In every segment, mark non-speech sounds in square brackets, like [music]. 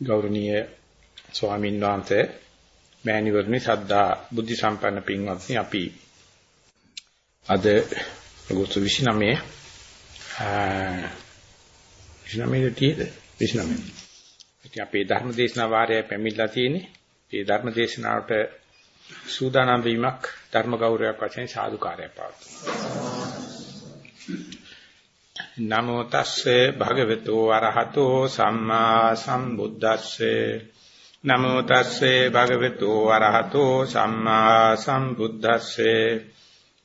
ගෞරවනීය ස්වාමීන් වහන්සේ මෑණිවරණි සද්ධා බුද්ධ සම්පන්න පින්වත්නි අපි අද අගෝස්තු 29 29 තියෙද? 29 ඉතින් අපේ ධර්ම දේශනා වාරය පැමිණලා තියෙන්නේ. ඒ ධර්ම දේශනාවට සූදානම් වීමක් ධර්ම ගෞරවයක් වශයෙන් සාදුකාරයක් පවතුන නමෝ තස්සේ භගවතු වරහතෝ සම්මා සම්බුද්දස්සේ. නමෝ තස්සේ භගවතු වරහතෝ සම්මා සම්බුද්දස්සේ.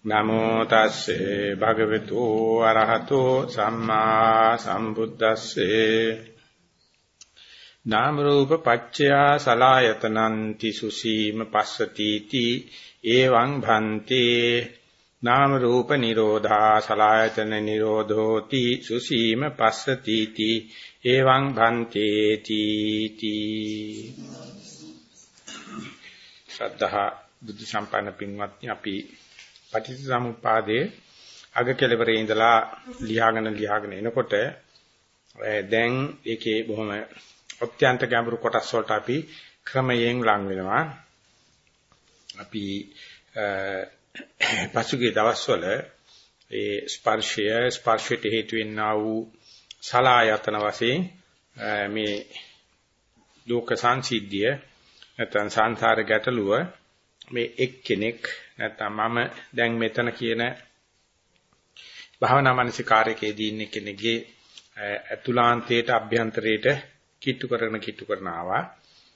නමෝ තස්සේ භගවතු වරහතෝ සම්මා සම්බුද්දස්සේ. නාම රූප පච්චයා සලායතනං තිසුසීම පස්සති තී එවං භන්තේ. නාම රූප නිරෝධා සලායතන නිරෝධෝති සුසීම පස්සති ති එවං භන්තේති තී. ශ්‍රද්ධා බුද්ධ සම්පන්න පින්වත්නි අපි පටිච්චසමුප්පාදයේ අග කෙලවරේ ඉඳලා ලියාගෙන ලියාගෙන එනකොට දැන් ඒකේ බොහොම අත්‍යන්ත ගැඹුරු කොටස් වලට අපි ක්‍රමයෙන් ලං වෙනවා. අපි පසුගිය දවස්වල ඒ ස්පර්ශය ස්පර්ශයට හේතු වෙන්නා වූ සලායතන වශයෙන් මේ ලෝක සංසිද්ධිය නැත්නම් සංසාර ගැටලුව මේ එක්කෙනෙක් නැත්නම් මම දැන් මෙතන කියන භාවනා මානසිකාරයකදී ඉන්න කෙනෙක්ගේ අතුලාන්තයට අභ්‍යන්තරයට කිට්ටු කරන කිට්ටු කරන ආවා.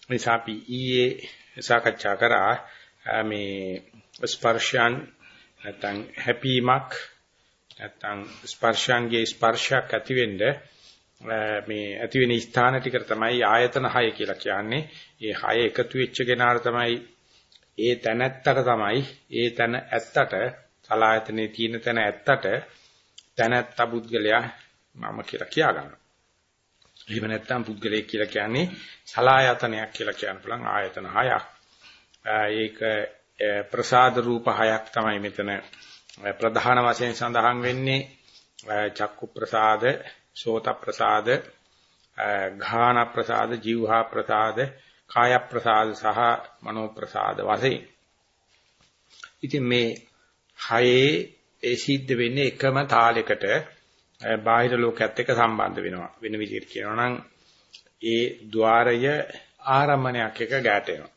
නිසා අපි ඊයේ සාකච්ඡා කරා මේ ස්පර්ශයන් නැත්නම් හැපීමක් නැත්නම් ස්පර්ශයන්ගේ ස්පර්ශයක් ඇති වෙන්න මේ ඇති වෙන ස්ථාන ටික තමයි ආයතන 6 කියලා කියන්නේ. ඒ 6 එකතු වෙච්ච කෙනාට තමයි ඒ තැනැත්තට තමයි ඒ තැන ඇත්තට සලායතනේ තියෙන තැන ඇත්තට තැනැත්ත පුද්ගලයා මම කියලා කියා ගන්නවා. එහෙම නැත්නම් පුද්ගලයෙක් කියලා කියන්නේ සලායතනයක් කියලා කියන්න පුළුවන් ආයතන 6ක්. ඒක ප්‍රසාද රූප හයක් තමයි මෙතන ප්‍රධාන වශයෙන් සඳහන් වෙන්නේ චක්කු ප්‍රසාද, සෝත ප්‍රසාද, ඝාන ප්‍රසාද, જીවහා ප්‍රසාද, කාය ප්‍රසාද සහ මනෝ ප්‍රසාද වශයෙන්. ඉතින් මේ හයේ ඒ සිද්ධ වෙන්නේ එකම තාලයකට බාහිර ලෝකයේත් එක්ක සම්බන්ධ වෙනවා. වෙන විදිහට කියනවා නම් ඒ ద్వාරය ආරම්මණයක් එක ගැටෙනවා.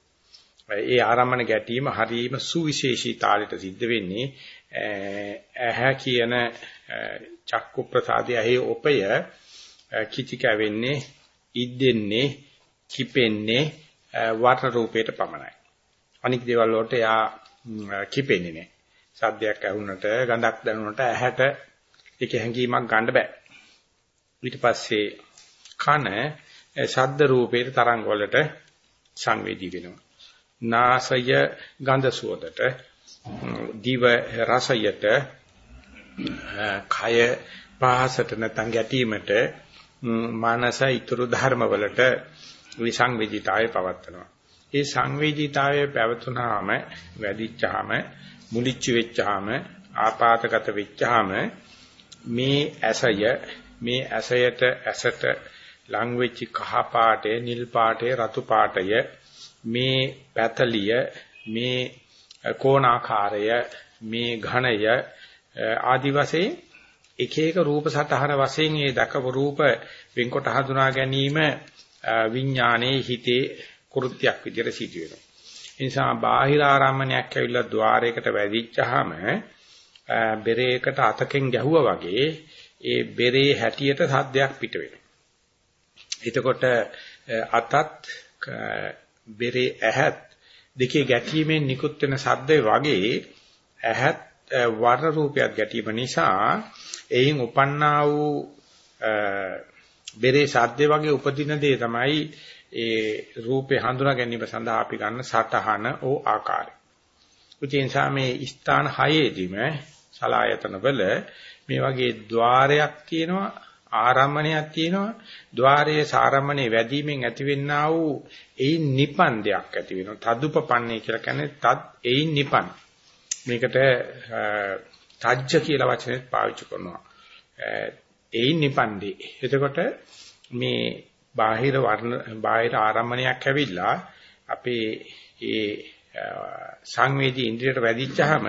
ඒ ආරම්මන ගැටීම හරීම සුවිශේෂී තාලෙට සිද්ධ වෙන්නේ ඇහැ කියන චක්කු ප්‍රසාදයේ ඔපය කිචි කැවෙන්නේ ඉද්දෙන්නේ කිපෙන්නේ වර්ණ රූපයට පමණයි. අනික් දේවල් වලට යා කිපෙන්නේ නැහැ. සද්දයක් ඇහුනට ගඳක් දැනුනට ඇහැට ඒක හැඟීමක් ගන්න බෑ. ඊට පස්සේ කන ශබ්ද රූපේට තරංග වලට සංවේදී වෙනවා. නාසය ගඳ සුවඳට දිව රසයට කය පහසට නැත්නම් ගැටීමට මානස ඊතුරු ධර්මවලට විසංවේදීතාවය පවත්නවා. ඒ සංවේදීතාවය පැවතුනාම වැඩිච්චාම මුලිච්ච වෙච්චාම ආපాతගත වෙච්චාම මේ ඇසය මේ ඇසයට ඇසට ලං වෙච්ච කහ පාටේ නිල් පාටේ රතු පාටය මේ පැතලිය මේ කෝණාකාරය මේ ඝණය ආදි වශයෙන් එක එක රූප සතහන වශයෙන් මේ දකපු රූප වෙන්කොට හඳුනා ගැනීම විඥානයේ හිතේ කෘත්‍යයක් විදිහට සිදු වෙනවා. ඒ නිසා බාහිර ආරම්මණයක් ඇවිල්ලා ద్వාරයකට වැදිච්චාම බෙරේකට අතකින් ගැහුවා වගේ ඒ බෙරේ හැටියට සද්දයක් පිට වෙනවා. එතකොට අතත් බෙරේ ඇහත් දෙකේ ගැටීමෙන් නිකුත් වෙන ශබ්දේ වගේ ඇහත් වර්ණ රූපයක් ගැටීම නිසා එයින් උපන්නා වූ බෙරේ ශබ්දේ වගේ උපදින දේ තමයි ඒ රූපේ හඳුනා ගැනීම සඳහා අපි ගන්න සටහන ඕ ආකාරය. උචින්සා මේ ස්ථාන හයේදීම සලායතන වල මේ වගේ ద్వාරයක් තියෙනවා ආරම්මණයක් තියෙනවා. ద్వාරයේ සාරම්මණේ වැඩිමින් ඇතිවෙන්නා වූ එයින් නිපන්දයක් ඇති වෙනවා. තදුපපන්නේ කියලා කියන්නේ තත් එයින් නිපන්. මේකට තජ්ජ කියලා වචනයක් පාවිච්චි කරනවා. එයින් නිපන්දේ. එතකොට මේ බාහිර වර්ණ බාහිර ආරම්මණයක් ඇවිල්ලා අපේ ඒ සංවේදී ඉන්ද්‍රියට වැඩිච්චාම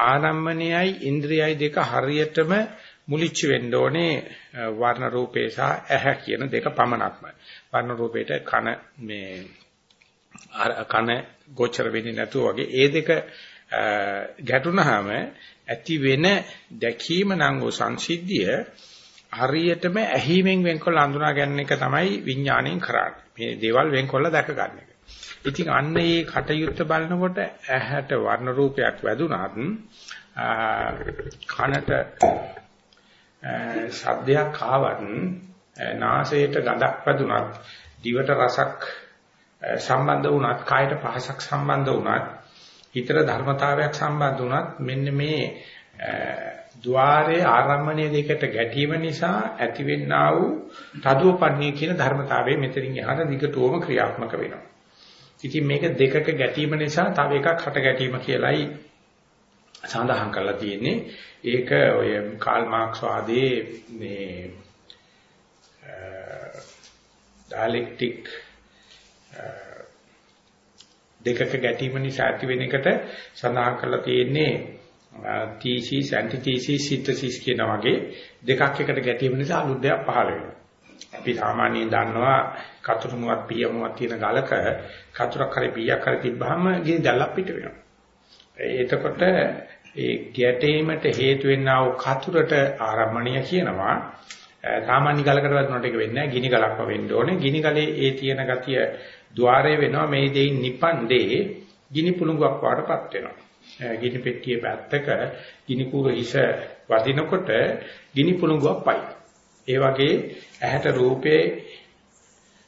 ආරම්මණයයි ඉන්ද්‍රියයි දෙක හරියටම මුලිච්ච වෙන්න ඕනේ වර්ණ රූපේ සහ ඇහැ කියන දෙක පමණක්ම. වර්ණ රූපේට කන මේ කන ගෝචර වෙන්නේ නැතුව වගේ ඒ දෙක ගැටුනහම ඇති වෙන දැකීම නම් වූ සංසිද්ධිය හරියටම ඇහිමෙන් වෙන්කොල්ල අඳුනා ගන්න එක තමයි විඥාණයෙන් කරන්නේ. මේ දේවල් වෙන්කොල්ල දැක ගන්න එක. ඉතින් අන්න ඒ කටයුත්ත බලනකොට ඇහැට වර්ණ රූපයක් වැදුනත් කනට ශබ්දයක් ආවත් නාසයට ගඳක් වැදුනත් දිවට රසක් සම්බන්ධ වුණත් කායට පහසක් සම්බන්ධ වුණත් හිතට ධර්මතාවයක් සම්බන්ධ වුණත් මෙන්න මේ ద్వාරයේ ආරම්භණය දෙකට ගැටීම නිසා ඇතිවෙනා වූ තදෝපන්නේ කියන ධර්මතාවය මෙතනින් එහාට දිගටම ක්‍රියාත්මක වෙනවා. ඉතින් මේක දෙකක ගැටීම නිසා තව එකක් හට ගැටීම කියලයි සඳහන් කරලා තියෙන්නේ. ඒක ඔය කාල් මාක්ස් වාදයේ මේ ඩයලෙක්ටික් දෙකක ගැටීම නිසා ඇති වෙන එකට සඳහන් කරලා තියෙන්නේ thesis antithesis synthesis කියන වගේ දෙකක් එකට ගැටීම නිසා අලුත් දෙයක් පහළ වෙනවා. අපි සාමාන්‍යයෙන් දන්නවා කතුරුමුවක් පියමුවක් තියෙන ගලක කතුරක් හරි පියක් හරි තිබ්බහම ගිනි දැල්ලක් පිට වෙනවා. එතකොට ඒ ගැටීමට හේතු වෙනා වූ කතුරට ආරම්මණය කියනවා. සාමාන්‍ය ගලකට වදිනකොට ඒක වෙන්නේ නැහැ. ගිනි ගලක්ම වෙන්න ඕනේ. ගිනි ගලේ ඒ තියෙන ගතිය ద్వාරය වෙනවා. මේ දෙයින් නිපන්දේ ගිනි පුළඟක් වඩපත් වෙනවා. ගිනි පෙට්ටියේ පැත්තක ගිනි කූර හිස වදිනකොට ගිනි පුළඟක් පයි. ඒ වගේ ඇහැට රූපේ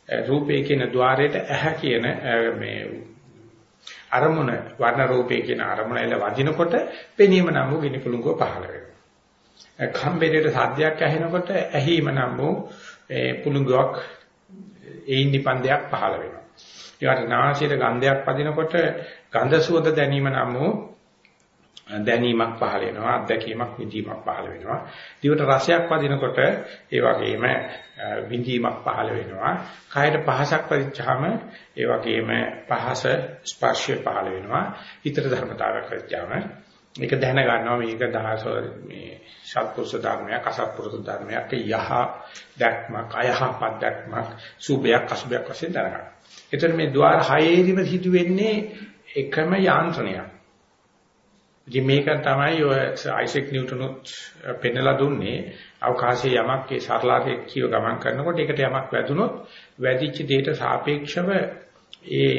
රූපේ කියන ద్వාරයට ඇහැ කියන මේ අරමුණ වර්ණ රූපේ කියන අරමුණ එල වදිනකොට පෙනීම නම් වූ ගිනි පුළඟ පහළ වෙනවා. කම්බරේට සද්දයක් ඇහෙනකොට ඇහිම නම් වූ පුළඟක් ඒින් නිපන්දයක් පහළ වෙනවා. ඊට නාසයේ ගන්ධයක් පදිනකොට ගන්ධ සුවඳ දැනීම නම් වූ දැනීමක් පහළ වෙනවා අත්දැකීමක් විඳීමක් පහළ වෙනවා දිවට රසයක් වදිනකොට ඒ වගේම විඳීමක් පහළ වෙනවා කායට පහසක් වදිච්චාම ඒ වගේම පහස ස්පර්ශය පහළ වෙනවා ඊතර ධර්මතාවයක් වෙච්චාම මේක දැන ගන්නවා මේක දහස මේ සත්පුරුෂ ධර්මයක් අසත්පුරුෂ ධර්මයක් යහ දැක්මක් අයහපත් දැක්මක් සුභයක් අසුභයක් වශයෙන් දැනගන්න. එතන මේ ద్వාර හයේදීම සිදු වෙන්නේ එකම යාන්ත්‍රණයක්. ඉතින් මේක තමයි ඔය අයිසෙක් නිව්ටනුත් පෙන්නලා දුන්නේ. අවකාශයේ යමක් ඒ සරලාරයේ කියව ගමන් කරනකොට ඒකට යමක් වැදුනොත් වැදිච්ච දෙයට සාපේක්ෂව ඒ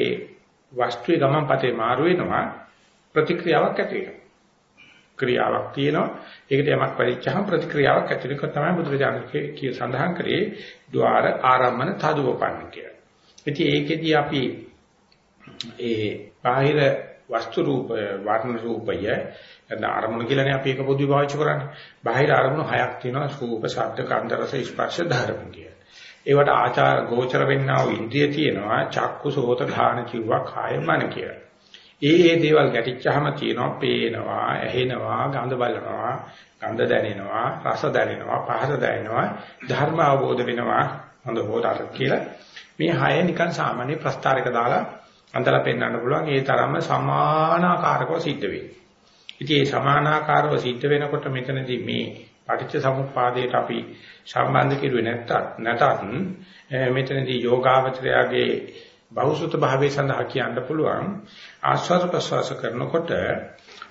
වස්තුවේ ගමන්පතේ මාරු වෙනවා ප්‍රතික්‍රියාවක් ඇති වෙනවා. ක්‍රියාවක් තියෙනවා. ඒකට යමක් පරිච්ඡහම ප්‍රතික්‍රියාවක් ඇති වෙනක තමයි බුදුරජාණන් කිය සඳහන් කරේ ద్వාර ආරම්මන තදුවපන්න කියලා. ඉතින් ඒකෙදී අපි ඒ බාහිර වස්තු රූප වර්ණ රූපය එතන අරමුණ කියලානේ අපි ඒක පොදුවේ පාවිච්චි කරන්නේ. බාහිර අරමුණු හයක් තියෙනවා රූප, ශබ්ද, ගන්ධ, රස, ස්පර්ශ, ධර්ම කියලා. ඒවට ආචාර ගෝචර වෙන්නා වූ ඉන්ද්‍රිය තියෙනවා චක්කු, සෝත, ධාන, කිව්වා, කාය, මන කියලා. ඒ ඒ දේවල් ගැටිච්චාම තියෙනවා පේනවා, ඇහෙනවා, ගඳ බලනවා, ගඳ දැනෙනවා, රස දැනෙනවා, පහස දැනෙනවා, ධර්ම අවබෝධ වෙනවා, හොඳ හොත අර කියලා. මේ හය නිකන් සාමාන්‍ය ප්‍රස්තාරයක දාලා අන්තලා පෙන්වන්න පුළුවන් ඒ තරම්ම සමානාකාරකව සිද්ධ වෙන්නේ. ඉතින් මේ සමානාකාරව සිද්ධ වෙනකොට මෙතනදී මේ පටිච්ච සමුප්පාදයට අපි සම්බන්ධ කෙරුවේ නැත්තත් නැතත් මෙතනදී යෝගාවචරයාගේ බහුසුත භාවයේ සඳහා කියන්න පුළුවන් ආස්වාද ප්‍රසවාස කරනකොට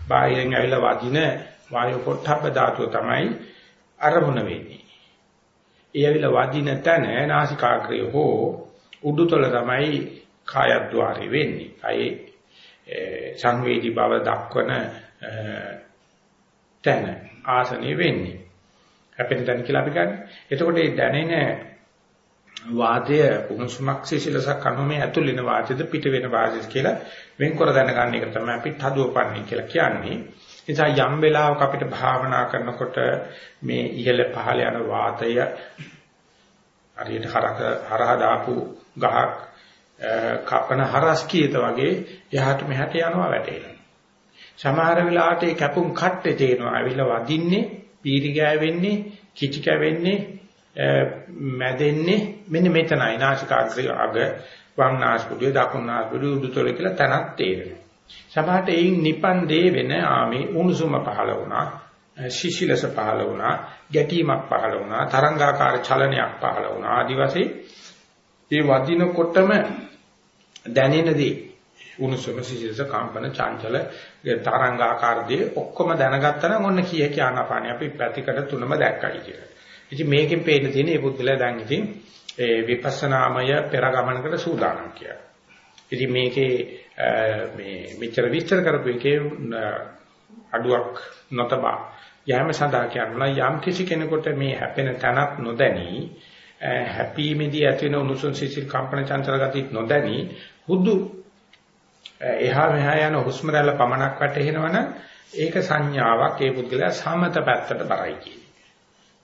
බාහිරින් ඇවිල්ලා වදින වායු පොට්ටබ්බ ධාතුව තමයි අරමුණ වෙන්නේ. ඒ ඇවිල්ලා වදින තැන නාසිකාග්‍රය හෝ උඩුතල තමයි කායද්්වාරේ වෙන්නේ. කයේ සංවේදී බව දක්වන තැන ආසනෙ වෙන්නේ. හැපෙන තැන කියලා අපි ගන්න. එතකොට මේ දැනෙන වාදය උණුසුමක් සිසිලසක් අනුමේ ඇතුළේන වාදයද පිට වෙන වාදයද කියලා වෙන්කර දැනගන්න එක තමයි අපි තදුවපන්නේ කියලා කියන්නේ. නිසා යම් වෙලාවක අපිට භාවනා කරනකොට මේ ඉහළ පහළ යන වාතය හරියට හරක හරහා දාපු ගහක් කපන හරස් කීත වගේ යහට මෙහාට යනවා වැටෙනවා. සමහර වෙලාවට ඒ කැපුම් කට්ටේ තේනවා. අවිල වදින්නේ, පීරි ගෑවෙන්නේ, කිචි කැවෙන්නේ, මැදෙන්නේ මෙන්න මෙතනයි නාසිකාග්‍රය අග වම් නාස්පුඩිය දකුණු නාස්පුඩිය උඩුතොල කියලා තනක් තේරෙනවා. සමහරට එයින් නිපන්දේ වෙන ආමේ උණුසුම පහළ වුණා. ශිශිලස පහළ වුණා. ගැටීමක් පහළ වුණා. තරංගාකාර චලනයක් පහළ වුණා. ආදි වශයෙන් මේ වදිනකොටම දැනෙන දේ උණුසුම සිසිලස කම්පන චංචල තරංගාකාර දේ ඔක්කොම දැනගත්තා නම් ඔන්න කීය කියනපාණි අපි පැතිකඩ තුනම දැක්කයි කියලා. ඉතින් මේකෙන් පේන්න තියෙන මේ පුද්ගලයා දැන් ඉතින් ඒ විපස්සනාමය පෙර ගමනකට සූදානම් කියලා. ඉතින් මේකේ මේ මෙච්චර විස්තර කරපු එකේ අඩුවක් නොතබා යෑම සඳහා කියනවා යම් කිසි කෙනෙකුට මේ හැපෙන තනක් නොදැනී හැපීමේදී ඇති වෙන උණුසුම් සිසිල් කම්පන චංචල ගති නොදැනී හුදු එහා මෙහා යන හුස්ම රැල්ල පමණක් වැටෙනවනම් ඒක සංඥාවක් ඒ පුද්ගලයා සමත පැත්තට බරයි කියන්නේ.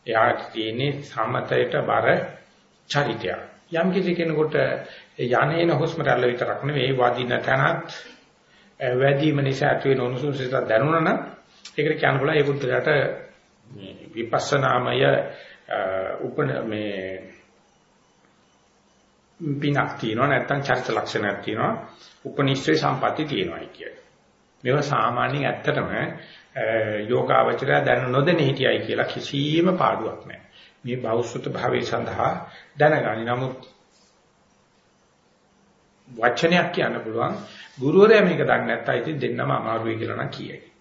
එයාට තියෙන්නේ සමතයට බර චරිතයක්. යම් කිසි කෙනෙකුට යන්නේන හුස්ම රැල්ල විතරක් නෙවෙයි වදින තැනත් වැඩිම නිසා ඇති වෙන උණුසුම් සිසිල් දැනුණා නම් ඒකට කියන්න පුළුවන් ඒ පුද්ගලයාට විපස්සනාමය උපන මේ පිනක් තියෙනවා නැත්නම් චරිත ලක්ෂණයක් තියෙනවා උපනිශ්‍රේ සම්පatti තියෙනවායි කියන්නේ. මේවා සාමාන්‍යයෙන් ඇත්තටම යෝගාවචරය දැන නොදැන හිටියයි කියලා කිසිම පාඩුවක් නැහැ. මේ බෞද්ධ භාවයේ සඳහා දැනගනි. නමුත් වචනයක් කියන්න පුළුවන් ගුරුවරයා මේක දන්නේ නැත්නම් ඉතින් දෙන්නම අමාරුයි කියලා නම් කියයි.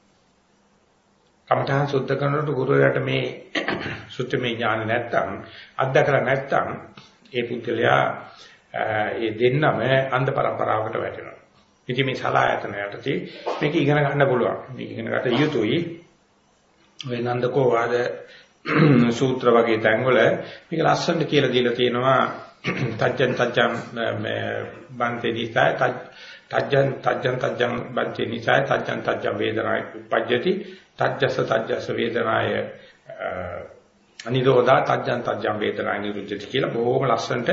කමඨහන් සුද්ධ කරනකොට ගුරුවරයාට මේ [coughs] සුත්තමේ ඥාන නැත්තම් අත්දකලා නැත්තම් ඒ පුද්ගලයා ඒ දෙන්නම අන්ධ પરම්පරාවකට වැටෙනවා. ඉතින් මේ සලායතන යටතේ මේක ඉගෙන ගන්න පුළුවන්. මේක ඉගෙන ගන්න යුතුයි. ඔය නන්දකෝ වාද [coughs] සූත්‍ර වගේ තැන්වල මේක ලස්සනට කියලා දීලා තියෙනවා [coughs] තජ්ජන් තජ්ජම් බන්තේ දිසාය තජ්ජන් තජ්ජන් තජ්ජම් බන්තේ නිසාය තජ්ජන් තජ්ජම් වේදනාය උපජ්ජති තජ්ජස තජ්ජස වේදනාය අනිරෝධා තජ්ජන් තජ්ජම් වේදනා නිරුද්ධති කියලා බොහොම ලස්සනට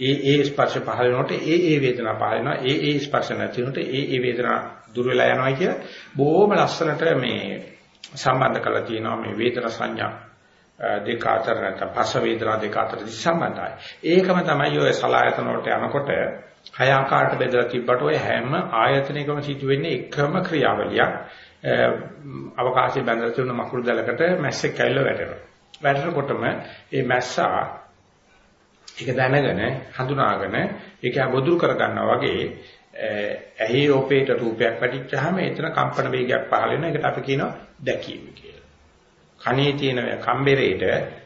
ඒ ඒ ස්පර්ශ පහල වෙනකොට ඒ ඒ වේදනා පහල වෙනවා ඒ ඒ ස්පර්ශ නැති වෙනකොට ඒ ඒ වේදනා දුර වෙලා යනවා කියලා බොහොම ලස්සනට මේ සම්බන්ධ කරලා තියෙනවා මේ වේදනා සංඥා දෙක අතර නැත්නම් පස වේදනා දෙක අතර සම්බන්ධයි. ඒකම තමයි ඔය සලායතන වලට යනකොට හය ආකාරයට බෙදලා තිබ්බට ඔය හැම ආයතනයකම සිදුවෙන්නේ එකම ක්‍රියාවලියක්. අවකාශයේ බැඳලා තියෙන මකුළු දැලකට මැස්සෙක් කැවිලා වැටෙනවා. වැටෙනකොටම මේ මැස්සා ඒක දැනගෙන හඳුනාගෙන ඒක බොදුරු කරගන්නවා වගේ ඇහි ඔපේට රූපයක් වැටිච්චාම එතන කම්පන වේගයක් පහළ වෙනවා. ඒකට අපි කියනවා දැකීම කියලා. කනේ තියෙන කම්බරේට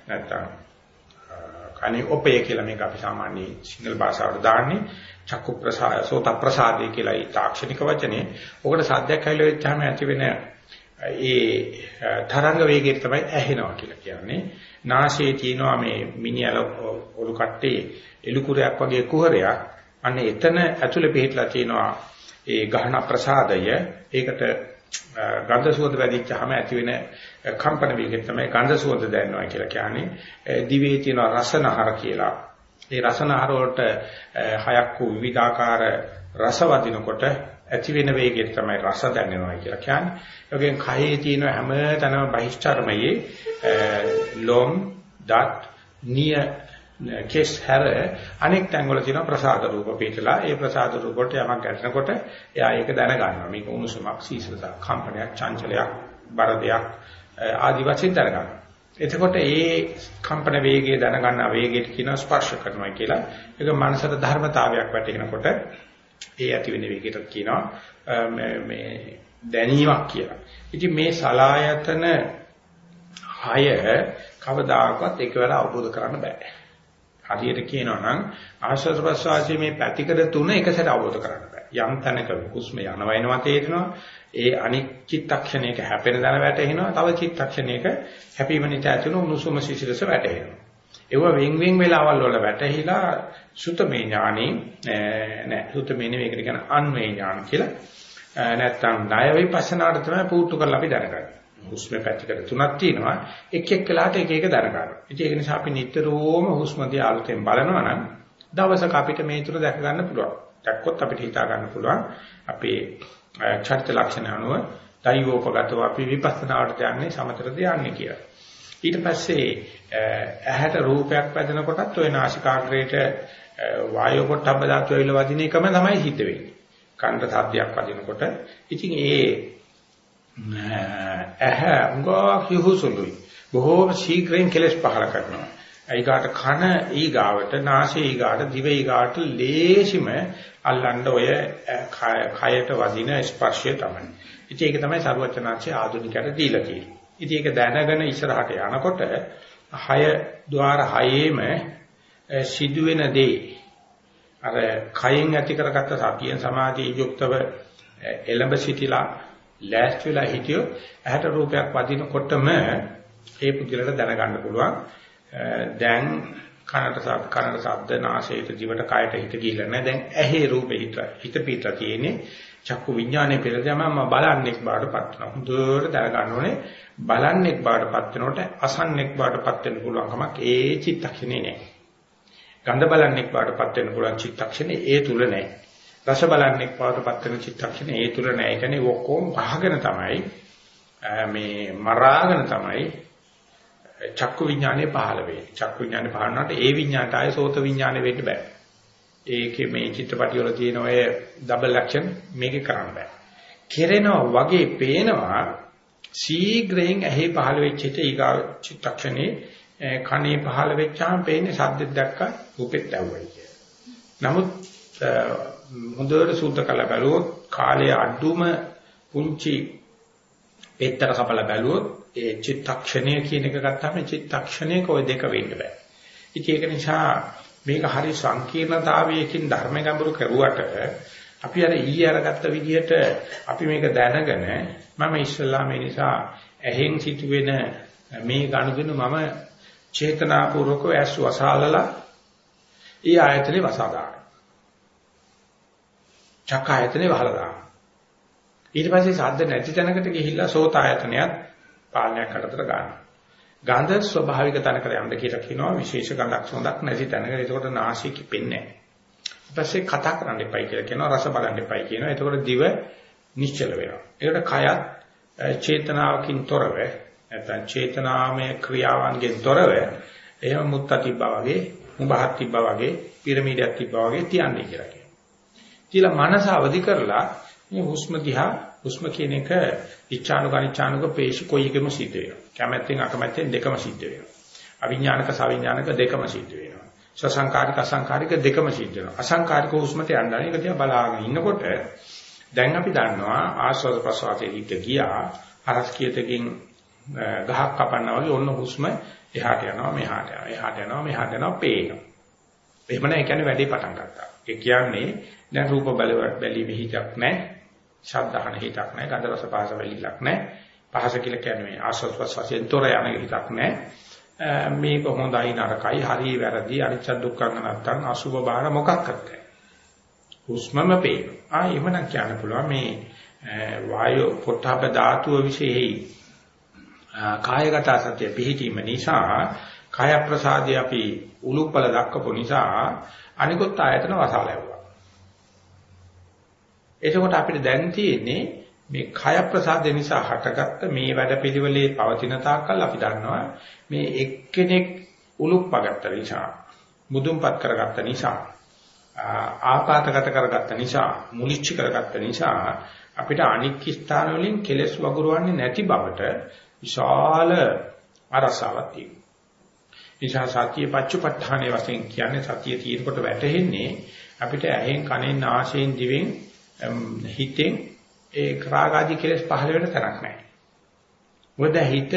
නැත්තම් කනේ ඔපේ කියලා මේක අපි සාමාන්‍ය සිංහල භාෂාවට දාන්නේ චක්කු ප්‍රසාද සෝත ප්‍රසාදේ කියලා ඒ තාක්ෂණික වචනේ. ඔකට සාධ්‍යයක් හැයිල වෙච්චාම ඇති වෙන ඒ තරංග වේගයට තමයි ඇහෙනවා කියලා කියන්නේ. නාසයේ තියෙනවා මේ මිනිහල ඔලු කට්ටේ එලුකුරයක් වගේ කුහරයක්. අන්න එතන ඇතුලේ පිටලා තියෙනවා ඒ ගහන ප්‍රසාදය. ඒකට ගන්ධ සුවඳ වැඩිච්චාම ඇති වෙන කම්පන වේගය තමයි ගන්ධ සුවඳ දැනෙනවා කියලා කියන්නේ. දිවේ තියෙන රසනහර කියලා ඒ රසනාහාර වලට හයක් වූ විවිධාකාර රස වදිනකොට ඇති වෙන වේගයට තමයි රස දැනෙනවා කියලා කියන්නේ. ඒකෙන් කයේ තියෙන හැම තැනම බහිෂ්ඨර්මයේ ලොම් දත් නිය කෙස් හැර අනෙක් තැන්වල තියෙන ප්‍රසාද රූප පිටලා ඒ ප්‍රසාද රූප වලට යමක් ගැටෙනකොට එයා ඒක දැනගන්නවා. මේක උණුසුමක් සීසලක් කම්පනයක් චංචලයක් බර දෙයක් ආදි වශයෙන් දැනගන්නවා. එතකොට ඒ කම්පන වේගය දැනගන්න වේගයට කියනවා ස්පර්ශ කරනවා කියලා. ඒක මනසට ධර්මතාවයක් වැටෙනකොට ඒ ඇති වෙන වේගයට කියනවා මේ දැනීමක් කියලා. ඉතින් මේ සලායතන හය කවදාකවත් එකවර අවබෝධ කරන්න බෑ. හරියට කියනවා නම් ආශ්වාස ප්‍රශ්වාසයේ මේ පැතිකඩ තුන එකසට අවබෝධ කරන්න බෑ. යම් තැනක හුස්ම යනවා එනවා තේරෙනවා. ඒ අනික් චිත්තක්ෂණයක හැපෙන දන වැටෙනවා. තව චිත්තක්ෂණයක හැපීම නිසා ඇතිවන උණුසුම සිසිලස වැටෙනවා. ඒව වෙන් වෙන් වෙලාවල් වල වැටහිලා සුතමේ ඥානෙ නෑ සුතමේ නෙවෙයි ඒකට කියන අන්වේ ඥාන කියලා. නැත්තම් ණය විපස්සනාට තමයි පුරුදු කරලා අපි දැනගන්නේ. හුස්ම පැතිකඩ තුනක් තියෙනවා. එක් එක් වෙලාවට එක එක දරගන්නවා. ඉතින් ඒක නිසා අපි නිතරම හුස්ම දිහා අලුතෙන් බලනවා නම් දවසක අපිට මේ තුන දැක ගන්න පුළුවන්. දැක්කොත් අපිට හිතා ගන්න පුළුවන් අපේ චරිත ලක්ෂණ අනුව දෛවෝපගතව අපි විපස්සනාවට යන්නේ සමතරද යන්නේ කියලා. ඊට පස්සේ ඇහැට රූපයක් වැදෙනකොටත් ওই නාසිකාග්‍රේට වායෝ පොට්ටබ්බ ධාතු ඇවිල්ලා වදින එකම තමයි හිත වෙන්නේ. කණ්ඩ සාධ්‍යයක් වදිනකොට ඉතින් ඒ ඇහැ උංගා කිහුසුලුයි. බොහෝම ශීඝ්‍රයෙන් කෙලස් පහල කරනවා. ඊගාට කන ඊගාවට නාසය ඊගාට දිව ඊගාට ලේසිම අල්ලන්න ඔය කයට වදින ස්පර්ශය තමයි. ඉතින් ඒක තමයි සරුවචනාංශයේ ආධුනිකයට දීලා තියෙන්නේ. ඉතින් ඒක දැනගෙන ඉස්සරහට යනකොට හය ద్వාර හයේම සිදුවෙන දේ අර කයෙන් ඇති කරගත්ත සතියෙන් සමාධිය යුක්තව එළඹ සිටිලා ලෑස්ති වෙලා හිටියොත් ඇහැට රූපයක් වදිනකොටම ඒ පුද්ගලට දැනගන්න පුළුවන් දැන් කනට ශබ්ද කනට ශබ්ද නාසයට දිවට කයට හිත ගිහිල්ලා නැහැ. දැන් ඇහි රූපේ හිත හිත පිටලා තියෙන්නේ චක්කු විඥානේ පෙරදම මම බලන්නෙක් බාටපත් වෙනවා. හොඳට දැනගන්න ඕනේ. බලන්නෙක් බාටපත් වෙනකොට අසන්නෙක් බාටපත් වෙන්න පුළුවන්කමක් ඒ චිත්තක්ෂණේ නැහැ. ගඳ බලන්නෙක් බාටපත් වෙන්න පුළුවන් චිත්තක්ෂණේ ඒ තුල නැහැ. රස බලන්නෙක් බාටපත් වෙන චිත්තක්ෂණේ ඒ තුල නැහැ. ඒ කියන්නේ ඔක්කොම පහගෙන තමයි මේ මරාගෙන තමයි චක්කු විඥානේ පහළ වෙන්නේ. චක්කු විඥානේ පහළ වුණාට ඒ විඥානට ආයේ සෝත විඥානේ වෙන්න බෑ. ඒකේ මේ චිත්‍රපටි වල තියෙන ඔය ඩබල් ඇක්ෂන් මේකේ කරන්න බෑ. කෙරෙනවා වගේ පේනවා ශීඝ්‍රයෙන් ඇහි පහළ වෙච්ච හිත ඊගා චිත්තක්ෂණේ කනේ පහළ වෙච්චාම පේන්නේ සද්දෙත් දැක්ක රූපෙත් ඇහුවයි කියලා. නමුත් හොඳට සූත්‍ර කළ බැලුවොත් කාලයේ අඩුම පුංචි පෙත්තර කපලා බැලුවොත් ඒ චිත්තක්ෂණය කියන එක ගත්තාම චිත්තක්ෂණයක ওই දෙක වෙන්න බෑ. ඉතින් ඒක නිසා මේක හරි සංකීර්ණතාවයකින් ධර්ම ගැඹුරු කරුවට අපි අර ඊයේ අරගත්ත විදිහට අපි මේක දැනගෙන මම ඉස්සල්ලා මේ නිසා ඇහෙන් සිදුවෙන මේ ගනුදෙනු මම චේතනාපූර්වකව ඇස් වසාලලා ඒ ආයතනේ වසා දානවා. චක්ක ආයතනේ වහලා දානවා. ඊට පස්සේ සාද්ද නැති තැනකට ගිහිල්ලා සෝත ආයතනයත් පාලනයක් අතර ගන්නවා. ගන්ධ ස්වභාවික තැනකට යන්න කියලා කියනවා විශේෂ ගඳක් සොඳක් නැති තැනක. ඒකට නාසය කිපෙන්නේ නැහැ. ඊපස්සේ කතා කරන්න එපයි කියලා කියනවා රස බලන්න එපයි කියනවා. එතකොට දිව නිශ්චල වෙනවා. ඒකට කයත් චේතනාවකින් තොරව නැත්නම් චේතනාමය ක්‍රියාවන්ගෙන් තොරව එහෙම මුත්ත තිබ්බා වගේ මුබහත් තිබ්බා වගේ පිරමීඩයක් තිබ්බා වගේ තියන්නේ කියලා කියනවා. කියලා මනස අවදි කරලා මේ හුස්ම දිහා හුස්ම කියන එක ඉච්ඡානුක අනිච්ඡානුක පේශි කොයි එකම සිද්ධ වෙනවා. කැමැත්තෙන් අකමැත්තෙන් දෙකම සිද්ධ වෙනවා. අවිඥානික සවිඥානික දෙකම සිද්ධ වෙනවා. සසංකාරික අසංකාරික දෙකම සිද්ධ වෙනවා. අසංකාරික හුස්මට යනවා. ඒක දිහා බලාගෙන ඉන්නකොට දැන් අපි දන්නවා ආස්වාද ප්‍රසවාසයේ හිත ගියා. අරස් කියතකින් ගහක් කපනවා වගේ ඔන්න හුස්ම එහාට යනවා මෙහාට යනවා. එහාට යනවා මෙහාට යනවා පේනවා. එහෙම නැහැ කියන්නේ වැඩේ පටන් ගත්තා. ඒ කියන්නේ දැන් රූප බැලීමේ හිතක් නැහැ. ශබ්ද අහන හිතක් නැහැ. ගන්ධ රස පහස වෙලිලක් නැහැ. පහස කියලා කියන්නේ මේ ආස්වාද ප්‍රසවාසයෙන් තොර යන හිතක් නැහැ. මේක හොඳයි නරකයි හරි වැරදි අනිච්ච දුක්ඛ නැත්තම් අසුභ බාහිර මොකක්වත් නැහැ. හුස්මම පේන. ආ එහෙමනම් කියන්න පුළුවන් මේ වායෝ පොට්ටබ ධාතුව විශේෂයි කායගත සත්‍ය පිහිටීම නිසා කාය ප්‍රසාදේ අපි උලුප්පල දක්කපු නිසා අනිකුත් ආයතන වසාලයව. එතකොට අපිට දැන් තියෙන්නේ මේ කය ප්‍රසාද නිසා හටගත්ත මේ වැඩපිළිවෙලේ පවතින තාක්කල් අපි දන්නවා මේ එක්කෙනෙක් උලුප්පගත්ත නිසා මුදුන්පත් කරගත්ත නිසා ආපాతගත කරගත්ත නිසා මුලිච්ච කරගත්ත නිසා අපිට අනික් ස්ථාන වලින් කෙලස් වගුරවන්නේ නැති බවට විශාල අරසාවක් තියෙනවා. නිසා සතිය පච්චපට්ඨානයේ වශයෙන් කියන්නේ සතිය තියෙනකොට වැටෙන්නේ අපිට ඇහෙන් කනෙන් නාසයෙන් දිවෙන් හිතෙන් ඒ රාගාදී කෙලෙස් පහළ වෙන තරක් නැහැ. මොකද හිත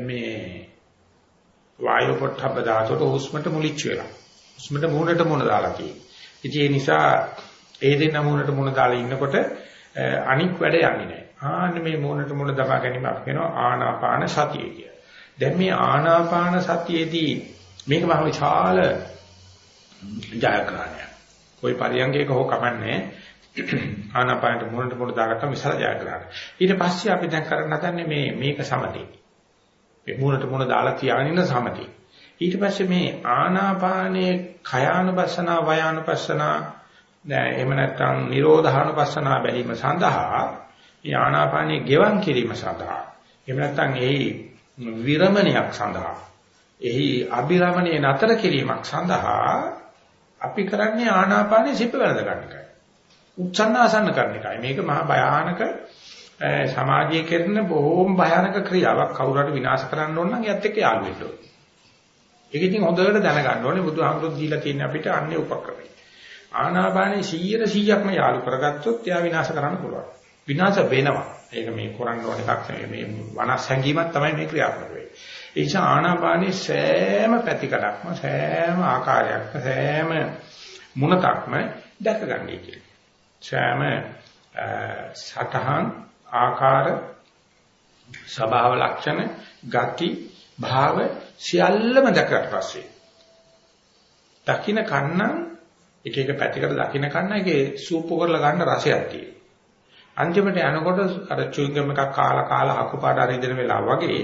මේ වායු පොට්ටබ්බ ධාතුවට හුස්මට මුලිච්ච වෙලා. හුස්මට මූණට මූණ දාලා තියෙන්නේ. ඉතින් ඒ නිසා ඒ දෙන්න මූණට මූණ දාලා ඉන්නකොට අනික් වැඩ යන්නේ නැහැ. ආන්න මේ මූණට මූණ දමා ගැනීම අපි කියනවා ආනාපාන සතිය කියලා. දැන් මේ ආනාපාන සතියේදී මේක මහ විශාල ජයග්‍රහණයක්. કોઈ පරියංගයක හෝ කමන්නේ ආනාපානට මුලට මුල දාගත්තා විසල ජයග්‍රහණ. ඊට පස්සේ අපි දැන් කරන්න හදන්නේ මේ මේක සමතේ. මේ මුලට මුල දාලා තියාගෙන ඉන්න සමතේ. ඊට පස්සේ මේ ආනාපානයේ khයානුපස්සන වයානුපස්සන දැන් එහෙම නැත්නම් නිරෝධානුපස්සන බැලීම සඳහා මේ ආනාපානයේ ගෙවන් කිරීම සඳහා එහෙම නැත්නම් එහි විරමණයක් සඳහා එහි අභිරමණයේ නතර කිරීමක් සඳහා අපි කරන්නේ ආනාපානෙ සිප වැළඳ ගන්න එකයි. උච්චන්න ආසන්න කරන එකයි. මේක මහා භයානක සමාජයේ කරන බොහෝම භයානක ක්‍රියාවක් කවුරු හරි විනාශ කරන්න ඕන නම් එයත් එක්ක යාළු වෙන්න ඕනේ. ඒක ඉතින් හොඳට දැනගන්න ඕනේ බුදුහාමුදුරු දීලා තියෙන අපිට අන්නේ උපක්‍රමයි. ආනාපානේ 100 100ක්ම යාළු කරගත්තොත් එයා විනාශ කරන්න පුළුවන්. විනාශ වෙනවා. ඒක මේ කරන්න ඕන එකක් නෙවෙයි. මේ වනස් හැංගීමක් තමයි මේ ක්‍රියාත්මක වෙන්නේ. ඒ නිසා ආනාපානේ සෑම පැතිකඩක්ම සෑම ආකාරයක්ම සෑම මුණතක්ම දැකගන්නයි කියන්නේ. සෑම සතහන් ආකාර ස්වභාව ලක්ෂණ ගති භාව සියල්ලම දැක්කට පස්සේ දකින්න කන්නම් එක එක පැතිකඩ දකින්න කන්න එකේ සූප් කරලා ගන්න රසයක් තියෙනවා. අන්තිමට යනකොට අර චුයින්ගම් එකක් කාලා කාලා අකුපාඩ අරින්න වෙලා වගේ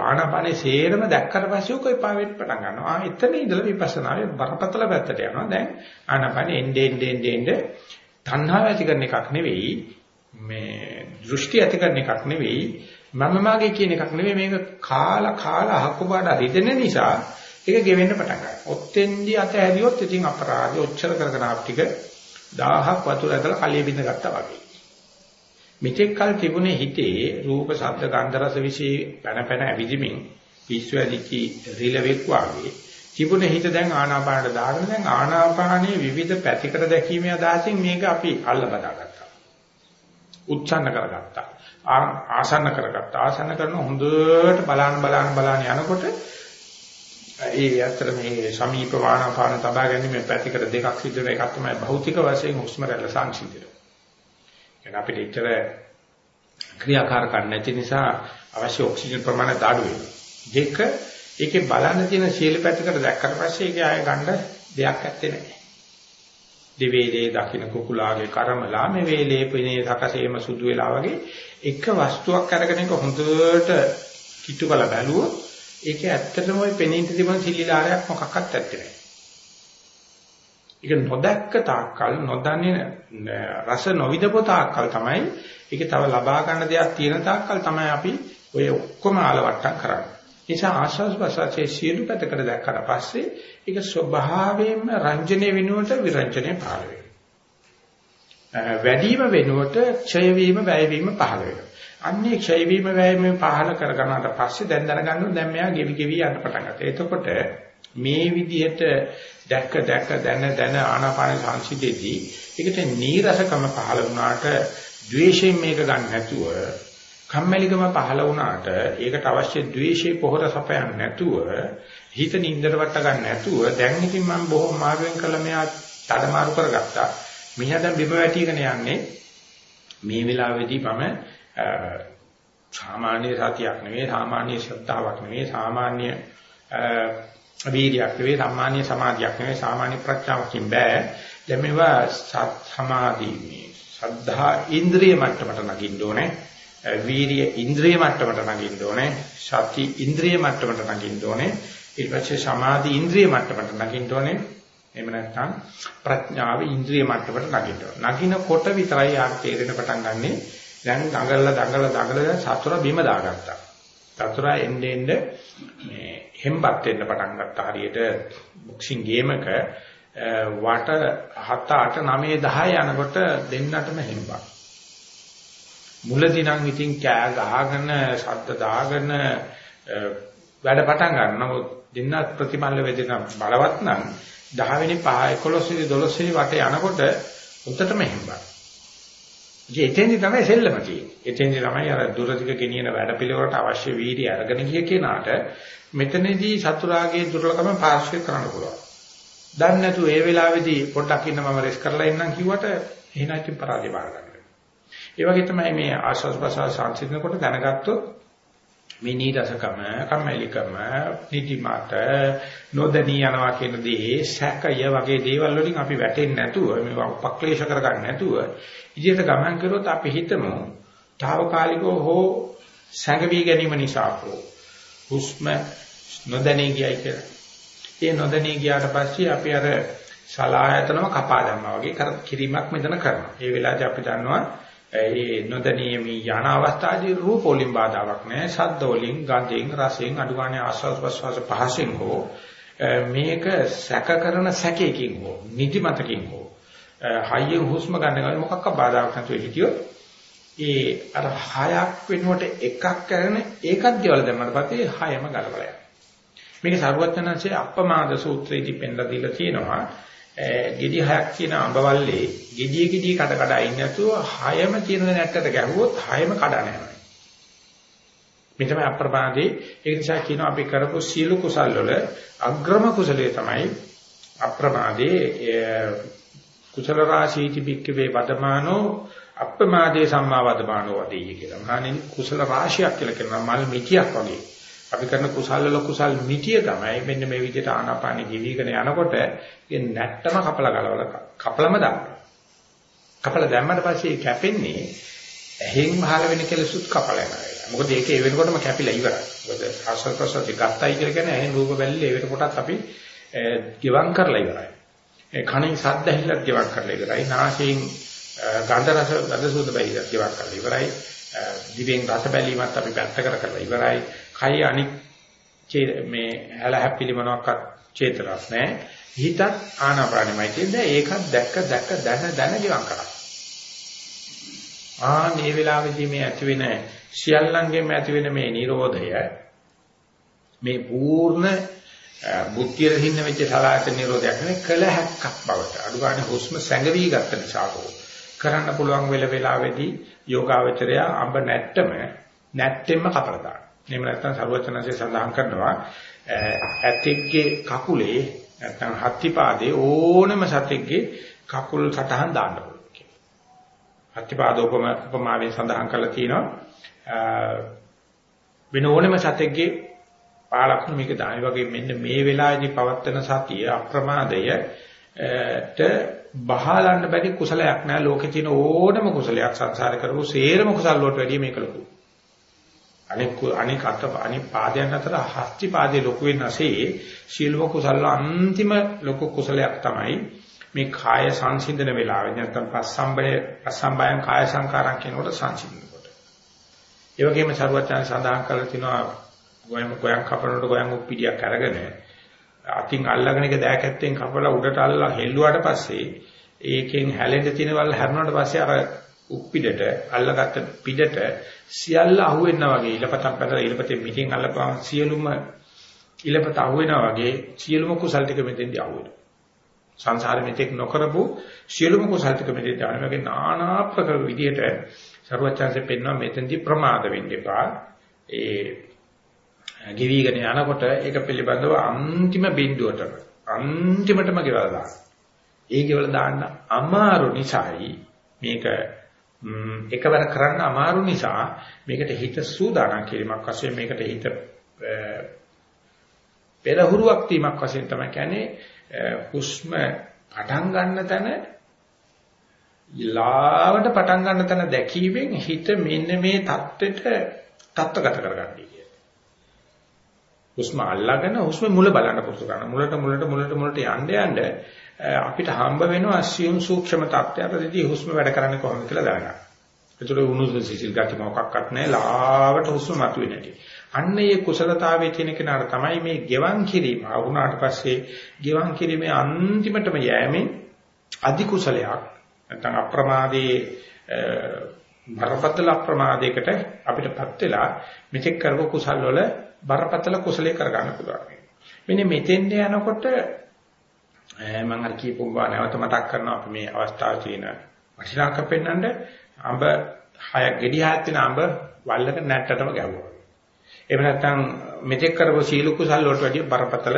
ආනාපානේ සේරම දැක්කට පස්සේ ඔක එපා වෙන්න පටන් ගන්නවා. ආ එතන ඉඳලා විපස්සනාවේ බරපතල පැත්තට යනවා. දැන් ආනාපානේ එන්නේ එන්නේ එන්නේ තණ්හාව ඇති කරන එකක් නෙවෙයි මේ දෘෂ්ටි ඇති කරන එකක් නෙවෙයි මම මාගේ කියන එකක් නෙවෙයි මේක කාලා කාලා අහකුබඩ රිදෙන නිසා ඒක ගෙවෙන්න පටන් ගන්නවා. ඔත්තෙන්දී අත ඇරියොත් ඉතින් අපරාධي ඔච්චර කරගෙන ආප් ටික 1000ක් වතුර ඇදලා කලිය බින්ද ගත්තා වගේ. මෙතෙක් කල තිබුණේ හිතේ රූප, ශබ්ද, ගන්ධ, රස, විශේ පැන පැන ඇවිදිමින් පිස්සු ඇදිච්චි රිලෙවෙක් වාගේ තිබුණේ හිත දැන් ආනාපානට දාගෙන දැන් ආනාපානයේ විවිධ පැතිකඩ දැකීමේ අදහසින් මේක අපි අල්ල බදාගත්තා. උච්චන්න කරගත්තා. ආසන්න කරගත්තා. ආසන්න කරන හොඳට බලන්න බලන්න බලන්න යනකොට ඒ අතර මේ සමීප ආනාපාන තබා ගැනීම පැතිකඩ දෙකක් සිද්ධ වෙන එකක් තමයි භෞතික වශයෙන් හුස්ම රැල්ල සංසිඳන. එන අපිට ඉතර ක්‍රියාකාරකම් නැති නිසා අවශ්‍ය ඔක්සිජන් ප්‍රමාණය අඩු වෙනවා. දෙක ඒකේ බලන්න තියෙන ශීල පැතිකඩ දැක්කට පස්සේ ඒක ආය ගන්න දෙයක් ඇත්තේ නැහැ. දිවේලේ දකින්න කුකුලාගේ කර්මලා මේ වේලේ පිනේ සකසේම සුදු වෙලා වගේ එක වස්තුවක් අරගෙන එක හොඳට කිට්ටු කළ බැලුවොත් ඒකේ ඇත්තටම ওই පෙනීට තිබෙන සිලිලාරයක් මොකක්වත් ඇත්තේ නැහැ. ඒක නොදැක්ක තාක්කල් නොදන්නේ රස නොවිදපු තාක්කල් තමයි ඒක තව ලබා ගන්න දෙයක් තියෙන තාක්කල් තමයි අපි ඔය ඔක්කොම ආලවට්ටම් කරන්නේ. නිසා ආශාස් ප්‍රසාරයේ සියලු පැතකට දැක්කට පස්සේ ඒක ස්වභාවයෙන්ම රංජනීය වෙනුවට විරංජනේ පහළ වෙනවා. වැඩිම වෙනුවට ක්ෂය වීම වැය වීම පහළ වෙනවා. අන්නේ ක්ෂය වීම වැය වීම පහළ කරගනාට පස්සේ දැන් දැනගන්න දැන් මෙයා ගෙවි ගෙවි යන්න පටන් ගත්තා. එතකොට මේ විදිහට දැක්ක දැක්ක දැන දැන ආනාපාන සංසිද්ධියේදී ඒකට නීරසකම පහළ වුණාට ද්වේෂයෙන් මේක ගන්න නැතුව කම්මැලිකම පහළ වුණාට ඒකට අවශ්‍ය ද්වේෂේ පොහොර සපයන්නේ නැතුව හිත නින්දට වට ගන්න නැතුව දැන් ඉතින් මම බොහොම මාර්ගෙන් කළා මෙයා තඩමාරු කරගත්තා. මිනිහා දැන් බිම වැටිගෙන යන්නේ මේ වෙලාවේදී මම සාමාන්‍ය සතියක් නෙවෙයි සාමාන්‍ය ශ්‍රද්ධාවක් නෙවෙයි සාමාන්‍ය වීර්යයක් නෙවෙයි සාමාන්‍ය සමාධියක් නෙවෙයි සාමාන්‍ය ප්‍රඥාවකින් බෑ. දැන් මේවා සමාධි මේ සද්ධා ඉන්ද්‍රිය මට්ටමට නගින්න ඕනේ. වීරිය ඉන්ද්‍රිය මට්ටමට නගින්න ඕනේ සති ඉන්ද්‍රිය මට්ටමට නගින්න ඕනේ ඊට පස්සේ සමාධි ඉන්ද්‍රිය මට්ටමට නගින්න ඕනේ. එහෙම නැත්නම් ප්‍රඥාව ඉන්ද්‍රිය මට්ටමට නගින්න ඕනේ. නගිනකොට විතරයි ආ තේරෙන පටන් ගන්නෙ. දැන් දඟලලා දඟලලා දඟලලා සතුර බිම දාගත්තා. සතුර එන්නේ එන්නේ මේ හෙම්බත් වෙන්න පටන් ගත්තා හරියට. බොක්සිං ගේම් එක වට 7 8 9 10 යනකොට දෙන්නටම හෙම්බක්. මුලදී නම් ඉතින් කෑ ගහගෙන ශබ්ද දාගෙන වැඩ පටන් ගන්න. නමුත් දෙන්න ප්‍රතිමල්ල වේදන බලවත් නම් 10 වෙනි 5 11 වෙනි 12 වෙනි වටේ යනකොට උන්ටම හෙම්බා. ඉතින් එතෙන්දි තමයි සෙල්ලම තියෙන්නේ. එතෙන්දි තමයි අර දුරදිග ගෙනියන වැඩ පිළිවෙලට අවශ්‍ය වීර්යය අරගෙන ගිය කෙනාට මෙතනදී සතුරාගේ දුර්ලභම පාර්ශ්වය කරන්න පුළුවන්. දන්නේ නැතු ඒ වෙලාවේදී පොඩ්ඩක් ඉන්න මම රෙස් කරලා ඉන්නම් කිව්වට එහෙනම් ඉතින් පරාජය බාර ගන්න. ඒ වගේ තමයි මේ ආස්වාද ප්‍රසආස සංසිඳනකොට දැනගත්තොත් මේ නීරසකම, කම්මැලිකම, නිදිමත, නොදැනී යනවා කියන දේ සැකය වගේ දේවල් වලින් අපි වැටෙන්නේ නැතුව මේවා උපක්ලේශ කරගන්න නැතුව ඉදිරියට ගමන් කරොත් අපි හිතමු తాවකාලිකව හෝ සැඟවි ගැනීම නිසා හෝ හුස්ම නොදැනී ගියයි කියලා. ඒ නොදැනී ගියාට පස්සේ අපි අර සලායතනම කපා දැම්මා වගේ කිරීමක් මෙතන කරනවා. ඒ වෙලාවේ අපි දන්නවා ඒ නොදැනීමේ යන අවස්ථාවේ රූප වලින් බාධාවක් නැහැ. ශබ්ද වලින්, ගන්ධයෙන්, රසයෙන්, අඩුගානේ ආස්වාද ප්‍රසවාස පහසෙන් හෝ මේක සැක කරන සැකයකින් හෝ නිදිමතකින් හෝ හයියෙන් හුස්ම ගන්න ගමන් මොකක්ක බාධාවක් නැතුව හිටියොත් ඒ අර හයක් වෙනුවට එකක් කරන ඒකත් ගෙවල දැම්මට පස්සේ හයම ගලවලා යනවා. මේක සරුවචනංශයේ අප්පමාද සූත්‍රයේදී පෙන්නලා දීලා තියෙනවා. ගෙඩි හයක් කියන අඹවල්ලේ ගෙඩිය ගෙඩිය කඩ කඩ ඉන්නේ නැතුව හයම කියන නැට්ටට ගැහුවොත් හයම කඩන යනවා. මේ තමයි අප්‍රමාදේ ඒ නිසා කියනවා අපි කරපු සියලු කුසල් වල අග්‍රම කුසලයේ තමයි අප්‍රමාදේ කුසල රාශීති බික්කවේ වදමානෝ අප්‍රමාදේ සම්මා වදමානෝ වදෙයි කියලා. මහණෙනි කුසල රාශියක් කියලා කියනවා මල් මිටියක් වගේ. අපි කරන කුසල වල කුසල් මිටිය තමයි මෙන්න මේ විදිහට ආනාපානෙ ජීවිකන යනකොට ඒ නැට්ටම කපලා ගලවලා කපලම දානවා. කපලා දැම්මට පස්සේ කැපෙන්නේ ඇහෙන් පහළ වෙන කෙලසුත් කපලා යනවා. මොකද ඒක ඒ වෙනකොටම කැපිලා ඉවරයි. මොකද ආශ්‍රව ප්‍රසවාස ගත්තයි කියලා කියන්නේ ඇහෙන් රූප බැලලේ ඒ වෙනකොටත් අපි ගෙවම් කරලා ඉවරයි. ඒ කණින් සද්ද ඇහිලා ගෙවම් කරලා ඉවරයි. නාසයෙන් ගන්ධ රස ගඳ සුවඳ බැලිලා ගෙවම් කරලා ඉවරයි. දිවෙන් රස බැලීමත් අපි පැත්ත කර කරලා ඉවරයි. කයි අනික් මේ හැල හැපිලි මොනවාක්වත් චේතනක් නැහැ. හිතත් ආනාපානෙමයි කියන්නේ ඒකත් දැක්ක දැක්ක දැන දැන ගෙවම් කරා. ආ මේ වෙලාවේදී මේ ඇති වෙන සියල්ලංගෙම ඇති වෙන මේ Nirodhaය මේ පූර්ණ බුද්ධියට හින්න වෙච්ච සලායත නිරෝධයක් නෙවෙයි කළ හැක්කක් බවට අඩු ගන්න හුස්ම සැඟවි ගත්ත නිසා හෝ කරන්න පුළුවන් වෙල වෙලාවේදී යෝගාවචරය අඹ නැට්ටම නැට්ටෙම කපලා දාන. එහෙම නැත්නම් ਸਰවචනසේ සඳහන් කරනවා ඇතෙක්ගේ කකුලේ නැත්නම් හත්තිපාදේ ඕනම සතෙක්ගේ කකුල් සටහන් දාන්න ඕනේ කියලා. හත්තිපාදෝපම උපමාවෙන් සඳහන් කරලා තියෙනවා වෙන ඕනම සතෙක්ගේ පාලක්ෂණ මේක දානි වගේ මෙන්න මේ වෙලාවේදී පවත්තන සතිය අප්‍රමාදය ට බහලන්න බැරි කුසලයක් නෑ ලෝකේ තියෙන ඕනම කුසලයක් සංසාරේ කරපු සේරම කුසල වලට වැඩිය මේක ලොකු. අනික අනික අත අනික පාදයන් අතර හස්ති පාදේ ලොකු වෙනසේ ශීලව කුසල අන්තිම ලොකු කුසලයක් තමයි මේ කාය සංසිඳන වෙලාවේ නැත්නම් පස්සම්බය පස්සම්බයං කාය සංකාරම් කියනකොට සංසිඳනකොට. ඒ වගේම සරුවචන සඳහන් කරලා තිනවා ගොයම ගොයන් කපනකොට ගොයන් උප්පිටියක් අරගෙන අතින් අල්ලගෙන එක දෑකැත්තෙන් කපලා උඩට අල්ලලා හෙල්ලුවාට පස්සේ ඒකෙන් හැලෙන්න තියෙනවල් හැරුණාට පස්සේ අර උප්පිඩට අල්ලගත්ත පිටට සියල්ල අහුවෙන්නා වගේ ඉලපතක් පැනලා ඉලපතේ මිටින් අල්ලපුවා සියලුම ඉලපත අහුවෙනා වගේ සියලුම කුසල් ටික මෙතෙන්දී අහුවෙනවා. සංසාරෙ මෙතෙක් නොකරපු සියලුම කුසල් ටික මෙතෙන්දී අහුවෙන වගේ নানা ආකාර විදියට ਸਰවචන්සේ පෙන්වන මෙතෙන්දී ප්‍රමාද වෙන්න එපා. ඒ ගෙවිගෙන යනකොට ඒක පිළිබඳව අන්තිම බිඳුවටම අන්තිමටම ගෙවලා දාන්න. ඒ ගෙවලා දාන්න අමාරු නිසායි මේක එකවර කරන්න අමාරු නිසා මේකට හිත සූදානම් කිරීමක් වශයෙන් මේකට හිත පෙරහුරුවක් තීමක් වශයෙන් තමයි කියන්නේ හුස්ම පටන් ගන්න තැන ඊලාවට පටන් ගන්න තැන දැකීමෙන් හිත මෙන්න මේ தත්වෙට தත්වගත කරගන්නයි. හුස්ම අල්ලාගෙන හුස්ම මුල බලන්න පුරුදු කරනවා. මුලට මුලට මුලට මුලට යන්න යන්න අපිට හම්බ වෙනවා assume සූක්ෂම තත්ත්වයටදී හුස්ම වැඩ කරන්නේ කොහොමද කියලා දැනගන්න. ඒතර උණුසුම් සිසිල් ගති මොකක්වත් නැහැ. ලාවට හුස්ම මතුවේ නැති. අන්න ඒ කුසලතාවයේ තියෙන කෙනාට තමයි මේ ගෙවන් කිරීම වුණාට පස්සේ ගෙවන් කිරීමේ අන්තිමටම යෑමෙන් අධි කුසලයක් නැත්නම් අප්‍රමාදයේ බරපතල අප්‍රමාදයකට අපිටපත් වෙලා මෙතෙක් කරපු කුසල් වල බරපතල කුසලයේ කරගන්න පුළුවන්. මෙන්න මෙතෙන්ට යනකොට මම අර කියපුවා නැවත මතක් කරනවා අපි මේ අවස්ථාවේ තියෙන වටිනාකම පෙන්වන්න අඹ හයක් ගෙඩියක් තියෙන අඹ වල්ලක නැට්ටටම ගැහුවා. එහෙම නැත්නම් මෙතෙක් කරපු සීල කුසල් වලට වැඩිය බරපතල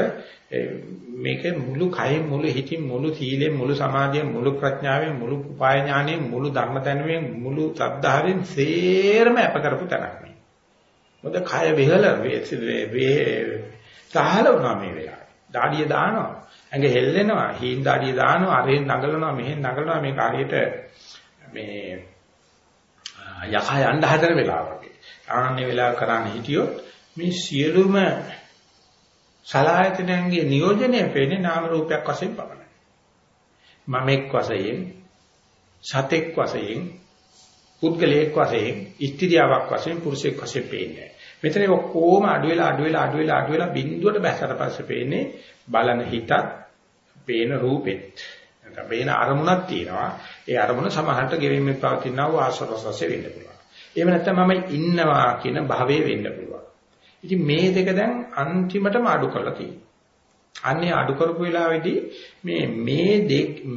මේක මුළු කයෙන් මුළු හිතින් මුළු සීලෙන් මුළු සමාධියෙන් මුළු ප්‍රඥාවෙන් මුළු උපාය ඥාණයෙන් මුළු ධර්ම දැනුමෙන් මුළු ශ්‍රද්ධාවෙන් සේරම අප කරපු තැනක් මේ. මොකද කය වෙහල වේ සහල වුණා මේ වෙලාවේ. දාඩිය දානවා. ඇඟ හෙල්ලෙනවා. හීන් දාඩිය දානවා. අරෙන් නගලනවා මෙහෙන් නගලනවා මේක හරියට මේ යකා යන්න හදන වෙලාව වගේ. ආන්නේ වෙලාව කරන්නේ හිටියොත් මේ සියලුම සලායතනයන්ගේ නියෝජනය වෙන්නේ නාම රූපයක් වශයෙන් පමණයි. මමෙක් වශයෙන් සතෙක් වශයෙන් පුද්ගලයෙක් වශයෙන් ඉස්තිරියාවක් වශයෙන් පුරුෂයෙක් වශයෙන් පේන්නේ. මෙතන ඔක්කොම අඩු වෙලා අඩු වෙලා අඩු වෙලා අඩු වෙලා බිඳුවට බැසට පස්සේ පේන්නේ බලන හිතත් පේන රූපෙත්. නැත්නම් පේන අරමුණක් තියෙනවා. ඒ අරමුණ සමහරට ගෙවෙමින් පවතිනා වූ ආශ්‍රවසස්සේ වෙන්න පුළුවන්. එහෙම නැත්නම් මම ඉන්නවා කියන භාවයේ වෙන්න පුළුවන්. ඉතින් මේ දෙක දැන් අන්තිමටම අඩු කරලා තියෙනවා. අන්නේ අඩු කරපු වෙලාවේදී මේ මේ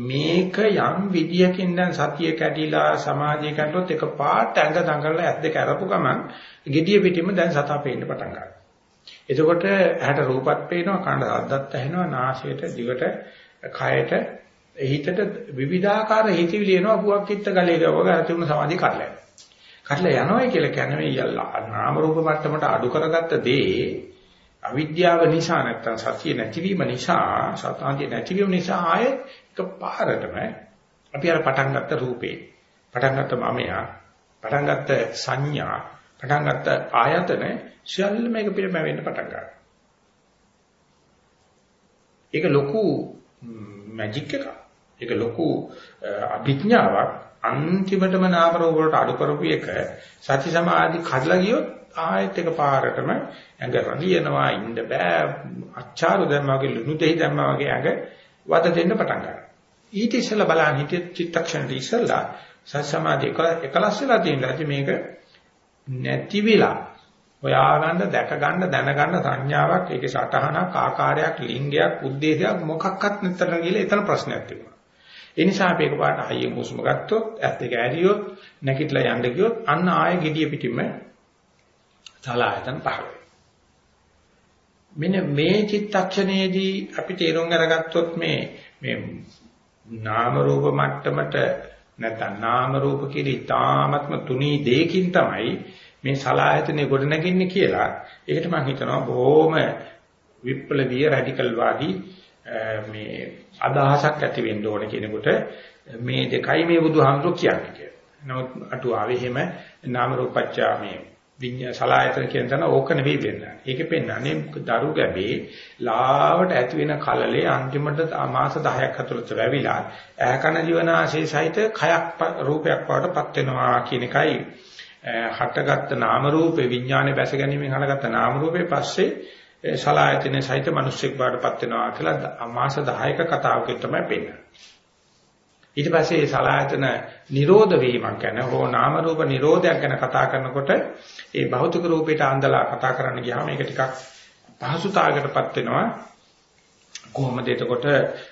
මේක යම් විදියකින් දැන් සතිය කැඩිලා සමාධිය කැඩුවොත් එක පාට ඇඟ දඟලලා ඇස් දෙක අරපු ගමන් gediya පිටින්ම දැන් සතා පේන්න පටන් ගන්නවා. එතකොට ඇහැට රූපත් පේනවා, කනට ශබ්දත් ඇහෙනවා, නාසයට, දිවට, කයට, හිතට විවිධාකාර හිතවිලි එනවා. පුවක් කිත්ත ගලේ ගවග ඇතිවුණ සමාධිය කඩලා යනවා. කඩලා යනවායි කියලා කියන්නේ මේ නාම රූප මට්ටමට අඩු කරගත්ත දේ අවිද්‍යාව නිසා නැත්තම් සතිය නැතිවීම නිසා සතාන්තිය නැතිවීම නිසා ආයේ එකපාරටම අපි අර පටන් ගත්ත රූපේ පටන් ගත්ත මමයා පටන් ගත්ත සංඥා පටන් ගත්ත ආයතන සියල්ල මේක පිළිමැවෙන්න පටන් ගන්නවා. ඒක ලොකු මැජික් එකක්. ඒක ලොකු අභිඥාවක්. අන්තිමටම නාම රූප වලට අඩු කරපු එක සති සමාධි කඩලා ගියොත් ආයෙත් එක පාරටම ඇඟ රලියනවා ඉන්න බෑ අච්චාරු දැම්මා වගේ ලුණු දෙහි දැම්මා වගේ ඇඟ වද දෙන්න පටන් ගන්නවා ඊට ඉස්සෙල්ලා බලන්න හිතේ චිත්තක්ෂණය ඉස්සෙල්ලා සති සමාධි එකලස් වෙලා තියෙනවා මේක නැති වෙලා හොයාගන්න දැක ගන්න දැනගන්න සංඥාවක් ඒකේ සටහනක් ආකාරයක් ලිංගයක් උද්දේශයක් මොකක්වත් නැතර කියලා එතන ප්‍රශ්නයක් තිබුණා. ඒ නිසා අපි එකපාරට හයියෙන් හුස්ම ගත්තොත් ඇස් දෙක ඇරියොත් නැගිටලා යන්න ගියොත් අන්න ආයෙ gediya පිටින්ම සලායතන පහළ මෙන්න මේ චිත්තක්ෂණයේදී අපි තේරුම් අරගත්තොත් මේ මේ නාම රූප මට්ටමට නැත්නම් නාම රූප කියලා ඊ타ත්ම තුනී දෙයකින් තමයි මේ සලායතනෙ ගොඩ නැගින්නේ කියලා ඒකට මම හිතනවා බොහොම විප්ලවීය රැඩිකල් වාදී මේ අදහසක් ඇති වෙන්න ඕන කෙනෙකුට මේ දෙකයි මේ බුදුහාමුදුරු කියන්නේ කියලා. නමුත් අටුවාවේ එහෙම නාම රූපච්ඡා මේ විඤ්ඤා සලායතන කියන තැන ඕක නෙවෙයි වෙන්නේ. ඒකෙ පෙන්නන්නේ දරු ගැබේ ලාවට ඇති වෙන කලලේ අන්තිමට මාස 10ක් ඇතුළත වැවිලා ඈකන ජීවනාශේ සහිත කයක් රූපයක් වඩටපත් වෙනවා කියන එකයි හටගත්ත නාම රූපේ විඥානේ බැස ගැනීමෙන් හටගත්ත නාම රූපේ පස්සේ සලායතනේ සහිත මිනිස්සෙක් බාටපත් වෙනවා කියලා මාස 10ක කතාවකින් තමයි පෙන්නන්නේ. ඊට පස්සේ සලායතන නිරෝධ වීමක් ගැන හෝ නාම රූප නිරෝධයක් ගැන කතා කරනකොට ඒ භෞතික රූපයට අඳලා කතා කරන්න ගියාම ඒක ටිකක් පහසුතාවකටපත් වෙනවා. කොහොමද එතකොට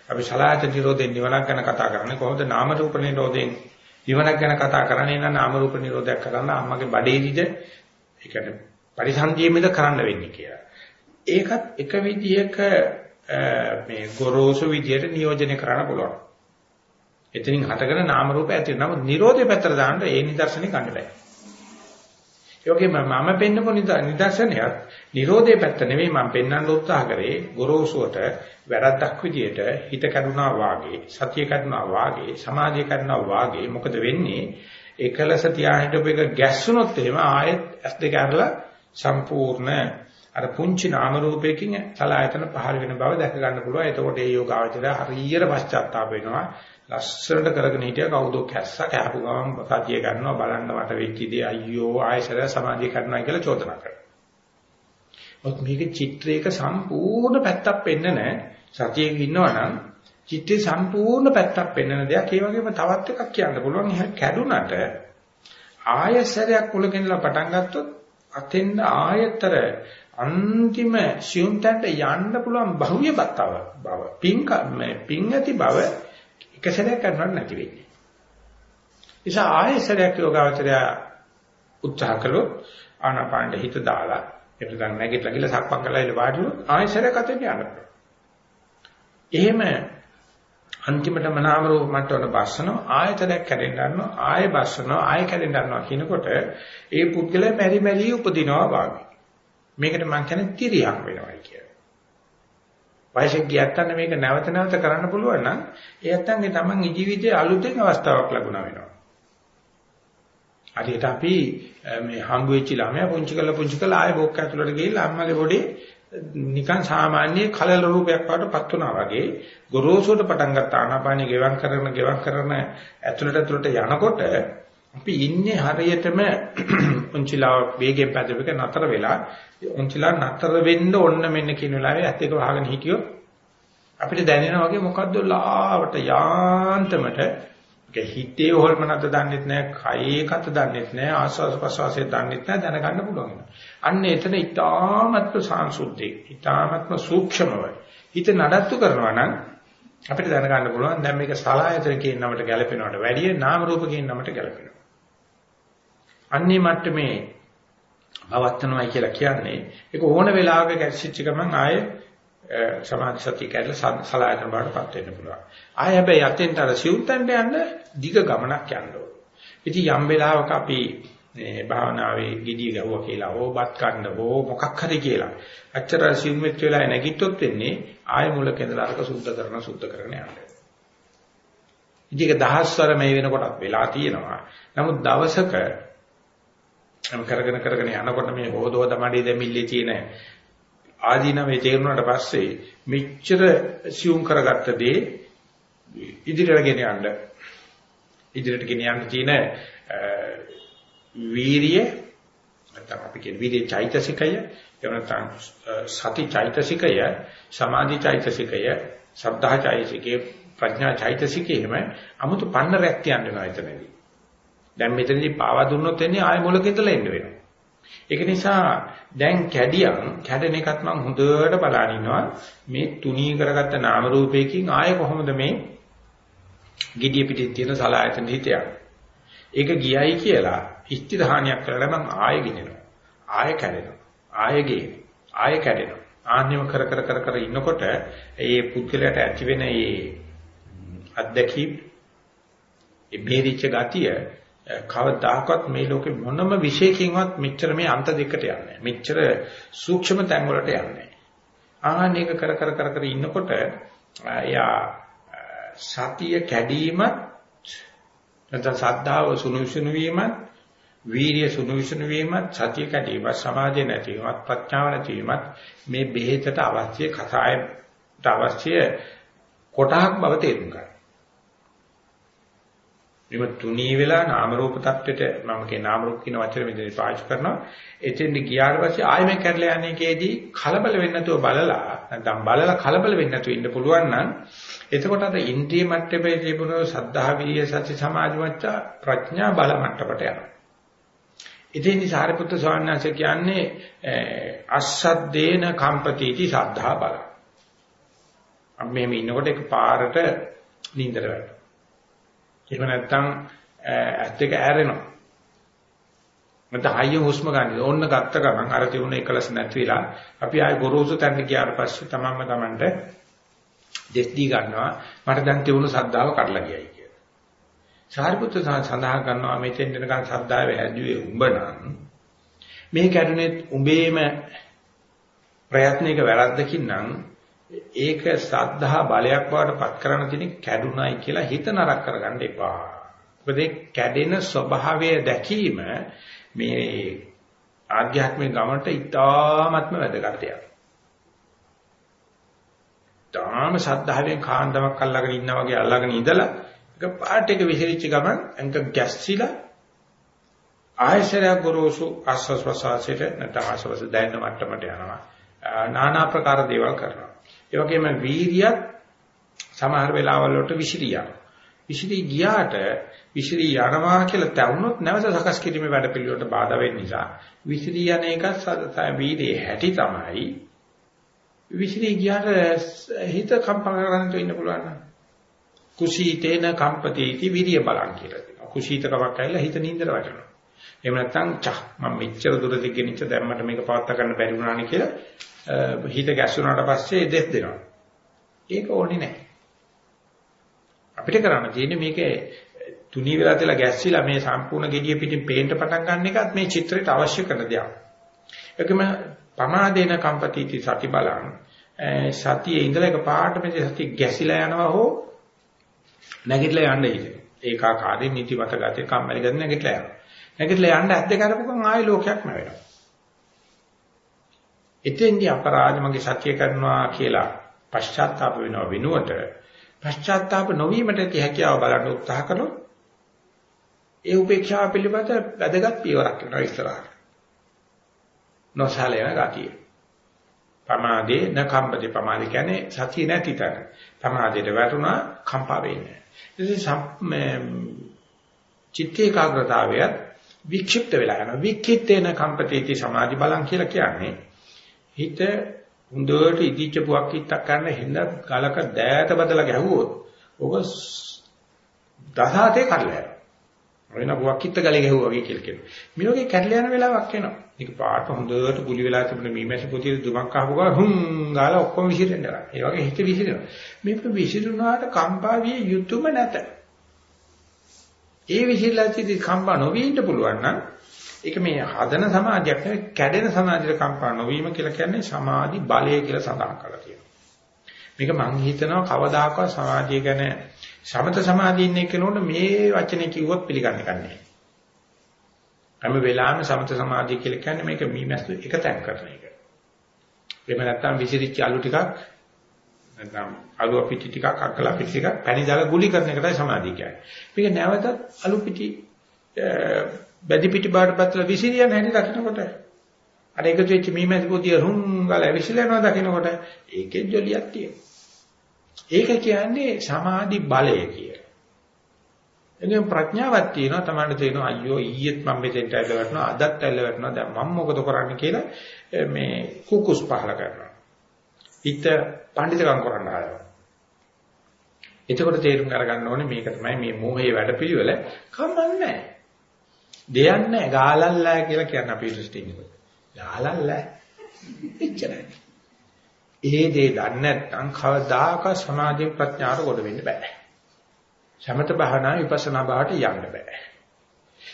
අපි සලායතන නිරෝධයෙන් නිවනක් ගැන කතා කරන්නේ කොහොමද නාම රූප නිරෝධයෙන් නිවනක් ගැන කතා කරන්නේ නම් නාම රූප නිරෝධයක් කරන්න අම්මගේ බඩේදිද ඒ කියන්නේ පරිසන්දියේමද කරන්න වෙන්නේ කියලා. ඒකත් එක විදියක මේ ගොරෝසු විදියට නියෝජනය කරන්න පුළුවන්. එතනින් හටගෙන නාම රූප ඇති වෙනවා. නමුත් Nirodhe පැත්තට දාන්න ඒ නිදර්ශනේ ගන්න බෑ. ඒ වගේම මම පෙන්නපු නිදර්ශනයත් Nirodhe පැත්ත නෙවෙයි මම පෙන්වන්න උත්සාහ කරේ ගොරෝසුවට වැරද්දක් විදියට හිත කරුණා වාගේ, සතිය කරුණා වාගේ, සමාධිය කරුණා වාගේ මොකද වෙන්නේ? එකලස තියාහිට ඔබ එක ගැස්සුනොත් එහෙම ආයෙත් ඇස් දෙක අරලා සම්පූර්ණ අර පුංචි නාම රූපයකින් සලආයතන පහළ වෙන බව දැක ගන්න පුළුවන්. එතකොට ඒ යෝගාවචරය හරියට පශ්චාත්තාප වෙනවා. ලස්සනට කරගෙන හිටිය කවුදෝ කැස්ස කෑපු ගමන් සතිය ගන්නවා බලන්න වට වෙච්ච දේ අයියෝ ආයසර සමාධිය කරනවා කියලා චෝදනා කරනවා. ඔත් මේක චිත්‍රයක සම්පූර්ණ පැත්තක් පෙන්න නැහැ. සතියේ ඉන්නවනම් චිත්‍රයේ සම්පූර්ණ පැත්තක් පෙන්වන දෙයක්. ඒ වගේම තවත් එකක් කියන්න පුළුවන්. එහෙනම් කැඩුනට ආයසරයක් මුලකින්ලා පටන් ගත්තොත් අතෙන් ආයතර අන්තිම සියුම් තැනට යන්න පුළුවන් බහුවේ බත්තව බව පිං මේ පිං ඇති බව එක සැරයක් කරනවට නැති වෙන්නේ. නිසා ආයෙසරයක් යෝගාවචරය උත්සාහ කළොත් ආනාපානට හිත දාලා ඒක දැන් නැගිටලා ගිහලා සක්පක් කරලා ඉල වාඩිවුණොත් ආයෙසරයක් අතෙන් යන්න පුළුවන්. එහෙම අන්තිමට මනාම රූප මට්ටමට බස්සනවා ආයතනයක් කැඩෙන්න ගන්නවා ආයෙ බස්සනවා ආයෙ කැඩෙන්න ගන්නවා කියනකොට ඒ පුද්ගලයා මෙරි මෙරි උපදිනවා වාගේ. මේකට මම කියන්නේ තිරියක් වෙනවයි කියලා. වයසෙන් ගියත් අන්න මේක නැවත නැවත කරන්න පුළුවන් නම් ඒ නැත්තන්ගේ තමන් ජීවිතයේ අලුතෙන් අවස්ථාවක් ලැබුණා වෙනවා. හරියට අපි මේ හම්බ වෙච්ච ළමයා පුංචි කරලා පුංචි කරලා ආයෙ බොක්ක ඇතුළට ගිහිල්ලා අම්මගේ පොඩි නිකන් සාමාන්‍ය කලල රූපයක් වඩපත් වුණා වගේ ගොරෝසුට පටන් ගත්ත ආනාපානිය ගෙවම් කරන ගෙවම් කරන ඇතුළට ඇතුළට යනකොට අපි ඉන්නේ හරියටම උන්චිලා වේගෙන් පැදෙපක නතර වෙලා උන්චිලා නතර වෙන්න ඕන්න මෙන්න කියන වෙලාවේ ඇත් එක වහගෙන හිටියොත් අපිට දැනෙනා වගේ මොකද්ද ලාවට යාන්තමට ඒක හිතේ හොල්මනත් දන්නෙත් නැහැ කයේ කත දන්නෙත් නැහැ ආස්වාද ප්‍රසවාසයේ දන්නෙත් නැහැ දැනගන්න පුළුවන්. අන්න එතන ඊ타මත්ම සංසුද්ධි ඊ타මත්ම සූක්ෂමව හිත නඩත්තු කරනවා නම් අපිට දැනගන්න පුළුවන් දැන් මේක සලායතන කියන නමට ගැලපෙනවට වැඩිය නාම රූප කියන නමට ගැලපෙනවා. අන්නේ මට්ටමේ පවත්නවායි කියලා කියන්නේ ඒක ඕන වෙලාවක ගැස්සිච්ච ගමන් ආයේ සමාධි සතිය කැඩලා සලායතන බාටපත් වෙන්න පුළුවන්. ආය හැබැයි යතෙන්ට අර සිවුත්තන්ට යන්න දිග ගමනක් යන්න ඕන. ඉතින් යම් වෙලාවක අපි මේ භාවනාවේ gediy ගහුවා කියලා ඕ බත් කන්න ඕ මොකක් හරි කියලා. අච්චර සිවුමෙත් වෙලා නැගිට්ටොත් වෙන්නේ ආය මුලක ඉඳලා අරක සුද්ධ කරන සුද්ධ කරන යන්න. ඉතින් ඒක දහස්වර මේ වෙනකොටත් වෙලා තියෙනවා. නමුත් දවසක මම කරගෙන කරගෙන යනකොට මේ හොදෝද මඩේ දෙමිල්ලේ තියෙන ආදීනවේ තේරුණාට පස්සේ මෙච්චර සියුම් කරගත්ත දේ ඉදිරියට ගෙන යන්න ඉදිරියට ගෙන යන්න තියෙන වීරිය නැත්නම් අපි කියන වීර්ය චෛතසිකය එහෙම නැත්නම් සති චෛතසිකය සමාධි චෛතසිකය සද්ධා චෛතසිකය ප්‍රඥා චෛතසිකය එහෙම 아무තු පන්නරයක් තියන්න වෙනවා එතනදී. දැන් මෙතනදී පාවා දුන්නොත් එන්නේ ආය මොලක ඉඳලා එන්න වෙනවා. ඒක නිසා දැන් කැඩියම් කැඩෙන එකත් මම හොඳට බලන ඉන්නවා මේ තුනී කරගත්ත නාම රූපයකින් ආය කොහොමද මේ gediya පිටින් තියෙන සලායතන හිතයක්. ඒක ගියයි කියලා ඉස්තිරහානියක් කරලා මම ආයෙ ගිනිනවා. ආයෙ කැඩෙනවා. ආයෙ ගේනවා. ආයෙ කැඩෙනවා. ආන්‍යම කර කර කර කර ඉන්නකොට ඒ පුද්ගලයාට ඇති වෙන ඒ අත්දැකීම් ඒ බේරිච්ච ගතිය කවදාකවත් මේ ලෝකෙ මොනම විශේෂකින්වත් මෙච්චර මේ අන්ත දෙකට යන්නේ මෙච්චර සූක්ෂම තැන් වලට යන්නේ ආහනේක කර කර කර කර ඉන්නකොට එයා සතිය කැඩීම නැත්නම් සද්ධාව සුනුසුනු වීමත් වීරිය සුනුසුනු වීමත් සතිය කැඩීම සමාධිය නැතිවීමත් ප්‍රඥාව නැතිවීමත් මේ බෙහෙතට අවශ්‍ය කසායට අවශ්‍ය කොටහක් බව තේරුම් ගන්න. මේ තුනී වෙලා නාම රූප tattweට මම කියන නාම රූප කියන වචනේ මෙතන පාවිච්චි කරනවා. එතෙන්ද ගියාට පස්සේ ආයෙ මේ කැඩලා යන්නේ කේදී කලබල වෙන්නේ නැතුව බලලා නැත්නම් බලලා කලබල වෙන්නේ නැතුව ඉන්න පුළුවන් නම් එතකොට අර ඉන්ද්‍රිය මට්ටමේ තිබුණු සද්ධා විරිය සති සමාධි මට්ට ප්‍රඥා බල මට්ටමට යනවා. ඉතින් සාරිපුත්‍ර ස්වාමීන් වහන්සේ කියන්නේ අස්සද්දේන කම්පතිටි සද්ධා බල. අපි මෙහෙම ඉන්නකොට එක පාරට නින්දර වැටෙනවා. එහෙම නැත්නම් ඇස් දෙක ඇරෙනවා. නැත්නම් හයිය හුස්ම ගන්න. ඕන්න ගත්ත ගමන් අර තිබුණ එකලස් නැති වෙලා අපි ආයේ ගොරෝසු තැනට ගියාට පස්සේ තමන්ම තමන්ට දෙස් දී ගන්නවා මට දැන් තිබුණු සද්දාව කඩලා ගියයි කියලා. සාරිපුත්‍ර සඳහන් කරනවා මෙතෙන් දෙනකන් සද්දාව හැදුවේ උඹ නම් මේ කැඩුනේ උඹේම ප්‍රයත්නයක වැරද්දකින් නම් ඒක සද්ධා බලයක් බවට පත් කරන්න තියෙන කැඩුනයි කියලා හිත නරක කරගන්න එපා. මොකද කැඩෙන ස්වභාවය දැකීම මේ ආධ්‍යාත්මික ගමනට ඉතාමත්ම වැදගත් දෙයක්. තාම ශද්ධාවෙන් කාන්දමක් අල්ලගෙන ඉන්නා වගේ අල්ලගෙන ඉඳලා එක පාට එක විසිරිච්ච ගමන් අංක ගැස්සිලා ආයශරය ගොරෝසු ආස්වාස් ප්‍රසවාසයට නැත්නම් ආස්වාස් දැනෙන මට්ටමට යනවා. নানা ආකාර දේවල් කරනවා. ඒ වගේම වීර්යයත් සමහර වෙලාවල් වලට විසිරියක්. විසිරී ගියාට විසිරී යනවා කියලා තවුනොත් නැවත සකස් කිරීමේ වැඩ පිළිවෙලට බාධා වෙන්න නිසා විසිරී යන එක වීර්යයේ හැටි තමයි විසිරී ගියාට හිත කම්පන කරන්න ඉන්න පුළුවන් නම් කුසීතේන කම්පතිති විරිය බලං කියලා කියනවා. කුසීතකමක් ඇවිල්ලා හිත නින්දර වැටෙනවා. එහෙම නැත්නම් චා මම මෙච්චර දුර දිගෙනිච්ච දැම්මට මේක පවත් ගන්න බැරි වුණානේ කියලා හිත ගැස්සුනාට පස්සේ දෙස් දෙනවා. ඒක ඕනේ නැහැ. අපිට කරන්න තියෙන්නේ මේක තුනී වෙලා තියලා ගැස්සිලා මේ සම්පූර්ණ gediya පිටින් පේන්න පටන් ගන්න එකත් මේ චිත්‍රයට අවශ්‍ය කරන දෙයක්. ඒකම පමාදේන කම්පතිති සති බලං සතියේ ඉඳලා එක පාට මේ සතිය ගැසිලා යනවා හෝ නැගිටලා යන්න ඉතින් ඒකාකාරී නිතිමත ගතිය කම්මැලි ගතිය නැගිටලා යනවා. නැගිටලා යන්න ඇද්ද කරපුවම ආයෙ ලෝකයක් නැවෙනවා. එතෙන්දී අපරාධ මගේ සත්‍ය කරනවා කියලා පශ්චාත්තාප වෙනව වෙනුවට පශ්චාත්තාප නොවීමට ඇති හැකියාව බලන්න උත්සාහ කළොත් ඒ උපේක්ෂාව පිළිබඳ වැදගත් පියවරක් වෙනවා ඉස්සරහට. නොසලෙන ගතිය. පමාදේ නකම්පති පමාදේ කියන්නේ සතිය නැති තැන. පමාදේට වැටුණා කම්පා වෙන්නේ. ඉතින් චිත්ත ඒකාග්‍රතාවය වික්ෂිප්ත වෙලා යනවා. වික්ඛිත්තේන කම්පතිති සමාධි බලං කියලා කියන්නේ හිත හොඳට ඉදිච්ච පුවක් කිත්තක් කරන හිඳ ගලක දෑත බදලා ගැහුවොත් ඔබ දසාතේ කඩලා යනවා. වෙන පුවක් කිත්ත ගලේ ගැහුවා වගේ කියලා කියනවා. මේ වගේ කැඩලා යන වෙලාවක් එනවා. මේක පාට හොඳට පුලි වෙලා තිබුණ මීමැසි පොතියේ දුමක් අහපු ගා හුම් ගාලා ඔක්කොම විසිරෙන්න ගන්න. ඒ වගේ හිත විසිරෙනවා. මේක විසිරුණාට කම්පා විය යුතුයම නැත. ඒ විසිරලා තියදී කම්පා නොවී ඉන්න පුළුවන් නම් ඒක මේ හදන සමාධියක් නෙවෙයි කැඩෙන සමාධියට කම්පා නොවීම කියලා කියන්නේ සමාධි බලය කියලා සඳහන් කරලා තියෙනවා. මේක මම හිතනවා කවදාකවත් සමාධිය ගැන සමත සමාධිය ඉන්න කෙනෙකුට මේ වචනේ කිව්වොත් පිළිගන්න කන්නේ. හැම වෙලාවෙම සමත සමාධිය කියලා කියන්නේ මේක මීමැස්ස එක තැන් කරන එක. එහෙම නැත්නම් විසිරිච්ච අලු ටිකක් නැත්නම් අලු පිටි ටිකක් අක්කලා පිටි ටිකක් පැණි දාලා ගුලි කරන එකටයි සමාධිය කියන්නේ. මේක නැවතත් අලු පිටි බැදි පිටි බාටපත්ලා විසිරියන හැටි දකින්නකොට අර එකතු වෙච්ච මීමැසි පොතිය රුම් ගාලා විසිරෙනවා දකින්නකොට ඒකේ ජොලියක් තියෙනවා. ඒක කියන්නේ සමාධි බලය කියලා. එනම් ප්‍රඥාවක් තියෙනවා තමයි තේරෙනවා අයියෝ ඊයේත් මම මෙතෙන්ට ඇවිල්ලා වටනවා අදත් ඇවිල්ලා වටනවා දැන් මම මොකද කරන්නේ කියලා මේ කුකුස් පහල කරනවා. හිත පඬිතකම් කරන්න ආවා. එතකොට තේරුම් අරගන්න ඕනේ මේක තමයි මේ මෝහයේ වැඩපිළිවෙල කමන්නේ. දෙයක් නැහැ ගාලල්ලා කියලා කියන අපි දෘෂ්ටිනිකොට. ගාලල්ලා. එච්චරයි. ඒ දේ දන්නේ නැත්නම් කවදාක සමාධි ප්‍රඥාට කොට වෙන්න බෑ. සමත භාවනා විපස්සනා භාවට යන්න බෑ.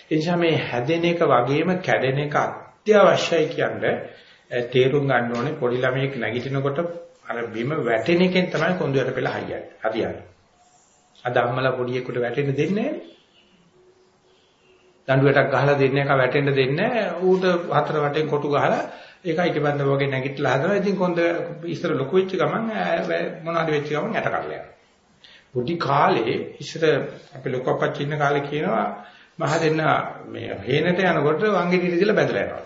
ඒ නිසා මේ හැදෙන එක වගේම කැඩෙන එක අත්‍යවශ්‍යයි කියන්නේ තේරුම් ගන්න ඕනේ පොඩි ළමයෙක් නැගිටිනකොට අර බිම වැටෙන එකෙන් තමයි කොඳුයට පෙළ හරියන්නේ. හරියන්නේ. අද අම්මලා පොඩියෙකුට වැටෙන්න දෙන්නේ නැහැ. දඬුවටක් ගහලා දෙන්නේ නැක වැටෙන්න දෙන්නේ නැහැ. ඌට හතර වටෙන් කොටු ගහලා ඒක ඊටබන්ද වගේ නැගිටලා හදනවා. ඉතින් කොන්ද ඉස්සර ලොකු වෙච්ච ගමන් මොනවාද වෙච්ච ගමන් යට කරලා යනවා. පොඩි කාලේ ඉස්සර අපි ලොකු අපච්චි ඉන්න කාලේ කියනවා මහ දෙන්න මේ හේනට යනකොට වංගෙඩි ඉඳලා බැදලා යනවා.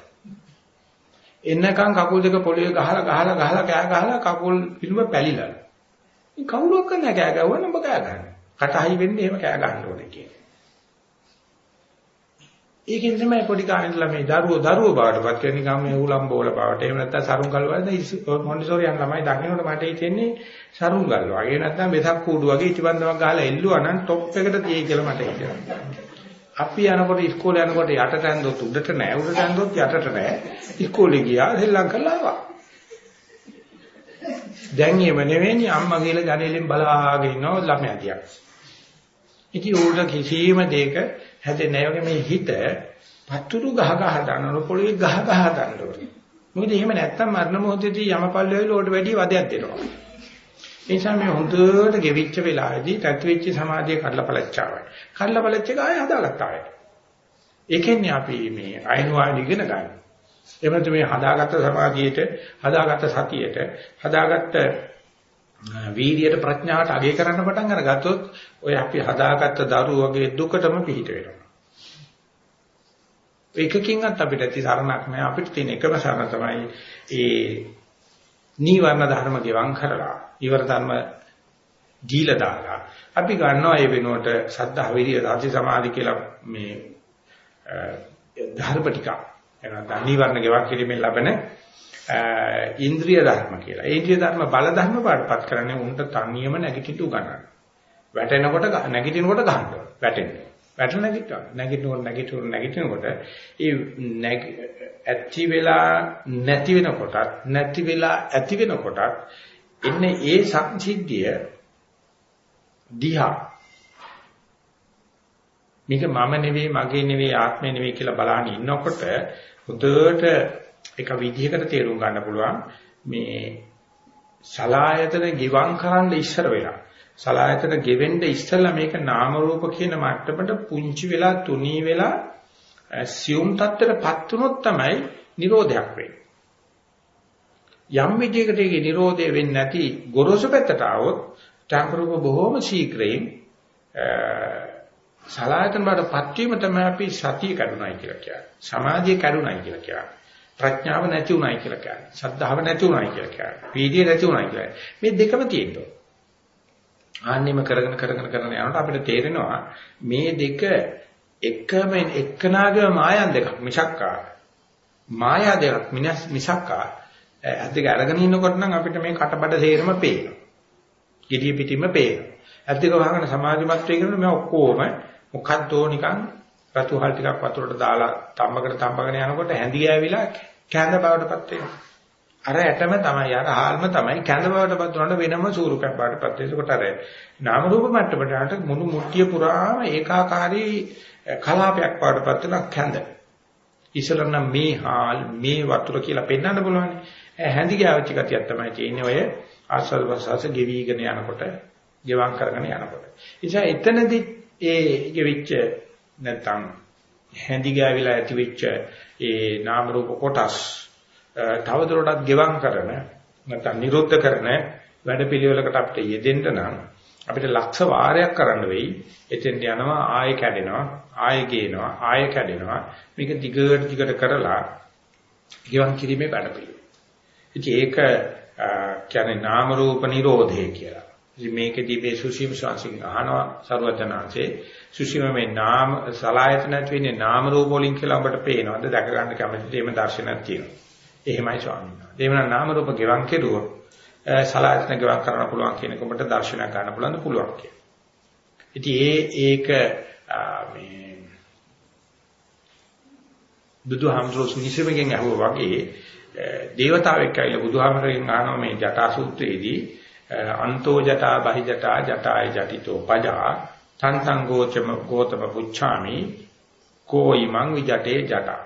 එන්නකම් කකුල් දෙක පොළවේ ගහලා ගහලා ගහලා කෑ ගහලා කකුල් පිළුම පැලිලා. මේ කවුරක් කරන්නේ කෑ ගහුවා නම් ඔබ කෑ ගන්න. කටහයි වෙන්නේ එහෙම කෑ ගන්න ඕනේ කියන්නේ. ඒකෙන් තමයි පොඩි කාලේ ඉඳලා මේ දරුවෝ දරුවෝ බවටපත් කරන නිකම් මේ උලම්බෝල බවට එහෙම නැත්නම් සරුංගල් වලද මොන්ඩිසෝරියන් ළමයි දකින්නකොට මට හිතෙන්නේ සරුංගල් වගේ නැත්නම් වෙසක් කූඩු වගේ ඉටිබන්දමක් ගහලා එල්ලුවා නම් টොප් එකට තියෙයි කියලා මට හිතෙනවා. අපි යනකොට ඉස්කෝලේ යනකොට යටට ඇඳොත් උඩට නෑ උඩට ඇඳොත් යටට නෑ. ඉස්කෝලේ ගියා ශ්‍රී කරලා ආවා. දැන් එහෙම නෙවෙයි අම්මා කියලා ජනේලෙන් බලාගෙන ඉන්නවා ළමයා දිහා. ඉතින් උඩ කිසිම දෙයක හැදෙන්නේ නැහැ මේ හිත පතුරු ගහ ගහ දානවල පොළවේ ගහ ගහ දානවල. මොකද එහෙම නැත්තම් මරණ මොහොතේදී යමපල්ලේ වලට වැඩි වදයක් දෙනවා. ඒ නිසා මේ හොඳට ගෙවිච්ච වෙලාවේදී තත් වෙච්ච සමාධිය කඩලා පළච්චාවයි. කඩලා පළච්ච එක ආයෙ හදාගත්තා ආයෙ. ඒකෙන්නේ අපි මේ අයනුවාලි ඉගෙන ගන්න. එහෙම නැත්නම් මේ හදාගත්ත සමාධියට, හදාගත්ත සතියට, හදාගත්ත වීර්යයට ප්‍රඥාවට අගය කරන්න පටන් අරගත්තොත් ඔය අපි හදාගත්ත දරුවෝ වගේ දුකටම පිහිට වෙනවා. ඒකකින්වත් අපිට ඇති සරණක් නෑ. අපිට තියෙන එකම සරණ තමයි ඒ නීවරණ ධර්ම ගෙවම් කරලා ඊවර ධර්ම දීලා දාලා. අපි ගන්නවා ඒ වෙනුවට සද්ධා විරිය රාජි සමාධි කියලා මේ ධර්ම ටික එනවා නීවරණ ගෙවක් කිරීමෙන් ලැබෙන ඉන්ද්‍රිය ධර්ම කියලා. ඒ ඉන්ද්‍රිය ධර්ම බල ධර්ම පාඩපත් කරන්නේ උන්ට තනියම නැගිටිට උගන්නන. වැටෙනකොට නැගිටිනකොට ගන්න වැටෙන්න. වැටෙන නැගිටව. නැගිටිනකොට නැගිටිනකොට නැගිටිනකොට ඒ ඇති වෙලා නැති වෙනකොට නැති වෙලා ඇති වෙනකොට එන්නේ ඒ සංසිද්ධිය දිහා මේක මම නෙවෙයි මගේ නෙවෙයි ආත්මේ නෙවෙයි කියලා බලන්න ඉන්නකොට හොඳට එක විදිහකට තේරුම් ගන්න පුළුවන් මේ සලායතන ගිවං කරන්න ඉස්සර වෙලා සලායතන ගෙවෙන්න ඉස්සෙල්ලා මේක නාම රූප කියන මට්ටමට පුංචි වෙලා තුනී වෙලා සියුම් තත්ත්වයටපත් වුනොත් තමයි නිරෝධයක් වෙන්නේ. යම් විදිහකට ඒකේ නිරෝධය වෙන්නේ නැති ගොරෝසු පැත්තට આવොත් චක්‍රූප බොහොම ශීක්‍රයෙන් සලායතන බාටපත් වීම තමයි අපි සතිය කැඩුනයි කියලා කියන්නේ. සමාධිය කැඩුනයි කියලා කියන්නේ. ප්‍රඥාව නැති උනායි කියලා කියන්නේ. ශ්‍රද්ධාව නැති උනායි කියලා කියන්නේ. පීඩිය නැති උනායි කියලා. මේ දෙකම තියෙනවා. ආන්නෙම කරගෙන කරගෙන කරගෙන යනකොට අපිට තේරෙනවා මේ දෙක එකම එක්කනාගේ මායන් දෙකක් මිසක්කා මායා දෙකක් මිසක්කා ඇද්දක අරගෙන ඉන්නකොට නම් අපිට මේ කටබඩ තේරෙම පේනවා. gediya pitima පේනවා. ඇද්දක වහගෙන සමාධිමත් වෙගෙන මේ ඔක්කොම මොකද්දෝ නිකන් රතුහල් ටිකක් වතුරට දාලා තම්බකට තම්බගෙන යනකොට හැඳි ගෑවිලා කැඳ බවටපත් වෙනවා. අර ඇටම තමයි අර හාල්ම තමයි කැඳ බවටපත් වුණාට වෙනම ස්වරූපයක් බවටපත් වෙනවා. ඒකට අර නාම රූප මට්ටමට මුළු මුට්ටිය පුරාම ඒකාකාරී කලාපයක් බවටපත් වෙන කැඳ. ඉස්සලනම් මේ හාල් මේ වතුර කියලා පෙන්වන්න බලවනේ. හැඳි ගෑවිච්ච ගතියක් තමයි තියෙන්නේ ඔය ආස්වාද ප්‍රසවාස ගෙවිගෙන යනකොට, ගෙවම් කරගෙන යනකොට. ඒ නිසා එතනදී ඒ ගෙවිච්ච නැත්නම් හැඳි ගෑවිලා ඇති වෙච්ච ඒ නාම රූප කොටස් තවදුරටත් ගෙවම් කරන නැත්නම් නිරුද්ධ කරන වැඩපිළිවෙලකට අපිට යෙදෙන්න නම් අපිට ලක්ෂ වාරයක් කරන්න වෙයි. එතෙන් යනවා ආයෙ කැඩෙනවා, ආයෙ ගේනවා, ආයෙ කැඩෙනවා. මේක දිගට දිගට කරලා ගෙවම් කිරීමේ වැඩපිළිවෙල. ඉතින් ඒක කියන්නේ නාම රූප නිරෝධය කියලා. ඉතින් මේකදී මේ සුසීම ශාස්ත්‍රික අහනවා සර්වඥාන්සේ සුසීම මේ නාම සලායතන නැති වෙන්නේ නාම රූප වලින් කියලා ඔබට පේනවද? දැක ගන්න කැමතිද? එහෙම දර්ශනයක් තියෙනවා. එහෙමයි ස්වාමීන් වහන්සේ. එහෙමනම් නාම රූප ගෙවන් කෙරුවොත් සලායතන ගෙවන් කරන්න පුළුවන් කියන එක ඔබට දර්ශනයක් ගන්න පුළුවන්ද පුළුවන් කියලා. ඉතින් ඒ ඒක මේ බුදුහාමුදුරුවෝ සුනිසෙමගෙන් අහුවා වගේ දේවතාවෙක් ඇවිල්ලා බුදුහාමරගෙන් අහනවා මේ ජටා සූත්‍රයේදී අන්තෝ ජටා බහි ජටා ජටාය ජටිතෝ පජා තන්තං ගෝචම ගෝතම පුච්ඡාමි කෝයිමං විජටේ ජටා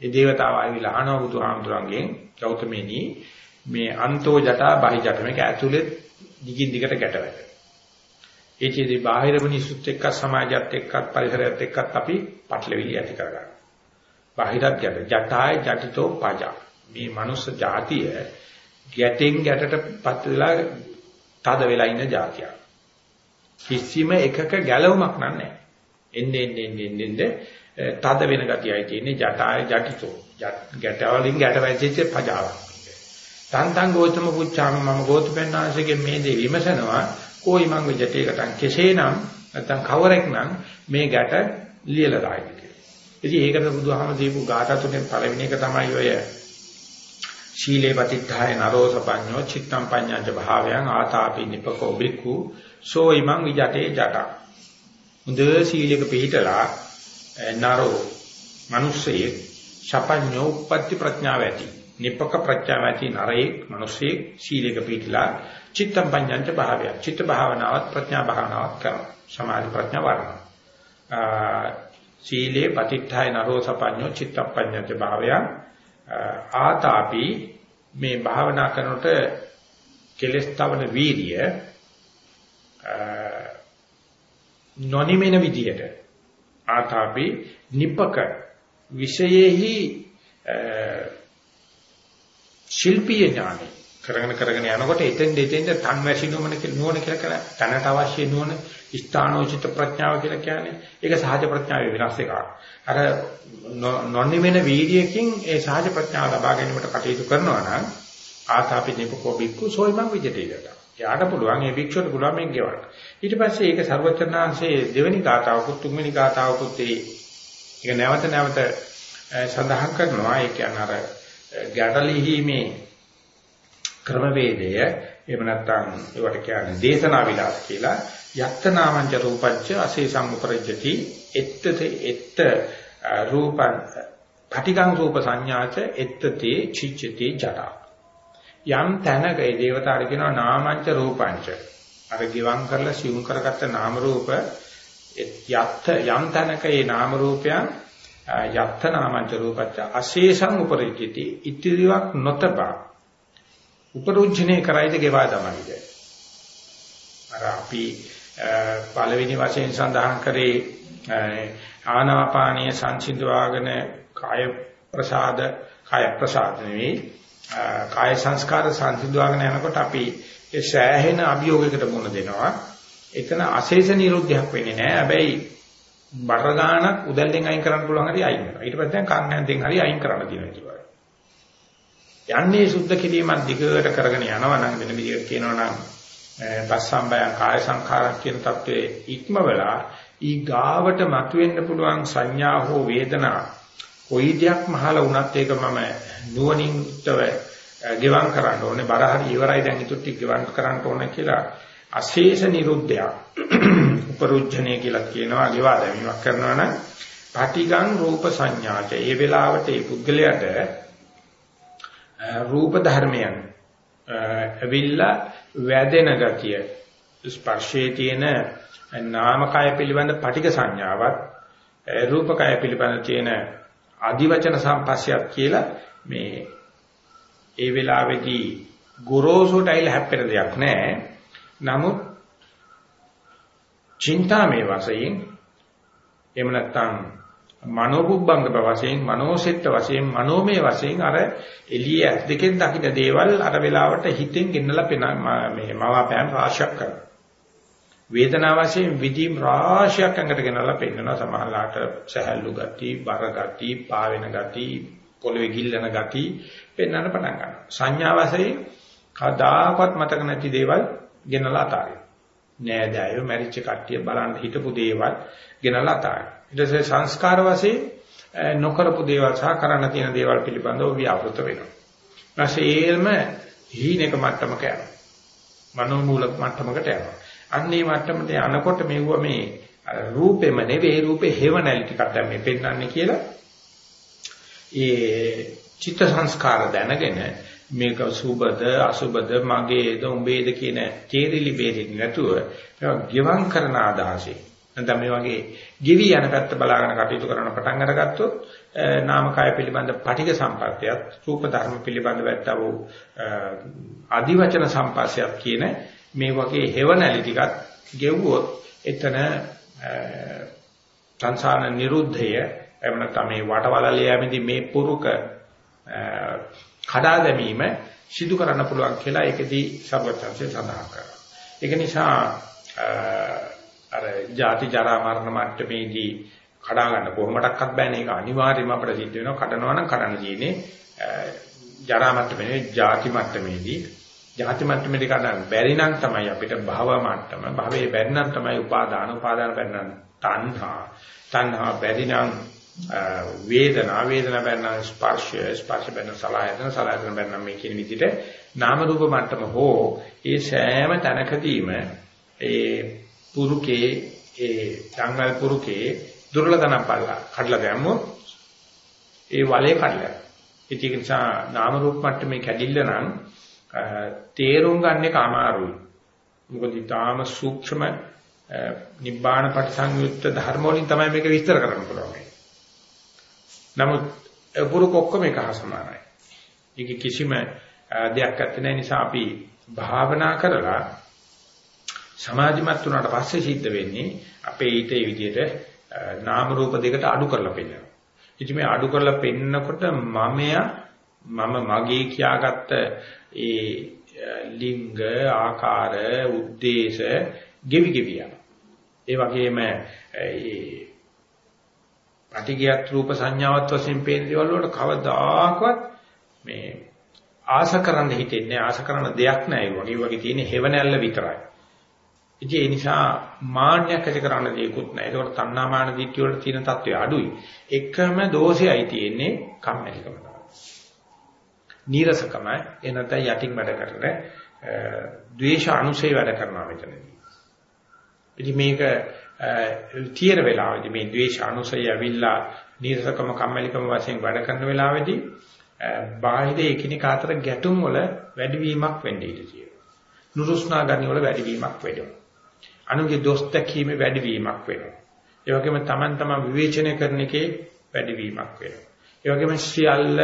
ඒ දේවතාව ආවිලා අහනවා බුදුහාමුදුරන්ගෙන් ගෞතමෙනි මේ අන්තෝ ජටා බහි ජට මේක ඇතුලේ දිගින් දිගට ගැට වැඩ. ඒ චේදී බාහිර මිනිස්සුත් එක්ක සමාජයත් එක්කත් පරිසරයත් එක්කත් අපි පටලවිලි ඇති කරගන්නවා. බාහිරත් ගැට ජටාය ජටිතෝ පජා මේ මනුස්ස జాතිය ගැටෙන් ගැටටපත් වෙලා තද වෙලා ඉන්න જાතියක්. කිසිම එකක ගැලවමක් නැහැ. එන්නේ එන්නේ එන්නේ තද වෙන ගතියයි තියෙන්නේ ජටාය ජටිතෝ. ගැටවලින් ගැට වැදිච්ච පජාවක්. තන්තං ගෝතම පුච්චාම මම ගෝතපෙන්නාංශගේ මේ දේ විමසනවා කොයි මං විජටේකටන් කෙසේනම් නැත්නම් කවරෙක්නම් මේ ගැට ලියලා දායිද කියලා. ඉතින් ඒකට බුදුහාම දීපු ගාථා තුනෙන් පළවෙනි එක තමයි ඔය ශීලේ පතිත්ථාය නරෝසපඤ්ඤෝ චිත්තම් පඤ්ඤාච භාවයන් ආතාපි නිපකෝ බික්ඛු සෝ ඉමං විජටේ ජට. හොඳ සීලයක පිළිතලා නරෝ මිනිස්සෙක් ශපඤ්ඤෝ උප්පත්ති ප්‍රඥාව ඇති. නිපක ප්‍රඥාව ඇති නරේ මිනිස්සෙක් සීලයක පිළිතලා චිත්තම් පඤ්ඤාච භාවය චිත්ත භාවනාවත් ප්‍රඥා භාවනාවත් කරන සමාධි ප්‍රඥා වර්ණ සීලේ පතිත්ථාය නරෝසපඤ්ඤෝ චිත්තම් පඤ්ඤාච භාවයන් ආතාපි මේ භාවනා කරනකොට කෙලස් තවන වීර්ය නොනිමෙන විදියට ආතාපි නිපක විෂයෙහි ශිල්පීය ඥානෙ කරගෙන කරගෙන යනකොට එතෙන් දෙතෙන්ද තන් වැසිනුවන නුවණ කියලා කියන තනට අවශ්‍ය නුවණ ස්ථානෝචිත ප්‍රඥාව කියලා කියන්නේ ඒක සහජ ප්‍රඥාවේ වෙනස් එකක්. අර නොනිවෙන වීර්යයෙන් ඒ සහජ ප්‍රඥාව ලබා ගැනීමට කටයුතු කරනවා නම් ආතාපි නිපකෝ බික්කු සෝයිමං විජිතේකට. යාට පුළුවන් ඒ භික්ෂුවට පුළුවන් මේක ගෙවන්න. ඊට පස්සේ ඒක ਸਰවචනාංශයේ දෙවෙනි ගාතාවකුත් තුන්වෙනි ගාතාවකුත් ඒක නැවත නැවත සඳහන් කරනවා. ඒ කියන්නේ අර ගැටලිහිමේ ක්‍රමවේදය එහෙම නැත්නම් ඒවට කියන්නේ දේශනා විලාස කියලා යත්තනාමංච රූපච්ච අසේසං උපරජ්ජති එත්තත එත්ත රූපං පටිගං රූප සංඥාච එත්තතේ චිච්චති ජට. යම් තැනක ඒ දේවතාවට කියනවා නාමංච රූපංච අර ගිවං කරලා සිවුම් කරගත්ත නාම රූප යත්ත යම් තැනක ඒ නාම රූපයන් යත්ත නාමංච රූපච්ච අශේෂං උපරිජ්ජති ඉතිරිවක් නොතබා. උපරුජ්ජනේ කරයිද ගෙවා දමයිද අර අපි පළවෙනි වශයෙන් සඳහන් කරේ ආනාපානීය සංසිඳවාගෙන කාය ප්‍රසාද කාය ප්‍රසාද නෙවෙයි කාය සංස්කාර සංසිඳවාගෙන යනකොට අපි ඒ සෑහෙන අභියෝගයකට මුහුණ දෙනවා එතන අශේෂ නිරුද්ධයක් වෙන්නේ නැහැ. හැබැයි බර ගානක් උදැල්ලෙන් අයින් කරන්න පුළුවන් හරි අයින් කරනවා. ඊට පස්සේ දැන් කන් හැන්දෙන් හරි අයින් කරන්න තියෙනවා කියලා. යන්නේ සුද්ධ කිරීමක් දිගට කරගෙන යනවා නම් වෙන විදිහට කියනවා නම් පස්සම්බයං කාය සංඛාරක් කියන தત્ත්වයේ ඉක්මවලා ඊ ගාවට මතුවෙන්න පුළුවන් සංඥා හෝ වේදනා කොයි දෙයක් මහල වුණත් ඒක මම නුවණින් උත්තර ගෙවම් කරන්න ඕනේ. බර හරි ඉවරයි දැන් ඊටු ටික ගෙවම් කරන්න ඕනේ කියලා අශේෂ නිරුද්ධයක් [clears throat] උපරුජ්ජණය කියලා කියනවා ගෙවා දැමීමක් කරනවා නම් පටිගං රූප සංඥාච. ඒ වෙලාවට ඒ පුද්ගලයාට රූප ධර්මයන් අවිල්ලා වැදෙන ගතිය ස්පර්ශයේ තියෙන නාමකය පිළිබඳ පටික සංඥාවක් රූපකය පිළිබඳ තියෙන ආදිවචන සම්පස්සයක් කියලා මේ ඒ වෙලාවේදී ගොරෝසුට ඇවිල්ලා හැප්පෙන දෙයක් නැහැ. නමුත් චින්තාමේ වශයෙන් එහෙම නැත්නම් මනෝබුබ්බංග වශයෙන් මනෝසෙට්ට වශයෙන් මනෝමය වශයෙන් අර එළිය ඇස් දෙකෙන් දකින්න දේවල් අර වෙලාවට හිතෙන් ගෙන්නලා පෙන මේ මවාපෑම් රාශියක් කරනවා. වේදනාව වශයෙන් විදීම් රාශියක් අඟට ගෙනලා පෙන්නනවා සමහරලාට සහැල්ලු ගති, බර ගති, පාවෙන ගති, පොළවේ ගිල්ලන ගති පෙන්වන්න පටන් ගන්නවා. සංඥා වශයෙන් කදාකවත් මතක නැති දේවල් ගෙනලා අතාරිනවා. නෑදෑයෝ මැරිච්ච කට්ටිය බලන්න හිටපු දේවල් ගෙනලා අතාරිනවා. ඊට පස්සේ සංස්කාර වශයෙන් නොකරපු දේවල් සහ කරන්න තියෙන දේවල් පිළිබඳව ව්‍යාපෘත වෙනවා. ඊපස්සේල්ම හීනෙක මට්ටමක යනවා. මනෝමූලක මට්ටමකට යනවා. අන්නේ මට්ටමට යනකොට මෙවුව මේ රූපෙම නෙවෙයි රූපේ හේවණලි ටිකක් දැන් මේ පෙන්වන්නේ කියලා ඒ චිත්ත සංස්කාර දැනගෙන මේක සුබද අසුබද මගේද උඹේද කියන තේරිලි බේරිලි නැතුව මේවා ගෙවම් කරන ආදාසෙ නැත්නම් මේ වගේ ගිවි යන පැත්ත බලාගෙන කටයුතු කරන පටන් අරගත්තොත් නාමකය පිළිබඳ පටික සම්පර්කයත් රූප ධර්ම පිළිබඳ වැටව ආදිවචන සම්පස්සයත් කියන මේ වගේ හේවණලි ටිකත් ගෙවුවොත් එතන සංසාර නිරුද්ධය එහෙම නැත්නම් මේ වටවලල්ල යෑමේදී මේ පුරුක කඩා දැමීම සිදු කරන්න පුළුවන් කියලා ඒකදී සර්වඥාන්සේ සඳහන් කරනවා. ඒක නිසා අර ජාති ජරා මරණ මට්ටමේදී කඩා ගන්න කොහොමඩක්වත් බෑනේ. ඒක අනිවාර්යයෙන්ම අපිට සිද්ධ වෙනවා. කඩනවා නම් කඩන්න තියෙන්නේ ජරා මට්ටමේ නෙවෙයි ජාති මට්ටමේදී. ජාති මට්ටමේදී කඩන්න බැරි නම් තමයි අපිට භව මට්ටම භවයේ බැරි නම් තමයි උපාදාන උපාදාන බැරි නම් තණ්හා. තණ්හා බැරි නම් වේදනා වේදනා බැන්න ස්පර්ශය ස්පර්ශ බැන්න සලආයතන සලආයතන බැන්න මේ කියන විදිහට නාම රූප මට්ටම හෝ ඒ සෑම තැනකදීම ඒ පුරුකේ ඒ සංගල් පුරුකේ දුර්ලභන පල්ලා කඩලා දැම්මොත් ඒ වලේ කඩලා. ඒක නිසා නාම රූප මට්ටමේ කැඩිල්ල නම් තේරුම් ගන්න එක අමාරුයි. මොකද ඊටාම සූක්ෂම නිබ්බාන පටිසංයුක්ත ධර්ම වලින් තමයි මේක විස්තර කරන්න පුළුවන්. නමුත් පුරුක ඔක්කොම එක හා සමානයි. ඒක කිසිම දෙයක් නැති නිසා අපි භාවනා කරලා සමාධිමත් වුණාට පස්සේ සිද්ධ වෙන්නේ අපේ ඊටේ විදිහට නාම රූප දෙකට අඩු කරලා පෙන්නනවා. ඉතින් මේ අඩු කරලා පෙන්නකොට මමයා මම මගේ කියාගත්ත ඒ ලිංග ආකාර උද්දේශ ගෙවි ගෙවි යනවා. ඒ වගේම ඒ පටිගියත් රූප සංඥාවත් වශයෙන් පේන දේවල් වලට කවදාකවත් මේ ආශ කරන්න හිතෙන්නේ ආශ කරන දෙයක් නෑ ඒ වගේ වගේ තියෙන හේවණැල්ල විතරයි. ඉතින් ඒ නිසා මාන්නයක් ඇති කරන්න දෙයක්වත් නැහැ. ඒකට තණ්හා මාන දිට්ඨිය වල තියෙන తත්වය අඩුයි. එකම දෝෂයයි තියෙන්නේ කම්මැලිකම තමයි. නීරසකම එනත යටින් වැඩ කරන ද්වේෂ අනුසය වැඩ කරනවා මෙතනදී. ඉතින් මේක තියෙන වෙලාවේදී මේ ද්වේෂ අනුසය ඇවිල්ලා නීරසකම කම්මැලිකම වශයෙන් වැඩ කරන වෙලාවේදී බාහිර එකිනෙක අතර ගැටුම් වල වැඩිවීමක් වෙන්න ඉඩ තියෙනවා. නුරුස්නා ගනි වල වැඩිවීමක් වෙනවා. අනුගේ දොස් දැකීමේ වැඩිවීමක් වෙනවා. ඒ වගේම Taman තමන් විවේචනය කරන එකේ වැඩිවීමක් වෙනවා. ඒ වගේම සියල්ල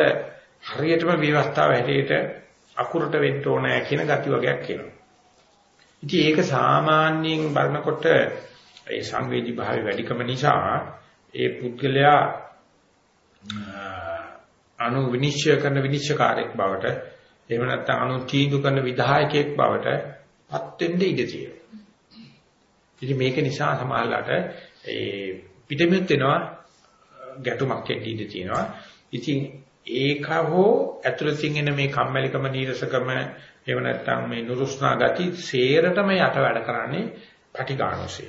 හරියටම විවස්ථාව හැටියට අකුරට වෙන්න ඕනෑ කියන gati වගේක් එනවා. ඉතින් ඒක සාමාන්‍යයෙන් බලනකොට ඒ සංවේදී භාවය වැඩිකම නිසා ඒ පුද්ගලයා අනු විනිශ්චය කරන විනිශ්චයකාරයෙක් බවට එහෙම නැත්නම් අනු තීන්දුව කරන විධායකයෙක් බවට පත් වෙන්න ඉඩ තියෙනවා. ඉතින් මේක නිසා සමහරලාට ඒ පිටමෙත් වෙනවා ගැටුමක් එන්න ඉඩ තියෙනවා. ඉතින් ඒක හෝ ඇතුළතින් එන මේ කම්මැලිකම නීරසකම එහෙම නැත්නම් මේ නුරුස්නා ගති සේරටම යට වැඩ කරන්නේ පටිඝානෝසය.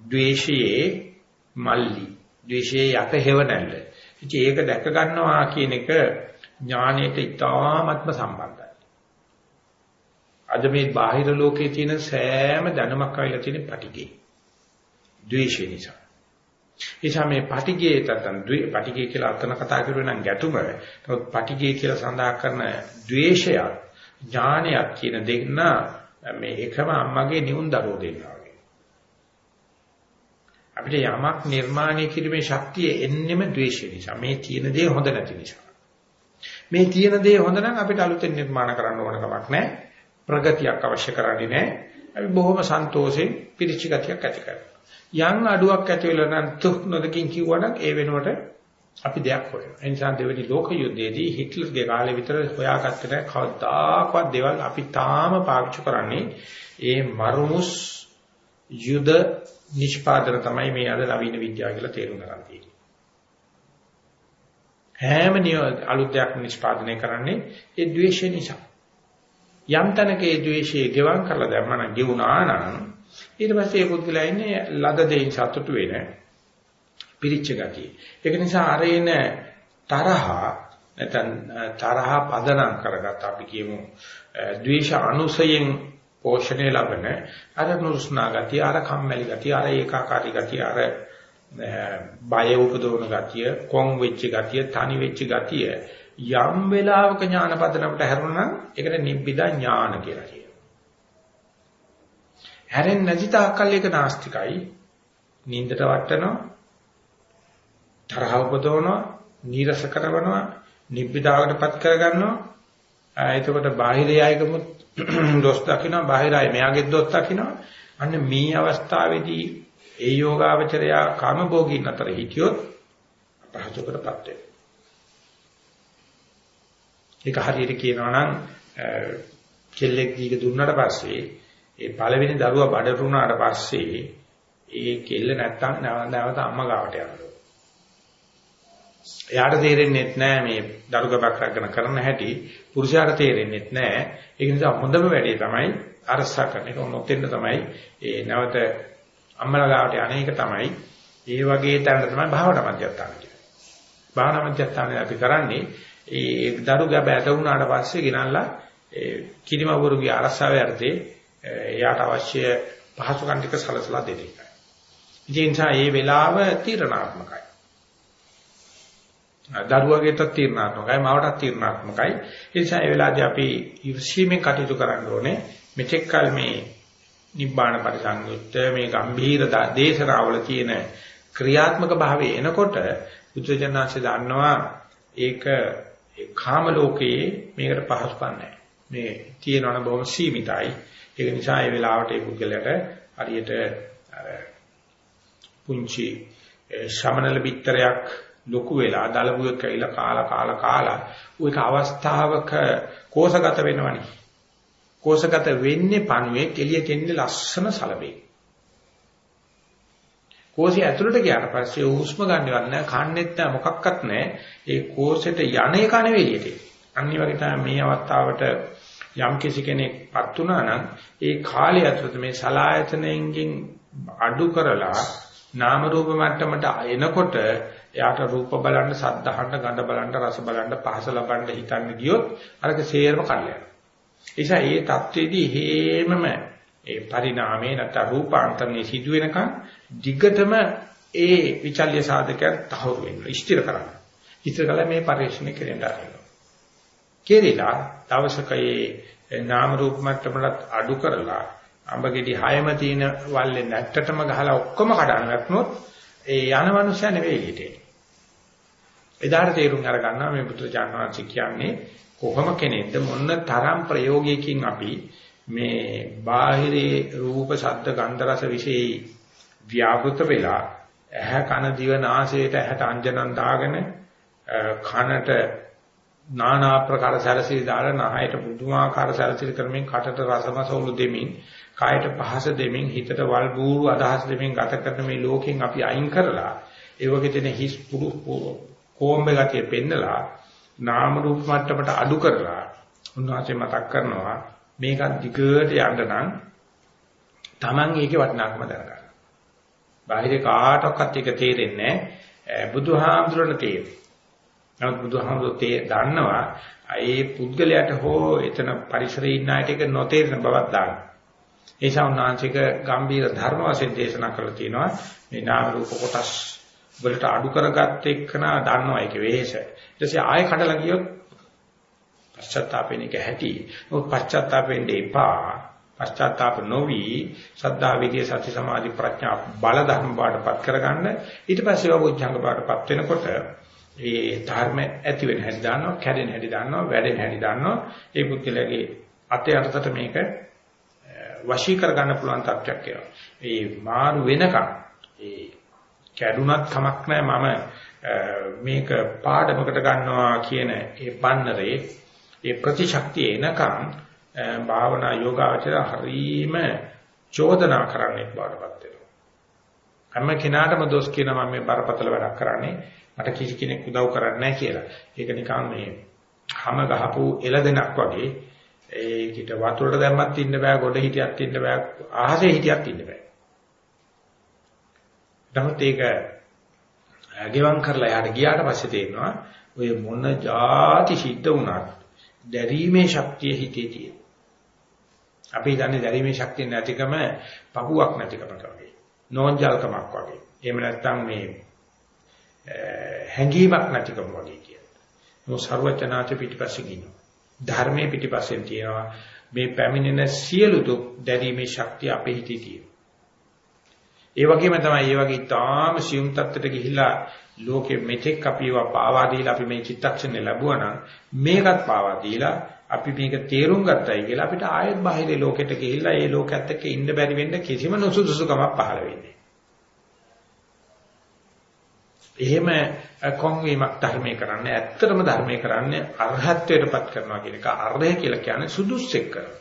ද්වේෂයේ මල්ලි. ද්වේෂයේ යට හේව නැල්ල. ඉතින් ඒක දැක ගන්නවා කියන එක ඥානයට ඉතාමත්ම සම්බන්ධයි. අද මේ බාහිර ලෝකයේ තියෙන සෑම දැනුමක් අවිලා තියෙන පටිඝේ. ද්වේෂය නිසා. එනිසා මේ පටිඝේ තතන් පටිඝේ කියලා අතන කතා කරුවේ නම් ගැටුම. නමුත් පටිඝේ කියලා සඳහන් කරන ද්වේෂයක් ඥානයක් කියන දෙන්න මේ එකම අම්මගේ නියුන් දරුවෝ දෙන්නා වගේ. අපිට යමක් නිර්මාණය කිරීමේ ශක්තිය එන්නෙම ද්වේෂය නිසා. මේ තියෙන දේ හොඳ නැති නිසා. මේ තියෙන දේ හොඳ නම් අපිට අලුතෙන් නිර්මාණ කරන්න ඕන කමක් නැහැ. ප්‍රගතියක් අවශ්‍ය කරන්නේ නැහැ. අපි බොහොම සන්තෝෂයෙන් පිරිචි ගතියක් ඇති කරනවා. යම් අඩුවක් ඇති වෙලා නම් තුක් නොදකින් කිව්වනම් ඒ වෙනුවට අපි දෙයක් හොයනවා. ඒ නිසා දෙවෙනි ලෝක යුද්ධයේදී හිට්ලර්ගේ කාලේ විතර හොයාගත්තට කවදාකවත් දේවල් අපි තාම පාවිච්චි කරන්නේ ඒ මරුමුස් යුද නිෂ්පාදන තමයි මේ අද නවීන විද්‍යාව කියලා තේරුම් ගන්න තියෙන්නේ. හැම අලුත් දෙයක් නිෂ්පාදනය කරන්නේ ඒ ද්වේෂය නිසා. යම් තැනක ඒ ද්වේෂය ගෙවම් කරලා දැම්මම ගෙවුනා නම් ඊට පස්සේ ඒ පුද්ගලයා ඉන්නේ ලද දෙයින් සතුටු වෙන පිරිච්ච ගතිය. ඒක නිසා අරේන තරහ නැත්නම් තරහ පදනම් කරගත් අපි කියමු ද්වේෂ අනුසයෙන් පෝෂණය ලබන අර නුරුස්නා ගතිය, අර කම්මැලි ගතිය, අර ඒකාකාරී ගතිය, අර බය උපදවන ගතිය, කොන් වෙච්ච ගතිය, තනි වෙච්ච ගතිය යම් වෙලාවක ඥාන පදනකට හැරුණා නම් ඒකට නිබ්බිදා ඥාන කියලා කියනවා. හැරෙන්නේ නැති තාක්කල් ඒක නාස්තිකයි. නින්දට වටනවා. තරහ උපදවනවා, නීරස කරනවා, නිබ්බිදාවටපත් කරගන්නවා. එතකොට බාහිර යයිකමුත් [clears throat] දොස් දකින්නවා, බාහිර අය මෙයාගේ දොස් දකින්නවා. අන්න මේ අවස්ථාවේදී ඒ යෝගාවචරයා කාමභෝගීන් අතර හිටියොත් අපහසුකටපත් වෙනවා. ඒක හරියට කියනවා නම් කෙල්ලෙක් දීක දුන්නාට පස්සේ ඒ පළවෙනි දරුවා බඩට වුණාට පස්සේ ඒ කෙල්ල නැත්තම් නැවත අම්මා ගාවට යනවා. එයාට තේරෙන්නේ නැහැ මේ දරුගබක් රැගෙන කරන හැටි පුරුෂයාට තේරෙන්නේ නැහැ. ඒ නිසා හොඳම වැඩේ තමයි අරසා කරන එක. මොතෙන්ද තමයි ඒ නැවත අම්මලා ගාවට යන එක තමයි ඒ වගේ තැනට තමයි භාවනා මධ්‍යස්ථාන කියන්නේ. භාවනා මධ්‍යස්ථානයේ අපි කරන්නේ ඒ දරු ගැබ ඇත වුණාට පස්සේ ගෙනල්ලා ඒ කිරිමවරුගේ අරසාවේ අර්ථේ එයාට අවශ්‍ය පහසුකම් ටික සලසලා දෙන්න එකයි. ඒ නිසා මේ වෙලාව තීරණාත්මකයි. දරුවගේට තීරණාත්මකයි, මවටත් තීරණාත්මකයි. ඒ නිසා මේ වෙලාවදී අපි ඉවසීමෙන් කටයුතු කරන්න ඕනේ. මෙතෙක් කල මේ නිබ්බාන පරිසංයුක්ත මේ ගම්භීර දේශනාවල තියෙන ක්‍රියාත්මක භාවය එනකොට බුද්ධජනනාංශ දන්නවා ඒක කාම ලෝකයේ මේකට පහසුකම් නැහැ. මේ තියෙනවන බොහොම සීමිතයි. ඒක නිසා ඒ වෙලාවට ඒ පුද්ගලයාට හරියට පුංචි ශමනල පිටරයක් ලොකු වෙලා දලබුවෙක් ඇවිල්ලා කාලා කාලා කාලා ඒක අවස්ථාවක කෝෂගත වෙනවනේ. කෝෂගත වෙන්නේ පණුවේ කෙලිය කෙන්නේ ලස්සන සලබේ. කෝෂය ඇතුළට ගියාට පස්සේ හුස්ම ගන්නවත් නැහැ, කන්නෙත් නැහැ, මොකක්වත් නැහැ. ඒ කෝෂයට යන එක නෙවෙයි ඒක. අනිත් වගේ තමයි මේ අවස්ථාවට යම් කිසි කෙනෙක්පත් වුණා නම් ඒ කාලය ඇතුළත මේ සලායතනෙන්ගෙන් අඩු කරලා නාම රූප මට්ටමට එනකොට එයාට රූප බලන්න, සද්ද අහන්න, ගඳ බලන්න, රස බලන්න, පහස ලබන්න හිතන්න ගියොත් අරක සේරම කල්යන. ඒ නිසා මේ தത്വෙදී හේමම ඒ පරිණාමේ නැත්නම් රූපාන්තරණේ සිදු වෙනකන් දිගටම ඒ විචල්්‍ය සාධකයන් තහවුරු වෙනවා. ස්ථිර කරගන්න. ස්ථිර කළා මේ පරිශ්‍රණය කෙරෙන්න ආරම්භ කෙරිලා දවසක ඒ නාම රූප මට්ටමලත් අඩු කරලා අඹගෙඩි හයම තියෙන වල්ලේ නැට්ටටම ගහලා ඔක්කොම කඩන වැටුනොත් ඒ යන මනුස්සයා නෙවෙයි හිටියේ. එදාට තේරුම් අරගන්නවා මේ බුදුචාන් වහන්සේ කියන්නේ කොහොම කෙනෙක්ද මොන තරම් ප්‍රයෝගයකින් අපි මේ බාහිරේ රූප ශබ්ද ගන්ධ රස විශේෂයි ව්‍යාපෘත වෙලා ඇහැ කන දිව නාසයට ඇහැට අංජනන් දාගෙන කනට নানা ආකාර සැරසිලි දාලා නහයට පුදුමාකාර සැරසිලි කරමින් කටට රසමසවුළු දෙමින් කායට පහස දෙමින් හිතට වල් බూరు අදහස් දෙමින් ගත කරන මේ ලෝකෙන් අපි අයින් කරලා ඒ වගේ දෙන හිස් පුරු කොම්බේ ගතිය පෙන්නලා නාම රූප මට්ටමට අඩු කරලා උන්වහන්සේ මතක් කරනවා මේක දිගට යන්න නම් Taman ඒකේ වටිනාකම දැනගන්න. බාහිර කාටවත් ඒක තේරෙන්නේ නැහැ. බුදුහාමුදුරණ තේරෙන්නේ. නමුත් බුදුහාමුදුරෝ තේ දන්නවා ඒ පුද්ගලයාට හෝ එතන පරිසරයේ ඉන්න අයට ඒක නොතේරෙන බවක් දාන්න. ඒ නිසා උන්වහන්සේක ගම්බීර ධර්ම වශයෙන් දේශනා කරලා තියෙනවා මේ නාම රූප කොටස් වලට අඩු කරගත්ත එක්කන දන්නවා ඒකේ වෙහෙස. ඊට පස්සේ ආයෙ කඩලා ගියොත් පශ්චාත්තාපෙන එක ඇති. මොකද පශ්චාත්තාපෙන්න එපා. පශ්චාත්තාප නොවි සද්ධා විදියේ සති සමාධි ප්‍රඥා බල ධර්ම බාටපත් කරගන්න ඊට පස්සේ වබුද්ධංග බාටපත් වෙනකොට ඒ ධර්ම ඇති වෙන හැටි දන්නවා, කැඩෙන හැටි දන්නවා, වැඩෙන හැටි දන්නවා. ඒ පුද්ගලයාගේ අතේ අතට මේක වශී කරගන්න පුළුවන් තත්ත්වයක් එනවා. ඒ මාරු වෙනකම් ඒ කැඩුනත් කමක් නැහැ මම මේක පාඩමකට ගන්නවා කියන ඒ බන්නරේ ඒ ප්‍රතිශක්තිය එනකම් භාවනා යෝගාචර හරීම චෝදනා කරන්නේ බාටපත් වෙනවා. හැම කෙනාටම දොස් කියන මම මේ බරපතල වැඩක් කරන්නේ මට කිසි කෙනෙක් උදව් කරන්නේ නැහැ කියලා. ඒක නිකන් මේ හැම ගහපු එළදෙනක් වගේ ඒකිට වතුරට දැම්මත් ඉන්න බෑ, ගොඩ හිටියත් ඉන්න බෑ, අහසේ හිටියත් ඉන්න බෑ. නමුත් ඒක ගෙවම් කරලා යාට ගියාට පස්සේ තේරෙනවා ඔය මොන જાති සිද්ධ වුණත් දැරීමේ ශක්තිය හිතේ තියෙන. අපි දන්නේ දැරීමේ ශක්තිය නැතිකම පපුවක් නැතිකමක් වගේ. නෝන්ජල්කමක් වගේ. එහෙම නැත්නම් මේ හැඟීමක් නැතිකම වගේ කියනවා. මො ਸਰවචනාච පිටිපස්සේ කියනවා. ධර්මයේ පිටිපස්සෙන් තියෙනවා මේ පැමිණෙන සියලු දුක් දැරීමේ ශක්තිය අපේ හිතේ තියෙනවා. ඒ වගේම තමයි මේ වගේ තාම සියුම් තත්ත්වයට ගිහිලා ලෝකෙ මෙතෙක් අපි ඒවා පාවා දීලා අපි මේ චිත්තක්ෂණය ලැබුවා නම් මේකත් පාවා දීලා අපි මේක තේරුම් ගත්තයි කියලා අපිට ආයෙත් බාහිර ලෝකෙට ගිහිල්ලා ඒ ලෝකයේත් එක්ක ඉන්න බැරි වෙන්න කිසිම නුසුසුකමක් පහළ වෙන්නේ එහෙම කොන්වීමක් ධර්මයේ කරන්නේ ඇත්තටම ධර්මයේ කරන්නේ අරහත්ත්වයටපත් කරනවා කියන එක අර්ධය කියලා කියන්නේ සුදුස්සෙක් කරනවා.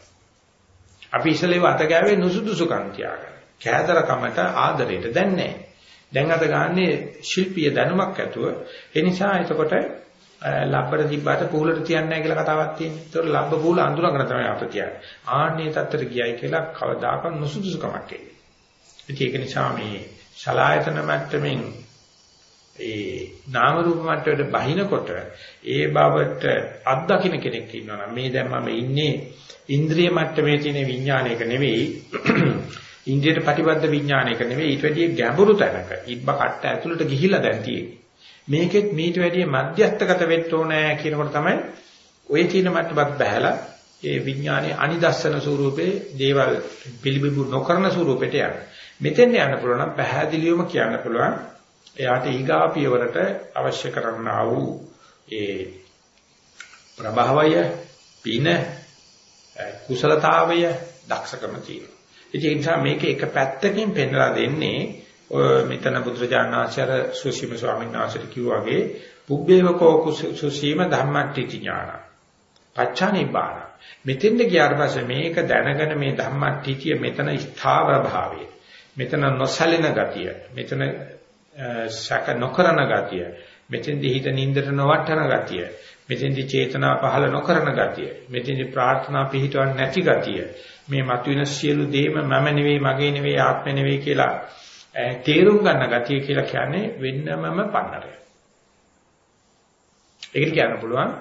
අපි ඉස්සලේ අත ගෑවේ නුසුදුසුකම් තියාගෙන. කෑදරකමට ආදරයට දැන් නැහැ. දැන් අත ගන්නේ ශිල්පීය දැනුමක් ඇතුව. ඒ නිසා එතකොට ලබ්බට තිබ්බට පූලට තියන්නේ නැහැ කියලා කතාවක් තියෙනවා. ඒතකොට ලබ්බ පූල අඳුරගෙන තමයි අප තියන්නේ. ආන්නේ තත්තර ගියයි කියලා කවදාකවත් නුසුදුසුකමක් එන්නේ. ඒක නිසා මේ ශලායතන මට්ටමින් ඒ නාම රූප මට්ටමට බහිනකොට ඒ බවට අත්දකින්න කෙනෙක් ඉන්නවා මේ දැන් මම ඉන්නේ ඉන්ද්‍රිය මට්ටමේ තියෙන විඥානයක නෙවෙයි ඉන්ද්‍රියට ප්‍රතිබද්ධ විඥානයක නෙවෙයි ඊට වැඩිය ගැඹුරු තැනක ඉබ්බ කට්ට ඇතුළට ගිහිලා දැන් තියෙන්නේ මේකෙත් මීට වැඩිය මධ්‍යස්ථගත වෙන්න ඕනේ කියනකොට තමයි ওই තියෙන මට්ටමත් බහැලා ඒ විඥානයේ අනිදස්සන ස්වරූපේ දේවල් පිළිබිඹු නොකරන ස්වරූපෙට යන මෙතෙන් යන්න පුළුවන් නම් පැහැදිලිවම කියන්න පුළුවන් එයාට ඊගා පියවරට අවශ්‍ය කරන්නා වූ ඒ ප්‍රභාවය පින කුසලතාවය දක්ෂකම තියෙනවා. ඉතින් ඒ නිසා මේක එක පැත්තකින් පෙන්ලා දෙන්නේ මෙතන බුදුරජාණන් වහන්සේ අර සුසීම ස්වාමීන් වහන්සේට කිව්වාගේ පුබ්බේවකෝ සුසීම ධම්මට්ටි ඥාන. පච්චානිබ්බාන. මෙතෙන්ද ගියාට පස්සේ මේක දැනගෙන මේ ධම්මට්ටිය මෙතන ස්ථාවර භාවය. මෙතන නොසැලෙන ගතිය. මෙතන සැක නොකරන ගතිය මෙතෙන්දි හිත නින්දට නොවටන ගතිය මෙතෙන්දි චේතනා පහළ නොකරන ගතිය මෙතෙන්දි ප්‍රාර්ථනා පිහිටවන්නේ නැති ගතිය මේ මතුවෙන සියලු දේම මම නෙවෙයි මගේ නෙවෙයි ආත්මෙ නෙවෙයි කියලා තේරුම් ගන්න ගතිය කියලා කියන්නේ වෙන්නමම පන්නරය. ඒකට කියන්න පුළුවන්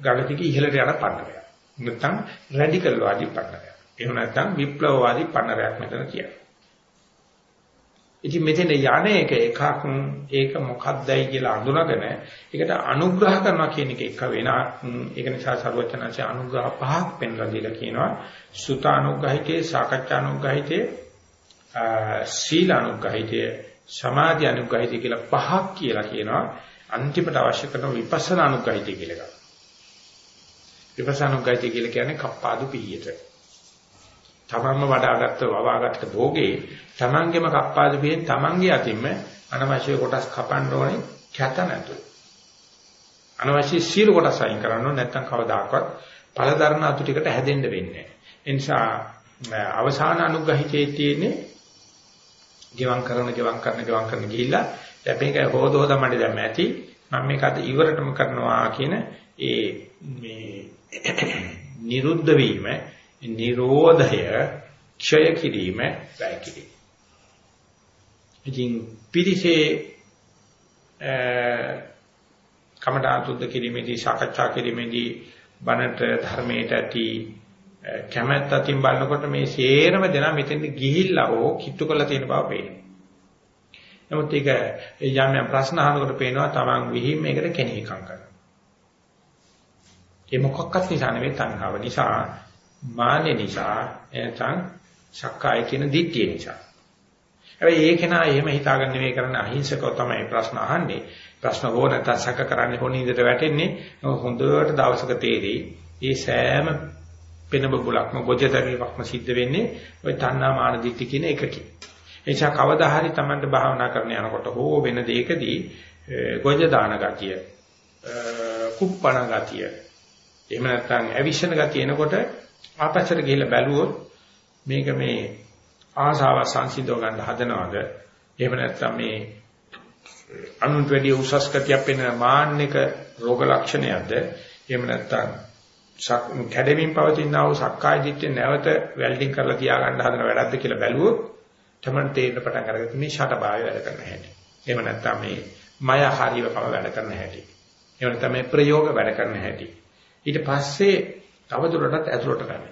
ගණිතික ඉහළට යන පන්නරය නැත්නම් රැඩිකල් වාදී පන්නරය එහෙම නැත්නම් විප්ලවවාදී පන්නරයක් මෙතන කියන්නේ ඉතින් මෙතන යන එක එකක් ඒක මොකක්දයි කියලා අඳුනගෙන ඒකට අනුග්‍රහ කරනවා කියන එක එක වෙන ඒක නිසා සර්වචනanse අනුග්‍රහ පහක් පෙන්ලා දීලා කියනවා. සුතානුග්‍රහිතේ සාකච්ඡානුග්‍රහිතේ සීලානුග්‍රහිතේ සමාධි අනුග්‍රහිතේ කියලා පහක් කියලා කියනවා. අන්තිමට අවශ්‍ය කරන විපස්සනා අනුග්‍රහිතේ කියලා එකක්. විපස්සනා අනුග්‍රහිතේ කියලා කියන්නේ කප්පාදු පිහියට. තමන්ම වඩාගත්ත වවාගත්ත භෝගේ තමන්ගේම කප්පාද පියෙන් තමන්ගේ අතින්ම අනවශ්‍ය කොටස් කපන්න ඕනේ කැත නැතු. අනවශ්‍ය සීල කොටස් අයින් කරන්න ඕනේ නැත්නම් කවදාකවත් පළදරන අතු ටිකට හැදෙන්න වෙන්නේ නැහැ. ඒ නිසා අවසාන අනුග්‍රහිතයේ තියෙන්නේ ගෙවම් කරන ගෙවම් කරන ගෙවම් කරන ගිහිල්ලා දැන් මේක හොද හොද මඩ දැම්ම ඇති මම මේක අද ඉවරටම කරනවා කියන ඒ මේ නිරුද්ධ වීම නිරෝධය ක්ෂය කිරීම වැය කිරීම ඉතින් පිරිසේ කමඨාන් සුද්ධ කිරීමේදී සාකච්ඡා කිරීමේදී බණට ධර්මයට ඇති කැමැත්ත අතින් බලනකොට මේ සේරම දෙනා මෙතෙන්ද ගිහිල්ලා ඕ කිට්ටු කරලා තියෙන බව පේනවා. නමුත් ඒක යම් යම් ප්‍රශ්න අහනකොට පේනවා Taman විහිම් මේකට කෙනෙක්ම් කරනවා. ඒ මොකක්වත් නිසා නෙවෙයි තණ්හාව නිසා, මානෙ නිසා, එතන සක්කාය කියන දිට්ඨිය නිසා. හැබැයි ඒක නා එහෙම හිතාගන්න නෙවෙයි කරන්නේ අහිංසකව තමයි ප්‍රශ්න අහන්නේ. ප්‍රශ්න හෝ නැත්නම් සැක කරන්නේ හොනින්දට වැටෙන්නේ. හොඳට දවසක තේරෙයි. ඒ සෑම පෙන බබුලක්ම ගොජතරීමක්ම සිද්ධ වෙන්නේ ওই තණ්හා මාන දිට්ඨි කියන එකකින්. ඒ නිසා කවදා හරි Tamanට භාවනා කරන යනකොට හෝ වෙන දෙයකදී ගොජ දාන ගතිය, කුප්පණ ගතිය, එහෙම නැත්නම් අවිෂණ ගතිය එනකොට ආපස්සට ගිහිල්ලා බැලුවොත් මේක මේ ආසාව සංසිඳව ගන්න හදනවද? එහෙම නැත්නම් මේ අනුන්ට වැඩිය උසස් ගතියක් වෙන මාන්නක රෝග ලක්ෂණයක්ද? එහෙම නැත්නම් කැඩෙමින් පවතින ආ වූ සක්කාය දිට්ඨිය නැවත වෙල්ඩින් කරලා තියාගන්න හදන වැඩක්ද කියලා බැලුවොත් තමයි තේරෙන පටන් අරගත්තේ මේ ෂටභාවය වැඩ කරන හැටි. එහෙම නැත්නම් මේ මය හරියවකම වැඩ කරන හැටි. එහෙම නැත්නම් මේ ප්‍රයෝග වැඩ කරන හැටි. ඊට පස්සේ තවදුරටත් ඇතුළට ගන්න.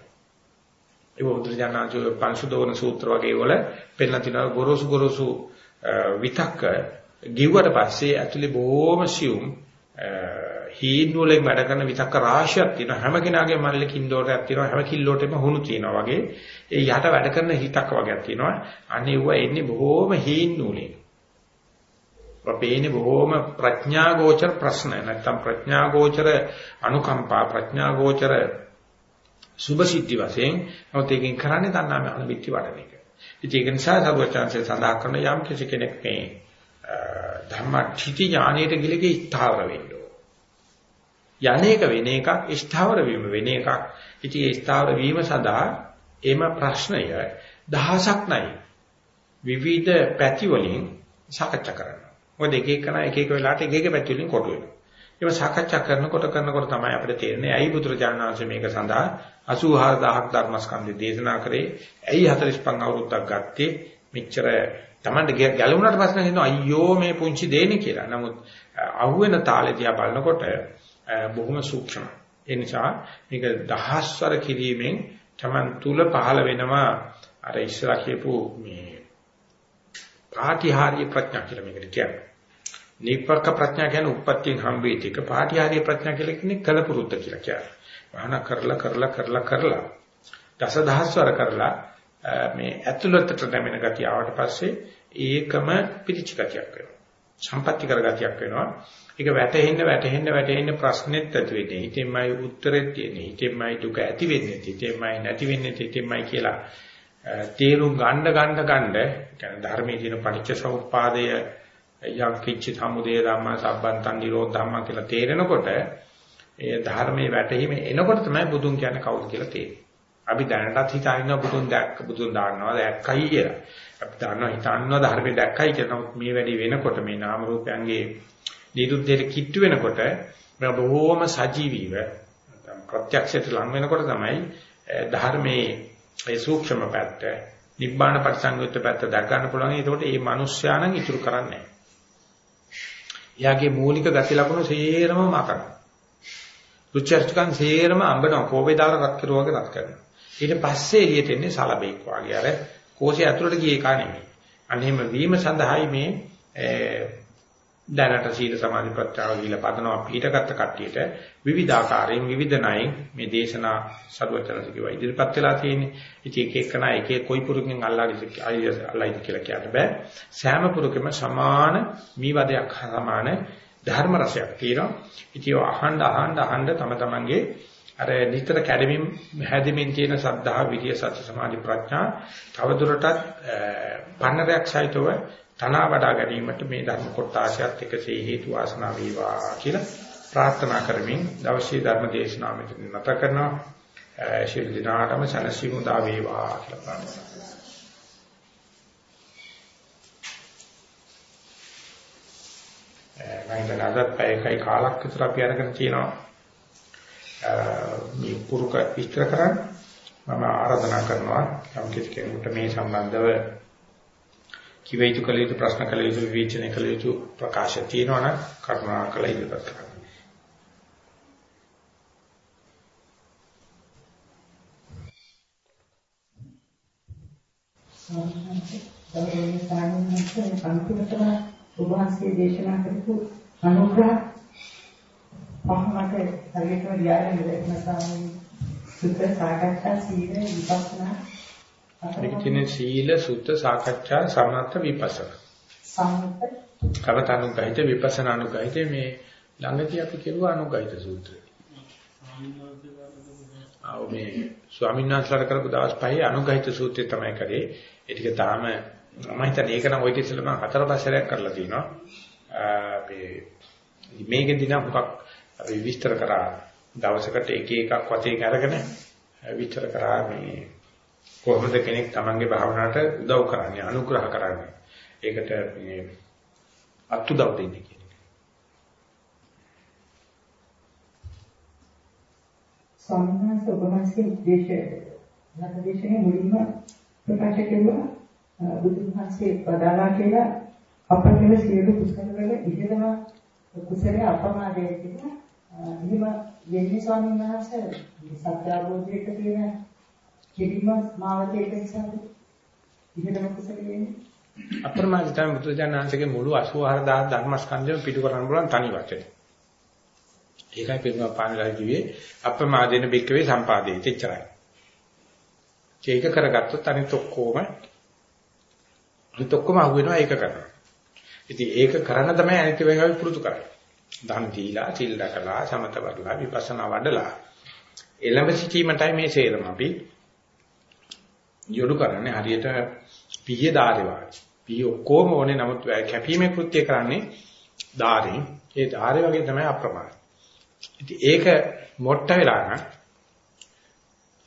ඒ බුදුරජාණන්ගේ පංසුදෝන සූත්‍ර වගේ වල පෙන්නන තිනවා ගොරෝසු ගොරෝසු විතක්ක ගිව්වට පස්සේ ඇතුලේ බොහොම සියුම් හීන් වලින් වැඩ කරන විතක්ක රාශියක් තියෙනවා. හැම කෙනාගේ මල්ලේ කින්දෝටයක් තියෙනවා. හැම කිල්ලෝටෙම හුණු තියෙනවා වගේ. ඒ යට වැඩ කරන හිතක් වගේක් තියෙනවා. අනේ ඌව එන්නේ බොහොම හීන් නූලෙන්. අපේන්නේ බොහොම ප්‍රඥා ගෝචර ප්‍රශ්න. නැත්තම් ප්‍රඥා ගෝචර අනුකම්පා ප්‍රඥා ගෝචර සුභ සිද්ධි වශයෙන් නමුත් ඒකෙන් කරන්නේ තණ්හාම අනිවිත්‍ය වඩන එක. ඉතින් ඒක නිසා සරුවචාන්සේ සඳහන් කරන යම් කිසි කෙනෙක් මේ ධම්මඨිති ඥානයට ගිලගේ ස්ථාවර වෙන්න යන්නේක වෙන එකක් ස්ථාවර වීම වෙන එකක්. ඉතින් ඒ ස්ථාවර වීම සඳහා එම ප්‍රශ්නය දහසක් නැයි. විවිධ පැති වලින් සාකච්ඡා කරනවා. මොකද එක එක කෙනා එක එක වෙලාවට එක එක පැති වලින් කොට වෙනවා. ඒක සාකච්ඡා කරනකොට කරනකොට තමයි අපිට තේරෙන්නේ ඇයි බුදුරජාණන් වහන්සේ මේක සඳහා 84000ක් ධර්මස්කන්ධය දේශනා කරේ ඇයි 45 අවුරුද්දක් ගත්තේ මෙච්චර Tamande ගැලවුණාට පස්සේ හිතෙනවා අයියෝ මේ පුංචි දෙන්නේ කියලා. නමුත් අහුවෙන තාලේ දිහා බලනකොට බොහොම සූක්ෂම. ඒ නිසා මේක දහස්වර කිරීමෙන් Taman තුල පහළ වෙනවා අර ඉස්සලා කියපු මේ පාටිහාරීය ප්‍රඥා කියලා මේකට කියන්නේ. නිප්පක්ක ප්‍රඥා කියන්නේ උප්පත්තියෙන් හම්බෙච්ච එක. පාටිහාරීය ප්‍රඥා කියලා කියන්නේ කලපුරුද්ද කියලා කියන්නේ. වහන කරලා කරලා කරලා කරලා දසදහස්වර කරලා මේ ඇතුළතට නැමෙන ගතිය ආවට පස්සේ ඒකම පිරිච ගතියක් වෙනවා. සම්පත්‍ති කර ගතියක් වෙනවා. ඒක වැටෙන්න වැටෙන්න වැටෙන්න ප්‍රශ්නෙත් ඇති වෙන්නේ. හිතෙන්මයි උත්තරෙත් තියෙන්නේ. හිතෙන්මයි දුක ඇති වෙන්නේ. හිතෙන්මයි නැති වෙන්නේ. හිතෙන්මයි කියලා තේරුම් ගන්න ගන්න ගන්න කියන්නේ ධර්මයේ තියෙන පටිච්ච සමුප්පාදය යම් කිච්ච සමුදය ධම්ම සම්බන්තන් නිරෝධ ධම්ම කියලා තේරෙනකොට ඒ ධර්මයේ වැටහීම එනකොට තමයි බුදුන් කියන්නේ කවුද කියලා තේරෙන්නේ. අපි දැනටත් හිතාගෙන බුදුන් දැක්ක බුදුන් දාන්නවා දැක්කයි කියලා. අපි දන්නවා හිතන්නවා ධර්මයේ දැක්කයි කියලා. නමුත් මේ වැඩි වෙනකොට මේ නාම රූපයන්ගේ නිරුද්ධයට කිට්ටු වෙනකොට මේ බොහෝම සජීවීව ප්‍රත්‍යක්ෂයට ලං වෙනකොට තමයි ධර්මයේ ඒ සූක්ෂම පැත්ත නිබ්බාන පරිසංයුක්ත පැත්ත දැක ගන්න පුළුවන්. ඒකට මේ මිනිස්යානම් ඉතුරු කරන්නේ නැහැ. එයාගේ මූලික ගති ලක්ෂණ සේරම මකන. රුචර්චකන් සේරම අඹන කෝපේදාර රත් කරුවා වගේ රත් කරනවා. ඊට පස්සේ එළියට එන්නේ සලබෙක් වගේ අර කෝෂය ඇතුළට ගියේ කා නෙමෙයි. අනේම වීම සඳහායි මේ දැනට සීල සමාධි ප්‍රත්‍යාව දීලා පදනවා පිටගත් කට්ටියට විවිධාකාරයෙන් විවිධ ණයෙන් මේ දේශනා සරුවචනසික වේ ඉදිරිපත් වෙලා තියෙන්නේ. ඉතින් එක එක ණය එක කොයි පුරුකින් අල්ලාගෙන අල්ලායිද කියලා කියන්න බෑ. සෑම පුරුකෙම සමාන මීවදයක් සමාන ධර්ම රසයක් තියෙනවා. ඉතින් අහන්න අහන්න අහන්න තම තමන්ගේ අර නිතර කැඩෙමින් හැදෙමින් තියෙන සද්ධා විරිය සති සමාධි ප්‍රඥා තවදුරටත් පන්නරයක් සහිතව තනවා වඩා ගැනීමට මේ ධර්ම කොටාශයත් එකසේ හේතු වාසනා වේවා කියලා ප්‍රාර්ථනා කරමින් දවසේ ධර්ම දේශනාව මෙතන නැත කරනවා ශිල් දිනාටම සනසිමු දා වේවා කියලා ප්‍රාර්ථනා කරනවා. මම දැනගත් පැයකයි කාලක් විතර අපි අරගෙන තියෙනවා. මේ පුරුක විස්තර කරන්න මම ආරාධනා කරනවා යම් කෙනෙකුට මේ සම්බන්ධව කිව යුතු කළ යුතු ප්‍රශ්න කළ යුතු විචනය කළ යුතු ප්‍රකාශ තියෙනවා නම් කරුණාකර ඉදිරිපත් කරන්න. ගෞරවනීය සාමිනන්සේ අන්තිමටම ඔබවහන්සේ දේශනා කරපු අනුග්‍රහ පහමට හරියටම යාගෙන ඉන්න සාමින සුත්‍ර සාකච්ඡා සීල විපස්සනා ඒක කියන්නේ සීල සුත්ත සාකච්ඡා සමර්ථ විපස්සනා. සම්මත කවතනුගහිත විපස්සනානුගහිත මේ ළඟදී අපි කෙරුවා අනුගහිත සූත්‍රය. ආව මේ ස්වාමීන් වහන්සේලා කරපු දවස් පහේ අනුගහිත සූත්‍රය තමයි කරේ. ඒ ටික තාම මම හිතන්නේ ඒක නම් ওই ඉතිසල මම හතර පහ සැරයක් කරලා තියෙනවා. මේ මේකෙන්දී නම් මොකක් අපි විස්තර කරා දවසකට එක එකක් වතේ අරගෙන විස්තර කරා මේ කොහොමද කෙනෙක් තමන්ගේ භාවනාවට උදව් කරන්නේ අනුග්‍රහ කරන්නේ. ඒකට මේ අත්උදව් දෙන්නේ කියන එක. ස්වාමීන් වහන්සේ ඔබ වහන්සේ දේශ දේශනේ මුලින්ම ප්‍රකාශ කළා බුදුන් වහන්සේ පදාලා කියලා අප කෙල සියලු කුසල වල ඉහළම කුසලයේ අපමාදයේ කියලා එහෙම වෙන්නේ ස්වාමීන් වහන්සේ සත්‍ය අවබෝධයට තියෙන කිරිම මාවතේක නිසාද ඉහළම කුසලයේ වෙන්නේ අප්‍රමාදිතම බුදුජානනාංශගේ මුළු 84000 ධර්මස්කන්ධයම පිටු කරන්න පුළුවන් තනි වචනේ. ඒකයි පිරුණා පාණලා කිව්වේ අප්‍රමාදේන බික්කවේ සම්පාදේ තෙච්චරයි. ඒක කරගත්තොත් අනිත් ඔක්කොම අනිත් ඔක්කොම අහු වෙනවා ඒක කරනවා. ඉතින් ඒක කරන්න තමයි අනිත් ඒවා පුරුදු කරන්නේ. දන් දීලා, සිල් දකලා, සමත වඩලා, විපස්සනා වඩලා එළඹ සිටීමටයි මේ සේරම අපි යොදු කරන්නේ හරියට පිහිය ධාරේ වගේ. පිහිය ඔක්කොම ඕනේ නමුත් කැපීමේ කෘත්‍ය කරන්නේ ධාරෙන්. ඒ ධාරේ වගේ තමයි අප්‍රමාද. ඉතින් ඒක මොට්ට වෙලා නම්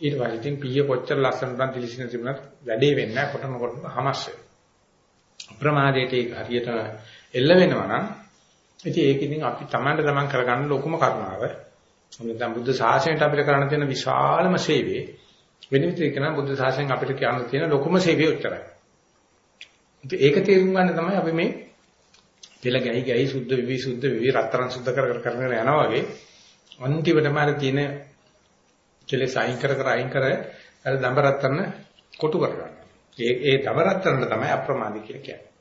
ඊට පස්සේ ඉතින් පිහිය කොච්චර ලස්සනට දිලිසින තිබුණත් වැඩේ වෙන්නේ නැහැ කොටම කොටම හමස් වෙනවා. අප්‍රමාදයට ඒක හරියට එල්ල වෙනවා නම් ඉතින් ඒක ඉතින් අපි Tamanට Taman කරගන්න ලොකුම කරුණාව. මොකද බුද්ධ ශාසනයට අපිට කරන්න තියෙන විශාලම සේවය වෙන විදිහට කියන බුද්ධ ශාසනයෙන් අපිට කියන්න තියෙන ලොකුම සේවය උත්තරයි. ඒක තේරුම් ගන්න තමයි අපි මේ පෙළ ගැහි ගැහි සුද්ධ විවි සුද්ධ විවි රත්තරන් සුද්ධ කර කර කරගෙන යනවා වගේ අන්තිමටම අර තියෙන කෙලෙස් අයින් කර කර අයින් කර අර දඹ රත්තරන් කොටු කර ගන්නවා. ඒ ඒ දඹ රත්තරන්ට තමයි අප්‍රමාදී කියලා කියන්නේ.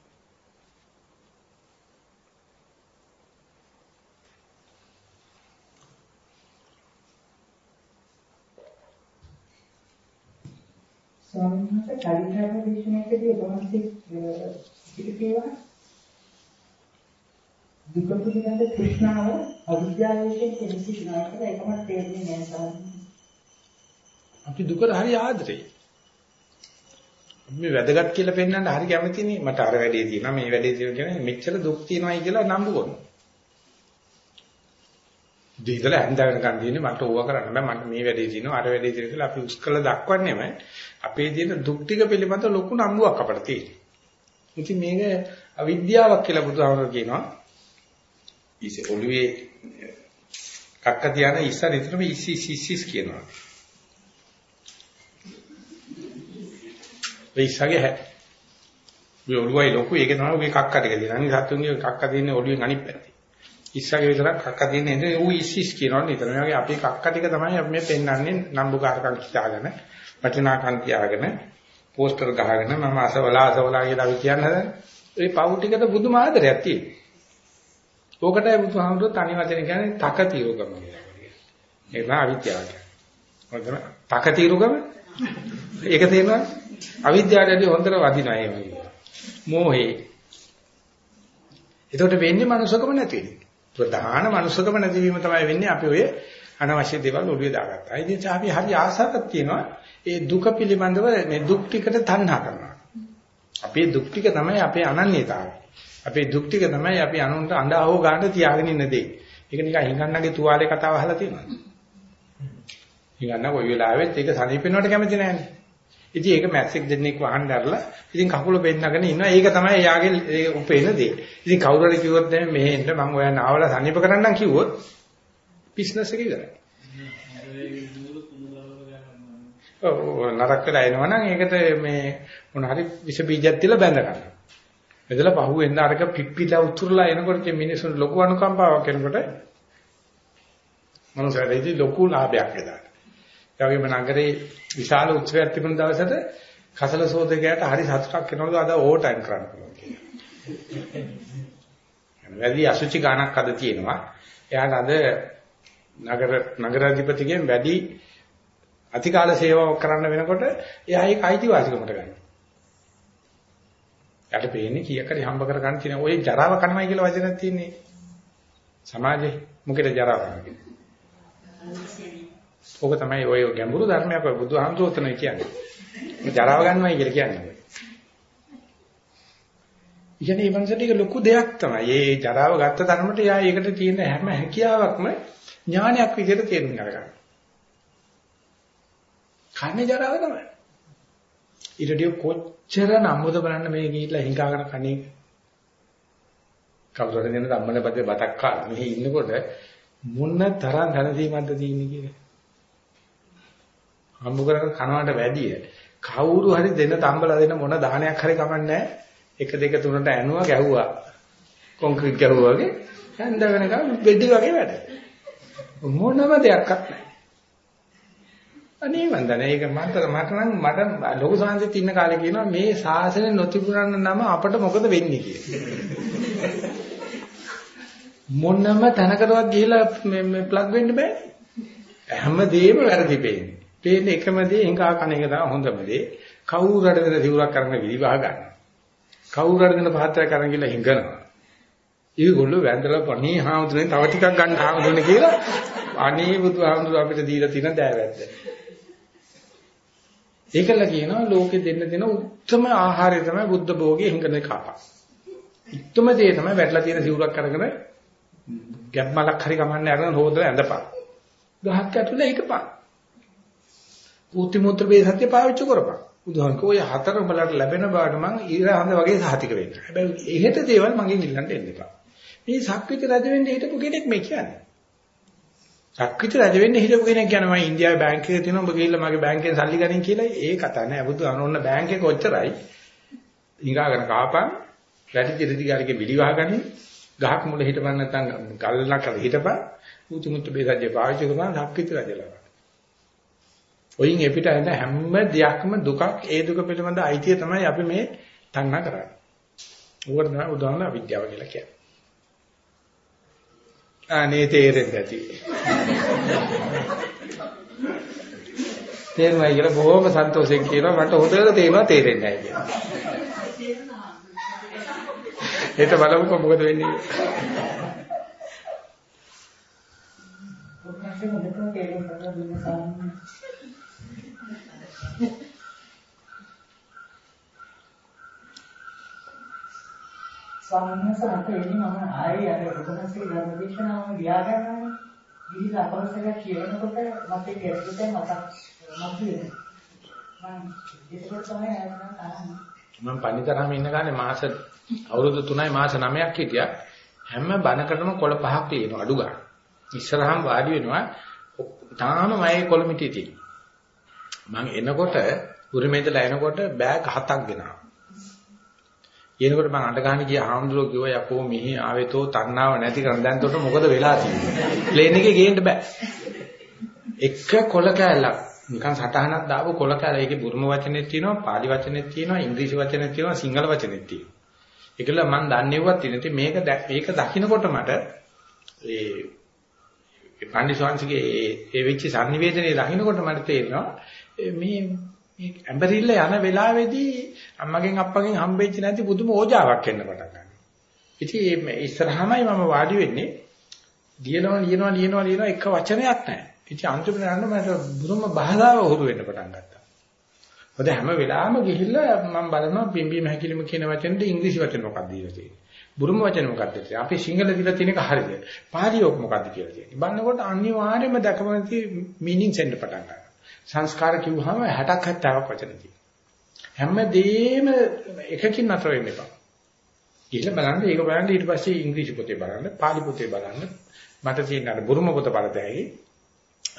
ස්වාමීන් වහන්සේ කලින් ධර්ම දේශනාවකදී ඔබ වහන්සේ පිළිපේවා දුක පිළිබඳ තෘෂ්ණාව අවිද්‍යාවෙන් කෙනෙක් සිනාව කියලා ඒකම තේරෙන්නේ නැහැ ස්වාමීන් අපි දුකට හරි ආදරේ. මේ වැදගත් කියලා පෙන්වන්න හරි කැමතිනේ මට අර වැඩේ තියෙනවා මේ වැඩේ තියෙනවා කියන්නේ මෙච්චර දුක් තියෙනවායි කියලා නම්බු කරනවා. දෙහිදලා හැන්දගෙන ගන්න තියෙන්නේ මට ඕවා කරන්න බෑ මට මේ වැඩේ තියෙනවා අර වැඩේ තියෙනවා කියලා අපි උස්කල දක්වන්නේම අපේ තියෙන දුක් ටික පිළිබඳ ලොකු නම්බුවක් අපිට තියෙනවා. ඉතින් මේක අවිද්‍යාවක් කියලා බුදුහාමර කියනවා. ඉසේ ඔළුවේ කක්ක තියන ඉස්සර නිතරම ඉස්සි ඉස්සි කියනවා. වෙයිසගේ හැ. මේ ඔළුවයි ලොකු ඒක තමයි ඔගේ කක්ක ටික තියෙන. අනිත් සතුන්ගේ කක්ක තියෙන්නේ ඔළුවෙන් අනිත් පැත්තේ. ඉස්සගේ විතරක් කක්ක තියෙන්නේ නේද? ඌ ඉස්සිස් කියනවා නේද? මේ වගේ අපේ කක්ක ටික තමයි අපි මේ පෙන්වන්නේ නම්බුකාරකම් කියාගෙන, වටිනාකම් කියාගෙන, පෝස්ටර් ගහගෙන මම අසවලා අසවලා කියලා අපි කියන්නේ. ඒ පවු ටිකට බුදුම ආදරයක් තියෙනවා. ඕකටයි බුදුහාමුදුරුවෝ තනි වචන කියන්නේ තක తీරුකම කියලා. ඒක තමයි අවිද්‍යාව කියන්නේ. ඔය තමයි තක తీරුකම. ඒක තේරෙනවද? අවිද්‍යාවටදී හොඳට වදිනවා ඒ වගේ. මෝහේ. එතකොට වෙන්නේ මනුස්සකම නැති වෙන්නේ. ප්‍රධාන මනුස්සකම නැතිවීම තමයි වෙන්නේ අපි ඔය අනවශ්‍ය දේවල් ඔළුවේ දාගත්තා. ඒ නිසා අපි හරි ආසාවක් තියෙනවා ඒ දුක පිළිබඳව මේ දුක් ටිකට තණ්හා කරනවා. අපේ දුක් ටික තමයි අපේ අනන්‍යතාවය. අපේ දුක් ටික තමයි අපි අනුන්ට අඬා හෝ ගන්න තියාගෙන ඉන්න දේ. ඒක නිකන් හිඟන්නගේ තුවාලේ කතාව අහලා තියෙනවද? නිකන් කොයි වෙලාවෙත් ඒක සනීපෙනවට කැමති නැහැනේ. ඉතින් ඒක මැස්සෙක් දෙන්නෙක් වහන්න ඇරලා ඉතින් කකුල බෙන්නගෙන ඉන්නවා. ඒක තමයි එයාගේ ඒ උපේන දේ. ඉතින් කවුරු හරි කිව්වොත් දැන් මෙහෙ එන්න මම ඔයා නාවල සනීප කරන්නම් කිව්වොත් බිස්නස් එක ඉවරයි. ඔව් නරක කරලා එනවනම් ඒකට මේ මොන හරි විස බීජයක් තියලා බැඳ ගන්නවා. එදලා පහුවෙන්ද අරක පිප්පිලා උතුරලා එනකොට මිනිස්සුන්ට ලොකු අනුකම්පාවක් එනකොට මනුස්සයෙක්දී ලොකු ලාභයක් එදාට. ඒ වගේම නගරේ විශාල උත්සවයක් තිබුණ දවසට කසල සෝදකයාට හරි සතුටක් වෙනවලු අද ඕවර් ටයිම් කරන්න පුළුවන් කියලා. වැඩි අසුචි ගාණක් අද තියෙනවා. එයාට අද නගර නගරාධිපතිගෙන් වැඩි අතිකාල සේවාවක් කරන්න වෙනකොට එයා ඒක අයිතිවාසිකමට ගන්නවා. යට පේන්නේ කීයක් හරි හම්බ කර ගන්න තියෙන ওই ජරාව කනමයි කියලා වචනක් තියෙන්නේ. සමාජේ මොකේද ජරාව කියන්නේ? ඕක තමයි ඔය ගැඹුරු ධර්මයක් ඔය බුදුහාමුදුරුවෝ තමයි කියන්නේ. මේ ජරාව ගන්නවයි කියලා කියන්නේ. ඉතින් මේ වංශට ඒක ලොකු දෙයක් තමයි. මේ ජරාව ගත්ත තරමට යා ඒකට තියෙන හැම හැකියාවක්ම ඥානයක් විදිහට තේරුම් ගන්න. කන්නේ ජරාව තමයි. ඊටදී කොච්චර නම්බුද බලන්න මේ ගිහිල්ලා හිඟාගෙන කණේ. කවුරුහරි දෙන ධම්මනේ පදේ බතක් කාලා මෙහි ඉන්නකොට මොන තරම් දැනසීමක්ද තියෙන්නේ කියලා. හම්බ කරගෙන කනවට වැඩිය කවුරු හරි දෙන තම්බලා දෙන මොන දාහනයක් හරි කමන්නේ 1 2 3ට ඇනුවා ගැහුවා. කොන්ක්‍රීට් ගැහුවා වගේ හැන්ද වෙනකම් බෙඩි වගේ වැඩ. මොනම දෙයක්වත් නැහැ. අනේ වන්දන ඒක මට මට නම් මට ලොකු සංසිත් ඉන්න කාලේ කියනවා මේ ශාසනය නොතිබුණා නම් අපට මොකද වෙන්නේ කියලා. මොනම තැනකටවත් ගිහිලා මේ ප්ලග් වෙන්න බෑ. හැමදේම වැරදි පේන්නේ. පේන්නේ එකම දේ හිඟා කන එක තමයි හොඳම දේ. කවුරු හරි දෙන සිවුරක් කරන්න විවිධ ගන්න. කවුරු හරි දෙන පාත්‍රයක් කරන් ගිහලා හිඟනවා. ඒගොල්ලෝ වැඳලා පණී හාමුදුරනේ තව ටිකක් ගන්න හාමුදුරනේ කියලා අනේ බුදුහාමුදුර අපිට දීලා තියෙන දෑවැද්ද. ඒකල කියනවා ලෝකෙ දෙන්න දෙන උත්තරම ආහාරය තමයි බුද්ධ භෝගේ හිඟන කපා. උත්තරම දේ තමයි වැටලා තියෙන සිවුරක් අරගෙන ගැබ් මලක් හරි කමන්නේ අරගෙන හොදලා ඇඳපන්. ගහක් ඇතුලේ හිටපන්. පුත්ති මුත්‍ර වේ සත්‍ය පාවිච්චි කරපන්. බුදුහාම කෝ ඔය හතර උඹලට ලැබෙන බාට මං ඊර හඳ වගේ සාතික වෙන්න. හැබැයි එහෙට දේවල් මගෙන් ඉල්ලන්න එන්න එපා. මේ සක්විති රජ වෙන්න හිටපු කෙනෙක් මේ කියන්නේ. සක්විති රජ වෙන්න හිටපු කෙනෙක් කියනවා මම ඉන්දියාවේ බැංකුවේ තියෙනවා ඔබ ගිහිල්ලා මගේ බැංකුවෙන් සල්ලි ගනින් කියලා ඒ කතා නෑ. බුදුහාම ඔන්න බැංකුවේ කොච්චරයි. ඊගාගෙන කාපන් වැඩි දිරදි ගාරිගේ විලි වහගනින් ගහක් මුල හිටපන් නැත්නම් ගල්ලක් හිටපන් පුතු මුතු බේසජ්ජේ පාවිච්චි කරනවා සක්විති රජලා. ඔයින් එපිට ඇඳ හැම දෙයක්ම දුකක් ඒ දුක පිළිබඳ අයිතිය තමයි අපි මේ තණ්හා කරන්නේ. උගර තමයි උදාහරණ අවිද්‍යාව කියලා කියන්නේ. අනේ තේරෙන්නේ නැති. තේරුණා කියලා බොහොම සන්තෝෂෙන් කියනවා මට හොඳට තේරෙනවා තේරෙන්නේ නැහැ කියලා. ඒක බලමුකෝ මොකද වෙන්නේ. ඔක්කොම හොඳට තේරුම් ගන්න දුන්නා ස්වාමීන් වහන්සේ අත එන්නේ මම ආයේ අර ඔබනසේ ධර්මදේශනාවම ලියා ගන්නවා. ගිහිල්ලා අපරසක කියනකොට මට ඒක ඇත්තටම මතක් මතුවේ. මම ඒකත් තමයි ආයෙත් මම පණිතරාම ඉන්න ගානේ මාස අවුරුදු 3යි මාස 9ක් හිටියා. හැම බණකටම කොළ පහක් තියෙනවා අඩු ගන්න. ඉස්සරහම වාඩි වෙනවා. තාම මගේ කොළමිටිය තියෙනවා. මම එනකොට උරුමේදලා එනකොට බෑග් හතක් ගෙනාවා. කියනකොට මම අඬ ගන්න ගියා හාමුදුරුවෝ කිව්වා යකෝ මෙහි ආවෙතෝ තණ්හාව නැති කරන් දැන් තොට මොකද වෙලා තියෙන්නේ? ප්ලේන් එකේ ගේන්න බෑ. එක කොල කෑල්ලක්. නිකන් සටහනක් දාපු කොල කෑල්ල. ඒකේ බුරුම වචනෙත් තියෙනවා පාලි වචනෙත් තියෙනවා ඉංග්‍රීසි වචනෙත් තියෙනවා සිංහල වචනෙත් තියෙනවා. ඒකල මම දන්නේවත් තියෙන. මේක මේක දකින්නකොට මට ඒ පන්දිස්වාංශගේ ඒ වෙච්ච sannivedanaye දකින්නකොට මට තේරෙනවා මේ මේ ඇඹරිල්ල යන වෙලාවේදී අම්මගෙන් අප්පගෙන් හම්බෙච්ච නැති පුදුම ඕජාවක් එන්න පටන් ගන්නවා. ඉතින් මේ ඉස්සරහමයි මම වාඩි වෙන්නේ. ලියනවා ලියනවා ලියනවා ලියනවා එක වචනයක් නැහැ. ඉතින් අන්තිමට යන්න මට බුදුම භාෂාව උහුරු වෙන්න පටන් ගත්තා. මොකද හැම වෙලාවෙම ගිහිල්ලා මම බලනවා බිම්බීම හැකිලිම කියන වචනෙට ඉංග්‍රීසි වචන මොකක්ද දීලා තියෙන්නේ. බුරුම වචන මොකද්ද කියලා. අපි සිංහල දීලා තියෙන එක හරියද? පාලියෝක මොකද්ද කියලා තියෙන්නේ. බලනකොට අනිවාර්යයෙන්ම දකමති මීනින්ග්ස් එන්න පටන් ගන්නවා. සංස්කාර කිව්වහම 60ක් 70ක් වචන තියෙනවා. හැමදේම එකකින් නතර වෙන්න එපා. ඊළ බලන්න ඒක බලන්න ඊට පස්සේ ඉංග්‍රීසි පොතේ බලන්න, පාලි පොතේ බලන්න. මට තියෙන අර බුරුම පොත බලතැයි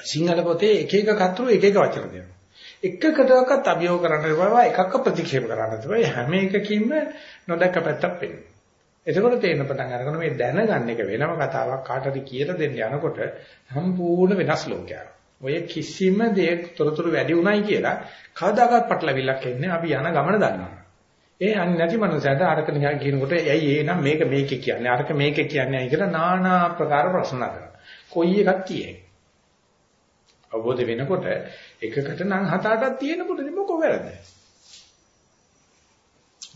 සිංහල පොතේ එක එක කතරු එක එක වචන දෙනවා. එකකටවත් අභියෝග කරන්න බෑ එකක්ක ප්‍රතික්ෂේප කරන්න බෑ හැම එකකින්ම නොදැක්ක පැත්තක් පෙන්නනවා. එතකොට තේරෙන පටන් අරගෙන මේ දැනගන්න එක වෙනම කතාවක් කාටද කියලා දෙන්න යනකොට සම්පූර්ණ වෙනස් ලෝකයක්. ඔය කිසිම දෙයක් තොරතුරු වැඩි උණයි කියලා කවදාකවත් පටලවිල්ලක් එන්නේ අපි යන ගමන දන්නවා. ඒ අන්නේ නැති මනුස්සයට අරක නිකන් කියනකොට ඇයි ඒ නම් මේක මේක කියන්නේ අරක මේක කියන්නේ අය කියලා নানা ආකාර ප්‍රශ්න අහනවා. කොයි එකක් කියන්නේ? අවබෝධ වෙනකොට එකකට නම් හත අටක් තියෙනකොට මොකෝ වැරද්ද?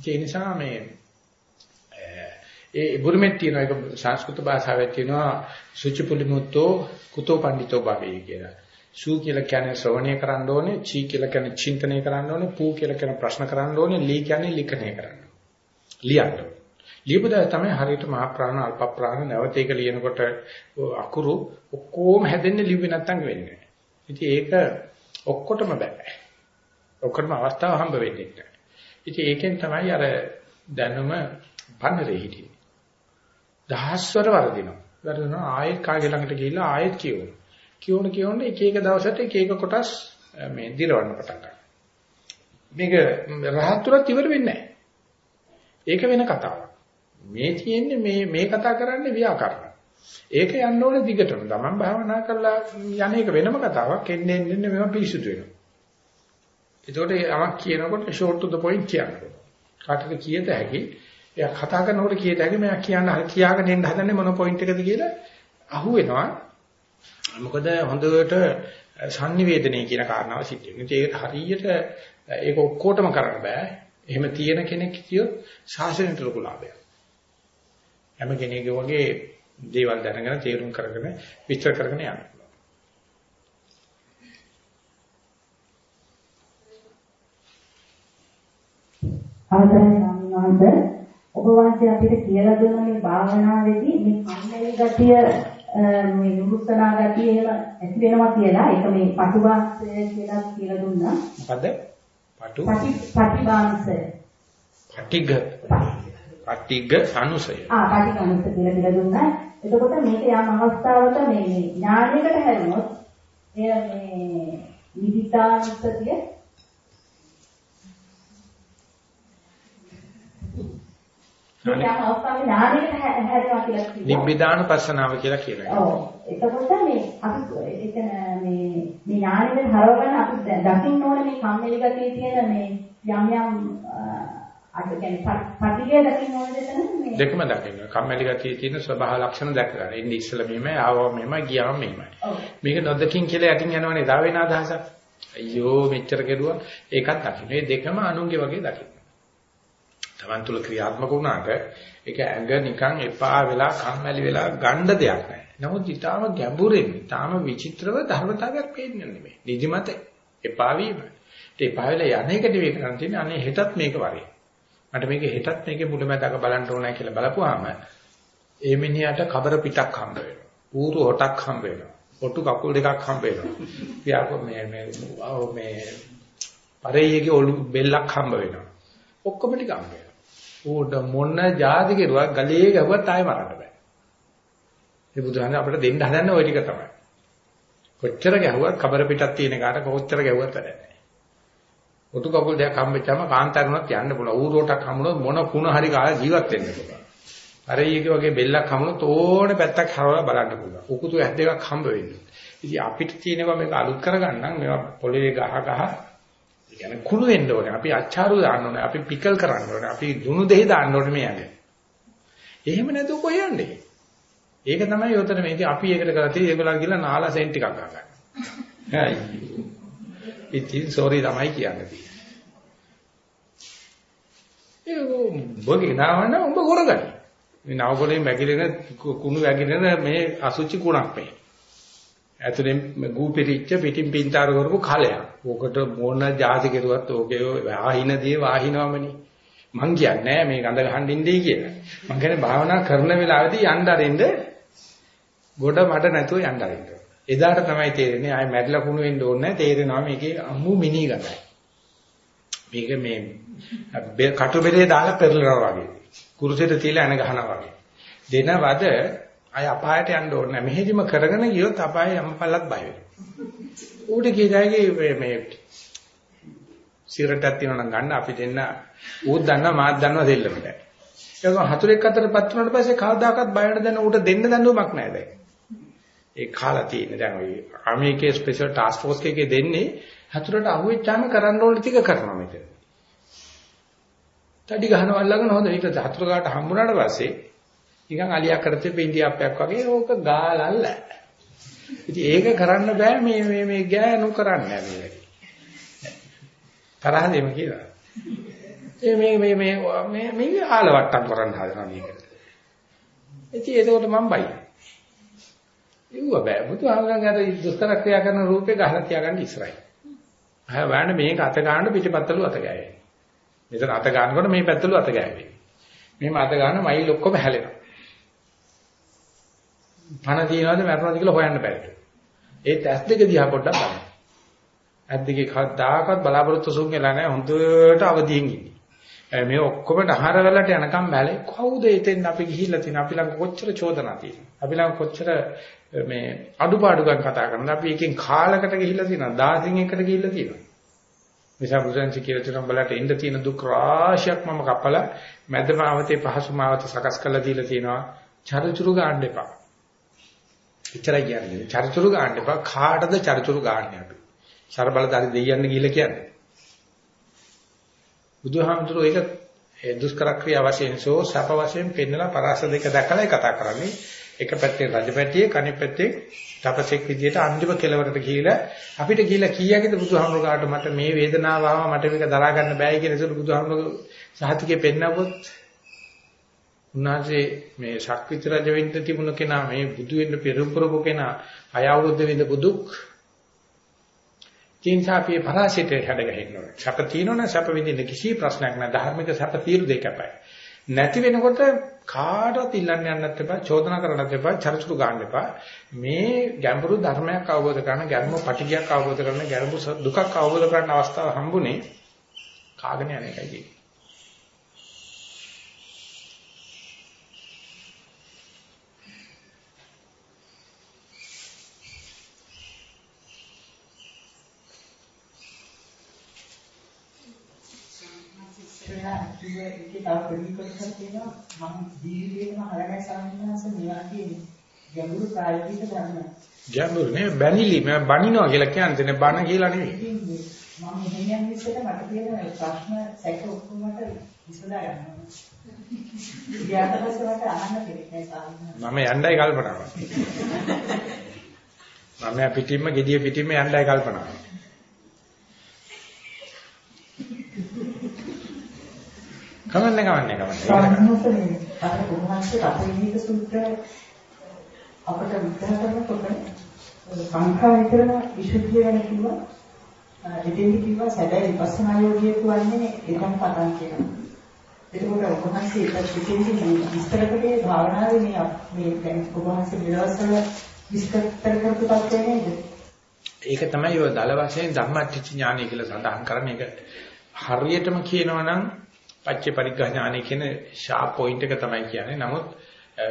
ඒ නිසා මේ ඒ බුරුමෙත් තියෙන එක සංස්කෘත භාෂාවෙත් තියෙනවා සුචිපුලිමුත්තෝ කුතෝ පඬිතෝ භාවේ කියලා. සූ කියලා කියන්නේ ශ්‍රවණය කරන්න ඕනේ, චී කියලා කියන්නේ චින්තනය කරන්න ඕනේ, පූ කියලා කියන්නේ ප්‍රශ්න කරන්න ඕනේ, ලී කියන්නේ ලිඛනය කරන්න. ලියන්න. ලියපදා තමයි හරියට මහා ප්‍රාණ අල්ප ප්‍රාණ නැවත ඒක ලියනකොට අකුරු ඔක්කොම හැදෙන්නේ ලිව්වේ නැත්තම් වෙන්නේ. ඉතින් ඒක ඔක්කොටම බෑ. ඔක්කොටම අවස්ථාව හම්බ වෙන්නේ නැහැ. ඉතින් ඒකෙන් තමයි අර දැනුම පන්නරේ හිටියේ. දහස්වර වර්ධිනවා. වර්ධිනවා ආයෙත් කාගේ ළඟට ගිහිල්ලා ආයෙත් කියවනවා. කියවන කියවන එක එක දවසට එක එක කොටස් මේ දිරවන්න පටන් ගන්නවා. මේක රහත්තුරත් ඉවර වෙන්නේ නැහැ. ඒක වෙන කතාවක්. මේ තියෙන්නේ මේ මේ කතා කරන්නේ ව්‍යාකරණ. ඒක යන්න ඕනේ දිගටම. තමන් භාවනා කරලා යන එක වෙනම කතාවක්. එන්නේ එන්නේ මේවා පිරිසුදු වෙනවා. ඒතකොට යමක් කියනකොට short to the point කියන්න. කාටද කියත හැකි? එයා කතා කරනකොට කියත හැකි මම කියන්න හරි කියාගෙන එන්න හදන්නේ මොන point එකද කියලා අහුවෙනවා. මොකද හොඳට sannivedanaya කියන කාරණාව සිද්ධ වෙනවා. ඒක හරියට ඒක ඔක්කොටම කරන්න බෑ. එහෙම තියෙන කෙනෙක් කියොත් ශාසනයට ලොකු ලාභයක්. හැම කෙනෙක්ගේ වගේ දේවල් දැනගෙන තේරුම් කරගෙන විස්තර කරගෙන යන්න. අවසරයි සම්මානද ඔබ වහන්සේ අපිට කියලා දුන්න මේ භාවනාවේදී මේ කම්මැලි ගතිය මේ නුරුස්සනා ගතිය එහෙම ඇති වෙනවා කියලා ඒක මේ පටුවාංශය කියලා කියලා දුන්නා. මොකද? පටු පටි පටිභාංශය. පටිග පටිග අනුසය. ආ පටිඝ අනුසය කියලා කියලා දුන්නා. එතකොට මේක යම් අවස්ථාවක මේ ඥානයකට හැරුණොත් එය මේ නිදිතානුස්සතිය ඥානයකට හැරෙනවා කියලා කියනවා. ඔව්. එතකොට මේ අපි එතන මේ මේ ඥානෙට හරවගන්න අපි දකින්න ඕනේ මේ කම්මැලි ගතිය තියෙන මේ යම් යම් අද කියන්නේ පටිගය දකින්න ඕනද එතන මේ දෙකම දකින්න. කම්මැලි ගතිය තියෙන ස්වභාව ලක්ෂණ දැක ගන්න. ඉන්නේ ඉස්සෙල්ලා මෙහෙමයි, ආවම මෙහෙමයි, ගියාම මෙහෙමයි. මේක නොදකින් කියලා යටින් යනවනේ. දා වෙන අදහසක්. අයියෝ මෙච්චර කෙරුවා. ඒකත් දකින්න. මේ දෙකම අනුන්ගේ වගේ දකින්න. Taman තුල ක්‍රියාත්මක වුණාට ඒක ඇඟ නිකන් එපා වෙලා කම්මැලි වෙලා ගණ්ඩ දෙයක් නැහැ. නමුත් ඊටාම ගැඹුරින්, ඊටාම විචිත්‍රව ධර්මතාවයක් පේන්නේ නෙමෙයි. නිදිමත එපා වීම. ඒ එපා වෙලා යන්නේක නෙවෙයි කරන් තියෙන්නේ. අනේ හෙටත් මේක වරේ. මට මේක හෙටත් මේකේ මුලමැදක බලන්න ඕනයි කියලා බලපුවාම ඒ මිනිහට කබර පිටක් හම්බ වෙනවා. ඌරු හොටක් හම්බ වෙනවා. ඔටු කකුල් දෙකක් හම්බ වෙනවා. පියාකෝ මේ මේ මේ පරේයගේ ඔලු බෙල්ලක් හම්බ වෙනවා. ඔක්කොම ටික හම්බ වෙනවා. ඌට මොන જાති කෙරුවා ගලේ ගැහුවත් ආයෙ මරන්න බෑ. ඒ බුදුහාමි අපිට දෙන්න හදන්නේ ওই ටික තමයි. කොච්චර ගැහුවත් කබර පිටක් තියෙන කාට කොච්චර ගැහුවත් වැඩ නැහැ. ඔටු කකුල් දෙකක් හම්බෙච්චාම කාන්තාරුණත් යන්න පුළුවන්. ඌරෝටක් හම්බුනොත් මොන කුණ හරි කාලා ජීවත් වෙන්න පුළුවන්. අරයේගේ වගේ බෙල්ලක් හම්බුනොත් ඕනේ පැත්තක් හරවලා බලන්න පුළුවන්. උකුතු ඇස් දෙකක් හම්බ වෙන්නේ. ඉතින් අපිට තියෙනවා මේක අලුත් කරගන්න මේවා පොළවේ ගහ ගහ කියන්නේ කුණු වෙන්න ඕනේ. අපි අච්චාරු දාන්න ඕනේ. අපි පිකල් කරන්න ඕනේ. අපි දුනු දෙහි දාන්න ඕනේ මේ යන්නේ. එහෙම නැතුව කොහෙ යන්නේ? ඒක තමයි යොතන මේක අපි ඒකට කරලා තියෙන්නේ ඒගොල්ලන් ගිහලා නාලා සෙන් ටිකක් ගන්න. හයි. ඉතින් සෝරි තමයි කියන්නේ. ඒ බොගේ නාවන උඹ කරගන්න. මේ නවකොලේ වැగిරෙන කුණු වැగిරෙන මේ අසුචි කුණක් මේ. ඇතුලෙන් ගූ පිටිච්ච පිටින් පින්තර කරපු කලයක්. ඕකට මොන જાති කෙරුවත් ඕකේ වාහිනදී වාහිනවමනේ. මං කියන්නේ මේ ගඳ ගහන්න ඉන්නේ කියලා. මං කියන්නේ භාවනා කරන වෙලාවේදී යන්න අරින්ද ගොඩ මඩ නැතුව යන්න අරින්න. එදාට තමයි තේරෙන්නේ ආයෙ මැරිලා කුණු වෙන්න ඕනේ නැහැ. තේරෙනවා මේකේ අම්මු මිනි ගඳයි. මේක මේ කටු බෙරේ දාලා පෙරලනවා වගේ. කුරුසෙට තියලා එන ගහනවා වගේ. දෙන වද අය අපායට යන්න ඕනේ නැහැ. මෙහෙදිම කරගෙන ගියොත් අපාය යම්පල්ලත් බය වෙනවා. ඌට කියදාගේ මේ සිගරට් එකක් තියෙනවා නම් ගන්න අපි දෙන්න ඌත් දන්නවා මාත් දන්නවා දෙල්ලමට. ඒක හතුරෙක් අතරපත් වුණාට පස්සේ කවදාකවත් බයට දැන ඌට දෙන්න දඬුවමක් නැහැ දැන්. ඒ කාලා තියෙන දැන් ඔය ආමේකේ ස්පෙෂල් ටාස්ක් ෆෝස් එකේ දෙන්නේ හතුරට අහුවෙච්චාම කරන්න ඕන ටික කරනවා මෙතන. තඩි ගහනවා ළඟන හොඳ ඊට හතුර ගාට හම්බුනාට පස්සේ නිකන් අලියක් කරතේ පින්ඩියාප්පයක් වගේ ඕක ගාලල්ල. ඉතින් ඒක කරන්න බෑ මේ මේ මේ ගෑනු කරන්නේ මේ. තරහ දෙම කියලා. ඒ මේ මේ මේ මේ මේ ආලවට්ටම් කරන්න හදනවා මේකට. ඉතින් ඒකෝට මම බයි. ඉව්ව බෑ. බුදුහාමරන් අර දුෂ්කර ක්‍රියා කරන රූපේ ගහලා තියාගන්න ඉස්සරයි. අය වෑන මේක අත ගන්න පිටිපත්තලු අත ගෑවේ. මෙතන අත ගන්නකොට මේ පැත්තලු අත ගෑවේ. මෙහෙම අත ගන්න මයිල් ඔක්කොම හැලෙනවා. පණ තියනවාද මරනවාද කියලා හොයන්න බැහැ. ඒත් ඇස් දෙක දිහා පොඩ්ඩක් බලන්න. ඇස් දෙකේ කවදාකවත් බලාපොරොත්තු සුන් වෙලා නැහැ හොඳට අවදියෙන් ඉන්නේ. මේ ඔක්කොම නහර වලට යනකම් බැලේ කවුද එතෙන් අපි ගිහිල්ලා තියෙන අපි ළඟ කොච්චර චෝදනා තියෙනවා. අපි ළඟ කොච්චර මේ අඩුපාඩුකම් කතා කරනවා. අපි එකෙන් කාලකට ගිහිල්ලා තියෙනවා. 10න් එකට ගිහිල්ලා තියෙනවා. නිසා බුදුන්සි කියලා තියෙන බලට එන්න තියෙන දුක් රාශියක් මම කපලා මැදමාවතේ පහසුමාවත සකස් කරලා දීලා තියෙනවා. චරිචුරු ගන්න එපා. එච්චරයි කියන්නේ. චරිචුරු ගන්න එපා. කාටද චරිචුරු ගන්න අපි? සර බලදාරි දෙයියන්න ගිහිල්ලා කියන්නේ. බුදුහාමුදුරුවෝ ඒක ඒ දුෂ්කර ක්‍රියා වශයෙන් සෝ සප වශයෙන් පෙන්නලා පරාස දෙක දැකලා කතා කරන්නේ. එක පැත්තේ රජපැටියේ කණි පැත්තේ තපසෙක් විදියට අන්තිම කෙලවරට ගිහිලා අපිට ගිහිලා කීයකද බුදුහාමුදුරුවෝ මට මේ වේදනාව ආව මට මේක දරා ගන්න බෑයි කියන ඒක බුදුහාමුදුරුවෝ සහතිකේ පෙන්නවොත් උන්වහන්සේ මේ ශක්විත රජ වෙන්න තිබුණ කෙනා මේ බුදු වෙන්න පෙරපුරපු කෙනා අය අවුරුද්ද විඳ බුදුක් චින්තාපියේ පරාසිතේ හැඩ ගහින්න ඕනේ. සැප තියෙනවනේ සැප විඳින්න කිසි ප්‍රශ්නයක් නැහැ. ධර්මික සැප తీරු දෙකපයි. නැති වෙනකොට කාටවත් ඉල්ලන්න යන්නත් එපා, චෝදනා කරන්නත් එපා, චරිචුරු ගන්න එපා. මේ ගැඹුරු ධර්මයක් අවබෝධ කරගන්න, ගැඹුරු පටිගයක් අවබෝධ කරගන්න, ගැඹුරු දුකක් අවබෝධ කරගන්න අවස්ථාව හම්බුනේ කාගෙන යන එකයි කියන්නේ. ඒකේ තව කොටසක් තියෙනවා මම ජීවිතේම හරගයි සම්මානස මෙයාගේ ගැඹුරු ප්‍රායෝගික ධර්ම. ගැඹුරු නේ බැනිලි මම බනිනවා කියලා කියන්නේ බන කියලා නෙවෙයි. මම මෙහෙම යන විදිහට මට තියෙන ප්‍රශ්න සැක ඔක්කොම මට විසඳා ගන්නවා. ඊට පස්සේ මට අහන්න දෙන්නේ නැහැ මම යණ්ඩයි කල්පනා කරනවා. මම පිටින්ම gediya පිටින්ම යණ්ඩයි කල්පනා කරනවා. කමන්නේ කමන්නේ කමන්නේ. අර උන්වහන්සේ අපේනික සූත්‍රය අපට විග්‍රහ කරනකොට සංඛා විතරන විසුද්ධිය ගැන කිව්වා. එතෙන්දි කිව්වා සැබෑ විපස්සනා යෝගිය කියන්නේ එකම පටන් කියලා. එතකොට උන්වහන්සේ ඒක පිටින්දි විස්තර කළේ භාවනාවේ මේ මේ දැන් උන්වහන්සේ විලාසල විස්තර කරපු තත්ත්වය නේද? ඒක තමයි ඔය දල වශයෙන් ධම්මටිච්ච ඥානය කියලා සඳහන් කරන්නේ. ඒක හරියටම කියනවා නම් පච්චේ පරිග්‍රහ ඥානය කියන ෂාප් පොයින්ට් එක තමයි කියන්නේ. නමුත්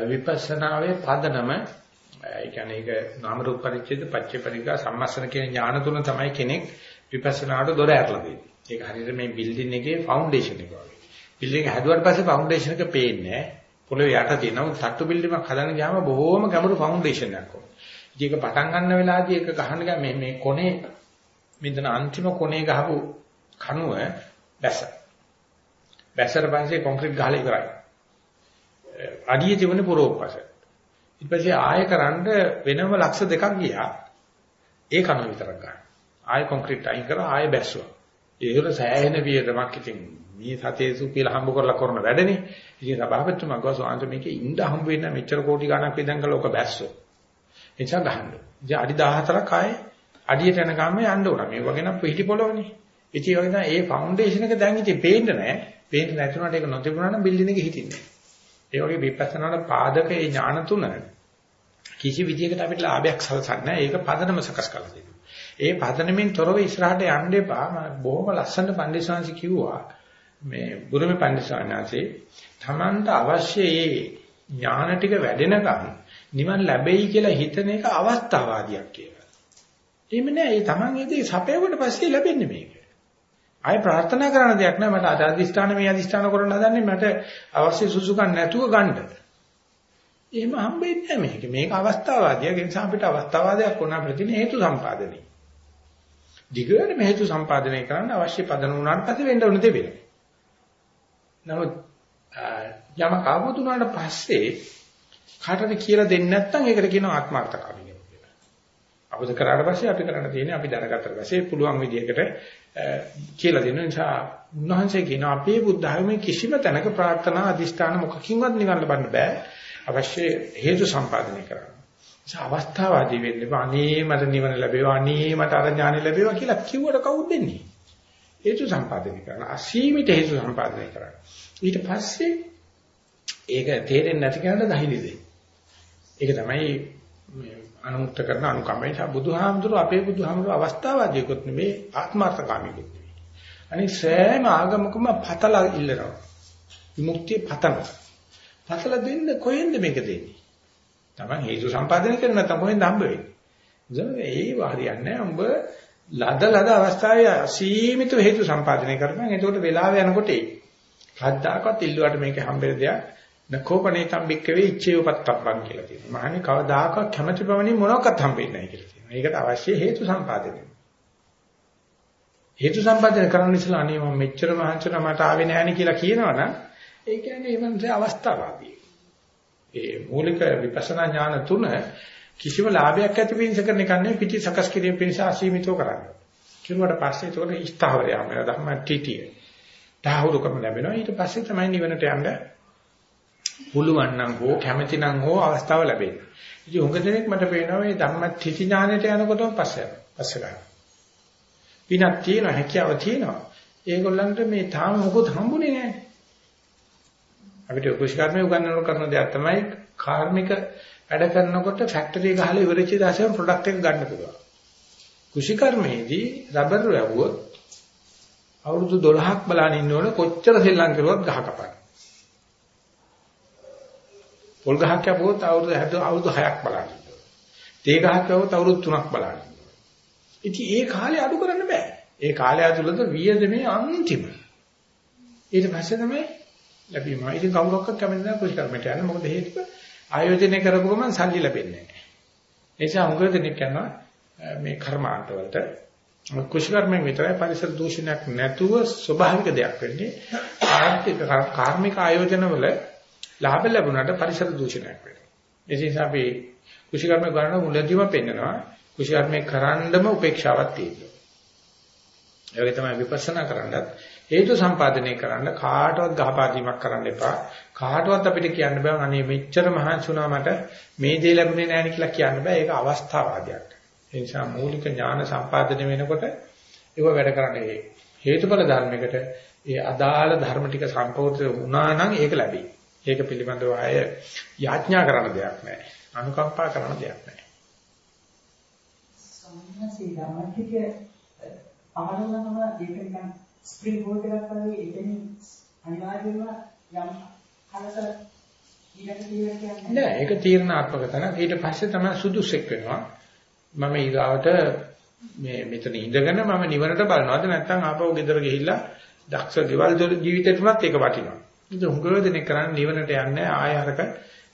විපස්සනාවේ පදනම ඒ කියන්නේ ඒක නාම රූප පරිච්ඡේද පච්චේ පරිග්‍රහ සම්මස්සන කියන ඥාන තුන තමයි කෙනෙක් විපස්සනාට දොර ඇරලා දෙන්නේ. ඒක හරියට මේ බිල්ඩින් එකේ ෆවුන්ඩේෂන් එක වගේ. බිල්ඩින් එක හැදුවට පස්සේ ෆවුන්ඩේෂන් එක පේන්නේ නැහැ. පොළවේ යට තියෙනවා. තට්ටු බිල්ඩින් එකක් හදන්න ගියාම බොහෝම ගැඹුරු ෆවුන්ඩේෂන් එකක් ඕන. ඉතින් ඒක පටන් ගන්න වෙලාවදී ඒක ගහන්න ගියා මේ මේ කොනේ මෙතන අන්තිම කොනේ ගහපු කණුව බැස. බැස්සට පස්සේ කොන්ක්‍රීට් ගහලා ඉවරයි. අඩිය තිබුණේ පුරෝපස. ඊට පස්සේ ආය කරන්න වෙනම ලක්ෂ දෙකක් ගියා. ඒ කන විතරක් ගන්න. ආය කොන්ක්‍රීට් අයින් කරා ආය බැස්සුවා. ඒකට සෑහෙන වියදමක් ඉතින් මේ සතේ සුපිල හම්බ කරලා කරන වැඩනේ. ඉතින් සභාපතිතුමා ගාව සෝන්ත මේකේ ඉඳ හම්බ වෙන්න මෙච්චර කෝටි ගණක් විදන් කළා ඔක බැස්සෝ. එචා ගහන්න. ඉතින් අඩි 14ක් ආයේ අඩියට යනකම් යන්න ඕන. මේ වගේ නම් පිටි පොළොවනේ. ඉතින් ඒ වගේ තමයි ඒ ෆවුන්ඩේෂන් එක දැන් ඉතින් පේන්න නැහැ. පේන්නේ නැතුණාට ඒක නොතිබුණා නම් බිල්ඩින් එකේ හිටින්නේ. ඒ වගේ විපස්සනාට පාදක ඒ ඥාන තුන කිසි විදියකට අපිට ලාභයක් සලසන්නේ නැහැ. ඒක පදනම සකස් කරලා තියෙනවා. ඒ පදනමෙන් තොරව ඉස්සරහට යන්න එපා. මම බොහොම ලස්සන පඬිස්සාංශ කිව්වා. මේ බුරුමේ පඬිස්සාංශේ Tamanට අවශ්‍ය ඒ ඥාන ටික වැඩෙනකම් නිවන් ලැබෙයි කියලා හිතන එක අවස්ථාවාදියක් කියලා. එහෙම නෑ. ඒ Taman ඉතින් සපයවට පස්සේ ලැබෙන්නේ මේක. ආයෙ ප්‍රාර්ථනා කරන දෙයක් නෑ මට අද අදිස්ථාන මේ අදිස්ථාන කරන්න හදන්නේ මට අවශ්‍ය සුසුකම් නැතුව ගන්න. එහෙම හම්බෙන්නේ නැහැ මේක. මේක අවස්ථාවාදිය. ඒ නිසා අපිට අවස්ථාවාදයක් වුණ අපිට තියෙන හේතු සම්පාදනය. දිගට මේ හේතු සම්පාදනය කරන්න අවශ්‍ය පදන වුණාට පස්සේ වෙන්න ඕන දේ වෙනවා. නමුත් යම කාවතුනාට පස්සේ කාටද කියලා දෙන්නේ නැත්නම් ඒකට කියනවා ආත්මార్థකාමී කියලා. අපද කරාට පස්සේ අපි කරන්න තියෙන්නේ අපි දැනගත්තට පස්සේ පුළුවන් විදිහකට කියලා දෙන නිසා උන්වහන්සේ කියන අපේ බුද්ධ ධර්මයේ කිසිම තැනක ප්‍රාර්ථනා අදිෂ්ඨාන මොකකින්වත් නිවන් ලබන්න බෑ. අවශ්‍ය හේතු සම්පාදනය කරන්න. ඒ අවස්ථාවාදී වෙන්න අනේ මට නිවන ලැබේවා අනේ මට අර ඥානෙ ලැබේවා කියලා කිව්වට කවුද දෙන්නේ? හේතු සම්පාදනය කරන්න. අසීමිත හේතු සම්පාදනය කරන්න. ඊට පස්සේ ඒක තේරෙන්නේ නැති කෙනාට දහිලි දෙයි. ඒක තමයි අනුමුක්ත කරන අනුකම්පයි. බුදුහාමුදුරුවෝ අපේ බුදුහාමුදුරුවෝ අවස්ථාවාදීකුත් නෙමෙයි ආත්මార్థකාමීකුත් නෙමෙයි. අනිත් සෑම ආගමකම පතලා ඉල්ලනවා. විමුක්තිය පතනවා. පතලා දෙන්න කොහෙන්ද මේක දෙන්නේ? Taman හේතු සම්පාදනය කරන නැත්නම් කොහෙන්ද හම්බ වෙන්නේ? ඒ හරියන්නේ උඹ ලද ලද අවස්ථාවේ අසීමිත හේතු සම්පාදනය කරපන්. එතකොට වෙලාව යනකොට ඒ. කද්දාකවත් ඉල්ලුවට මේක හම්බෙන දෙයක් නකෝපනේතම් බික්කවේ ඉච්ඡේවපත්තබ්බන් කියලා තියෙනවා. මහන්නේ කවදාකවත් කැමැති පමණින් මොනවක්වත් හම්බෙන්නේ නැහැ කියලා තියෙනවා. ඒකට අවශ්‍ය හේතු සම්පාදනය. හේතු සම්පාදනය කරන්න ඉස්සලා අනේ මම මෙච්චර මහන්සිලා මට ආවේ නැහැ කියලා කියනවනම් ඒ කියන්නේ ඒ වන්සේ අවස්ථාවාදී. ඒ මූලික විපස්සනා ඥාන තුන කිසිම ලාභයක් ඇති වෙනස කරන එක නෙවෙයි පිටි සකස් කිරීම පිණිස අසීමිතව කරන්නේ. කිරුවට පස්සේ ඒකට ස්ථාවරයම වෙනවා ධම්මටිටිය. තාහුරුකම ලැබෙනවා. ඊට පස්සේ තමයි නිවනට යන්න පුළුවන් නම් හෝ කැමැති නම් හෝ අවස්ථාව ලැබෙන්නේ. ඉතින් උඟ දෙනෙක් මට පේනවා මේ ධම්මටිටි ඥානෙට යනකොටම පස්සේ පස්සේ ගන්න. පිනක් තියෙනවා හැකියාව තියෙනවා. ඒගොල්ලන්ට මේ තාම මොකොත් හම්බුනේ නැහැ. අපිට කුෂිකර්මයේ උගන්වන කරන දෙයක් තමයි කාර්මික වැඩ කරනකොට ෆැක්ටරි ගහලා ඉවරචි දාසයෙන් ප්‍රොඩක්ට් එක ගන්න පුළුවන්. කුෂිකර්මයේදී රබර් වැවුවොත් අවුරුදු 12ක් බලන් ඉන්න ඕන කොච්චර සෙල්ලම් කරුවත් ගහ කපන්න. පොල් ගහක් කැපුවොත් අවුරුදු අවුරුදු 6ක් බලන්න. තේ ගහක් කැපුවොත් අවුරුදු 3ක් බලන්න. ඉතින් ඒ කාලේ අඩු කරන්න බෑ. ඒ කාලය ඇතුළත වියදමේ අන්තිම. ඊට පස්සේ තමයි ලැබීම. ඉතින් කවුරක්වත් කැමති නැහැ කුෂිකර්මයට යන්න. මොකද හේතුව ආයෝජනය කරපු ගමන් සල්ලි ලැබෙන්නේ නැහැ. ඒ නිසා උඟ දෙනෙක් යනවා මේ කර්මාන්ත වලට කුෂිකර්මයෙන් විතරයි පරිසර දූෂණයක් නැතුව ස්වභාවික දෙයක් වෙන්නේ. ආර්ථික කාර්මික ආයෝජන වල ලාභ ලැබුණාට පරිසර දූෂණයක් වෙනවා. ඒ නිසා අපි කුෂිකර්ම කරන මුලදීම පෙන්නනවා කුෂිකර්මයේ කරන්නම උපේක්ෂාවක් තියෙනවා. ඒ වගේ තමයි විපස්සනා කරන්නත් හේතු සම්පාදනය කරන්න කාටවත් ගහපාදීමක් කරන්න එපා. කාටවත් අපිට කියන්න බෑ අනේ මෙච්චර මහන්සි වුණා මට මේ දේ ලැබුණේ නැහැ කියලා කියන්න බෑ. ඒක අවස්ථාවාදයක්. ඒ නිසා මූලික ඥාන සම්පාදනය වෙනකොට ඒව වැඩ කරන්නේ හේතුඵල ධර්මයකට ඒ අදාළ ධර්ම ටික සම්පූර්ණ වුණා නම් ඒක ලැබෙයි. ඒක පිළිබඳව අය යාඥා කරන දෙයක් නෑ. අනුකම්පා කරන දෙයක් නෑ. සම්මාසී ධර්මතික පහළවම ඒක නිකන් ස්ප්‍රින්ග් බෝඩ් එකක් වගේ එතන අනිවාර්යයෙන්ම යම් කියන්නේ. නෑ ඒක තීරණාත්මක තැන ඊට පස්සේ තමයි සුදුසෙක් වෙනවා. මම ඊගාවට මේ මෙතන ඉඳගෙන මම නිවනට බලනවාද? නැත්නම් ආපහු ගෙදර ගිහිල්ලා දක්ෂ ගෙවල් ජීවිතේටමත් ඒක වටිනවා ඉතින් හුඟව දෙනෙක් කරන්නේ නිවනට යන්නේ ආය අරක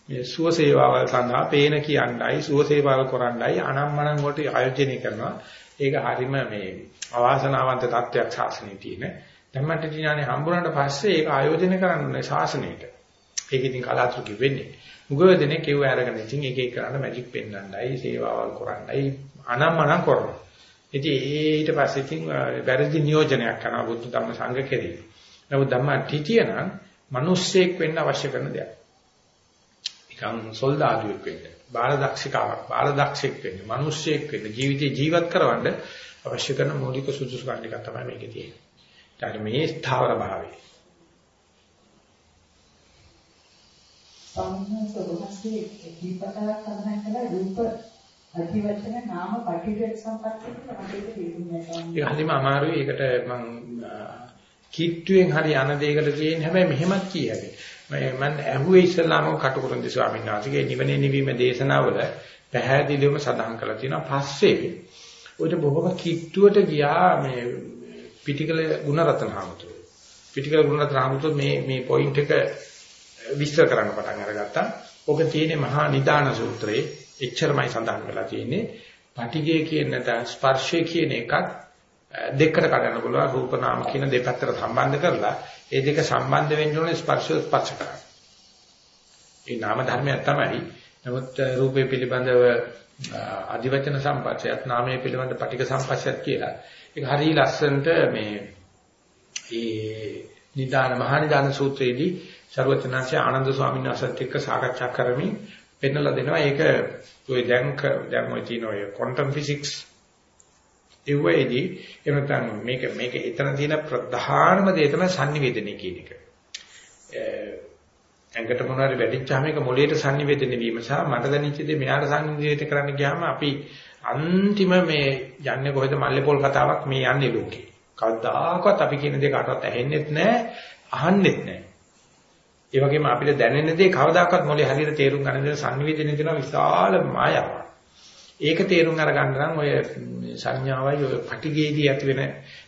මේ සුව සේවාවල් සඳහා පේන කියන්නයි සුව සේවාවල් කරන්නයි අනම්මනම් වලට ආයෝජනය කරනවා ඒක හරීම මේ අවාසනාවන්ත තත්ත්වයක් ශාසනයේ තියෙන. ධම්මට්ටි ඥානෙ හම්බුනට පස්සේ ඒක ආයෝජනය කරන්න ශාසනයට. ඒක ඉතින් කලාතුරකින් වෙන්නේ. මුගව දෙනේ කිව්ව අරගෙන ඉතින් එක එක කරන්න මැජික් පෙන්වන්නයි, සේවාවල් කරන්නයි අනම්මනම් කරනවා. ඉතින් ඊට පස්සේ ඉතින් වැරදි නියෝජනයක් කරනවා බුද්ධ ධම්ම සංඝ කෙරෙහි. නමුත් ධම්මට්ටි නම් මිනිස්සෙක් වෙන්න අවශ්‍ය කරන දෙයක්. නිකන් සොල්දාදුවෙක් වෙන්න, බාලදක්ෂිකාවක්, බාලදක්ෂෙක් වෙන්න, මිනිස්සෙක් වෙන්න, ජීවිතේ ජීවත් කරවන්න අවශ්‍ය කරන මූලික සුදුසුකම් ටික තමයි මේකේ තියෙන්නේ. ඊට මේ ස්ථාවර භාවය. සම්මත සබහසේ දීපතාවක් සඳහන් කළා රූප අධිවචන නාම පටිච්ච සම්පන්න අපිට තේරුම් ගන්න. ඒක හරිම අමාරුයි. ඒකට මම කිට්ටුවෙන් හරි අන දෙයකට තියෙන හැබැයි මෙහෙමත් කිය හැකියි. මම මම ඇහුවේ ඉස්ලාම කටුකුරුන්දි ස්වාමීන් වහන්සේගේ නිවනේ නිවීම දේශනාවල පැහැදිලිවම සඳහන් කරලා තියෙනවා. පස්සේ උඩ බොහොම කිට්ටුවට ගියා මේ පිටිකල ගුණරත්න හාමුදුරුවෝ. පිටිකල ගුණරත්න හාමුදුරුවෝ මේ මේ පොයින්ට් එක විස්තර කරන්න පටන් අරගත්තා. ඔක තියෙන්නේ මහා නිදාන සූත්‍රයේ එච්චරමයි සඳහන් වෙලා තියෙන්නේ. පටිගය කියන නැත්නම් ස්පර්ශය කියන එකත් දෙකට කඩන්න පුළුවන් රූප නාම කියන දෙපැත්තට සම්බන්ධ කරලා ඒ දෙක සම්බන්ධ වෙන්න ඕනේ ස්පර්ශය ස්පර්ශ කරන්න. ඒ නාම ධර්මයක් තමයි. නමුත් රූපේ පිළිබඳව අධිවචන සම්පස්සයත් නාමයේ පිළිබඳ පටික සම්පස්සයත් කියලා. ඒක හරිය ලස්සනට මේ ඒ නිදාන මහා නිදාන සූත්‍රයේදී ਸਰවචනාංශය ආනන්ද ස්වාමීන් වහන්සේත් එක්ක සාකච්ඡා කරමින් පෙන්නලා දෙනවා. ඒක ඔය දැන් දැන් ඔය තියෙන ඔය ක්වොන්ටම් ෆිසික්ස් ඒ වෙයිදී එහෙම නැත්නම් මේක මේක එතන තියෙන ප්‍රධානම දේ තමයි sannivedana කියන එක. ඇඟට මොනවාරි වැටිච්චාම ඒක මොළයට sannivedana වීම සහ මට දැනෙච්ච දේ මෙයාට sannivedana කරන්න ගියාම අපි අන්තිම මේ යන්නේ කොහෙද මල්ලේ පොල් කතාවක් මේ යන්නේ ලෝකේ. කවදාකවත් අපි කියන දේ කාටවත් ඇහෙන්නෙත් නැහැ, අහන්නෙත් නැහැ. ඒ වගේම අපිට දැනෙන දේ කවදාකවත් මොලේ හරියට තේරුම් ගන්න දෙන sannivedana දෙන විශාල මායාවක්. ඒක තේරුම් අරගන්න නම් ඔය සංඥාවයි ඔය පටිගේදී ඇති වෙන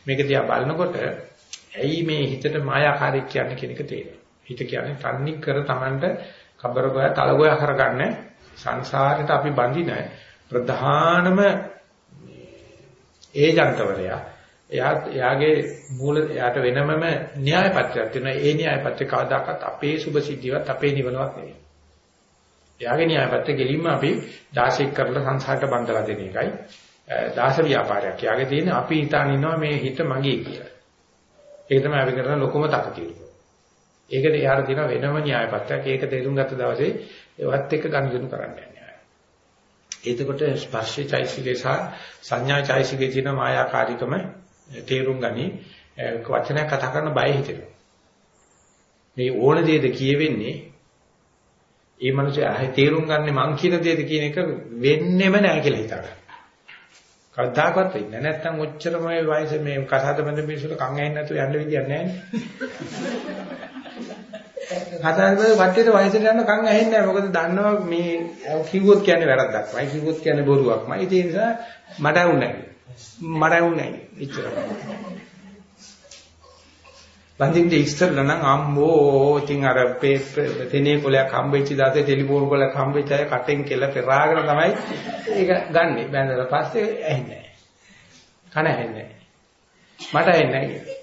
මේක දිහා බලනකොට ඇයි මේ හිතට මායාකාරීක් කියන්නේ කියන එක තේරෙනවා. හිත කියන්නේ තන්නේ කර Tamanට කබර ගෝය තල ගෝය කරගන්න සංසාරයට අපි බඳින ප්‍රධානම ඒජන්තවරයා එයා එයාගේ මූල එයාට වෙනමම න්‍යාය පත්‍රයක් තියෙනවා. ඒ න්‍යාය පත්‍රය කවදාකවත් අපේ සුභ සිද්ධියවත් අපේ නිවනවත් නෙවෙයි. එයාගේ න්‍යාය පත්‍රය ගෙලින්ම අපි 16ක් කරලා සංසාරට බඳලා දෙන එකයි. දාස ව්‍යාපාරයක්. යාගේ තියෙන අපි හිතාන ඉන්නවා මේ හිත මගේ කියලා. ඒක තමයි අපි කරන ලොකුම තකතිරුව. ඒකට යාර තියෙන වෙනම න්‍යාය පත්‍රයක්. ඒක තේරුම් ගත්ත දවසේ ඒවත් එක්ක ගනුදෙනු කරන්න යනවා. එතකොට ස්පර්ශය චෛසිකේ සහ සංඥා චෛසිකේ තියෙන මායාකාරීකම තේරුම් ගනි වචනයක් කතා කරන බය හිතෙනවා. මේ ඕන දෙයද කියවෙන්නේ ඒ මනුස්සයා ආයේ තේරුම් ගන්න මං කියන දේද කියන එක වෙන්නෙම නැහැ කියලා හිතනවා. කවදාකවත් වෙන්නේ නැත්නම් ඔච්චරම වයස මේ කසාද බඳ මිනිස්සුන්ට කන් ඇහෙන්නේ නැතුව යන්න විදියක් නැහැ කසාද බඳ වටේට වයසට යන කන් ඇහෙන්නේ නැහැ. මොකද දන්නවා මේ කිව්වොත් කියන්නේ වැරද්දක්මයි කිව්වොත් කියන්නේ බොරුවක්මයි ඒ නිසා මට වුන්නේ නැහැ මට වුන්නේ නැහැ ඉච්චරම බඳින්න ඉස්සෙල්ලා නම් අම්මෝ ඉතින් අර තෙනේ කොලයක් හම්බෙච්ච දාසේ ටෙලිෆෝන් කොලයක් හම්බෙච්ච අය කටෙන් කෙල පෙරාගෙන තමයි ඒක ගන්නෙ. බැඳලා පස්සේ ඇහෙන්නේ කන ඇහෙන්නේ මට ඇහෙන්නේ නැහැ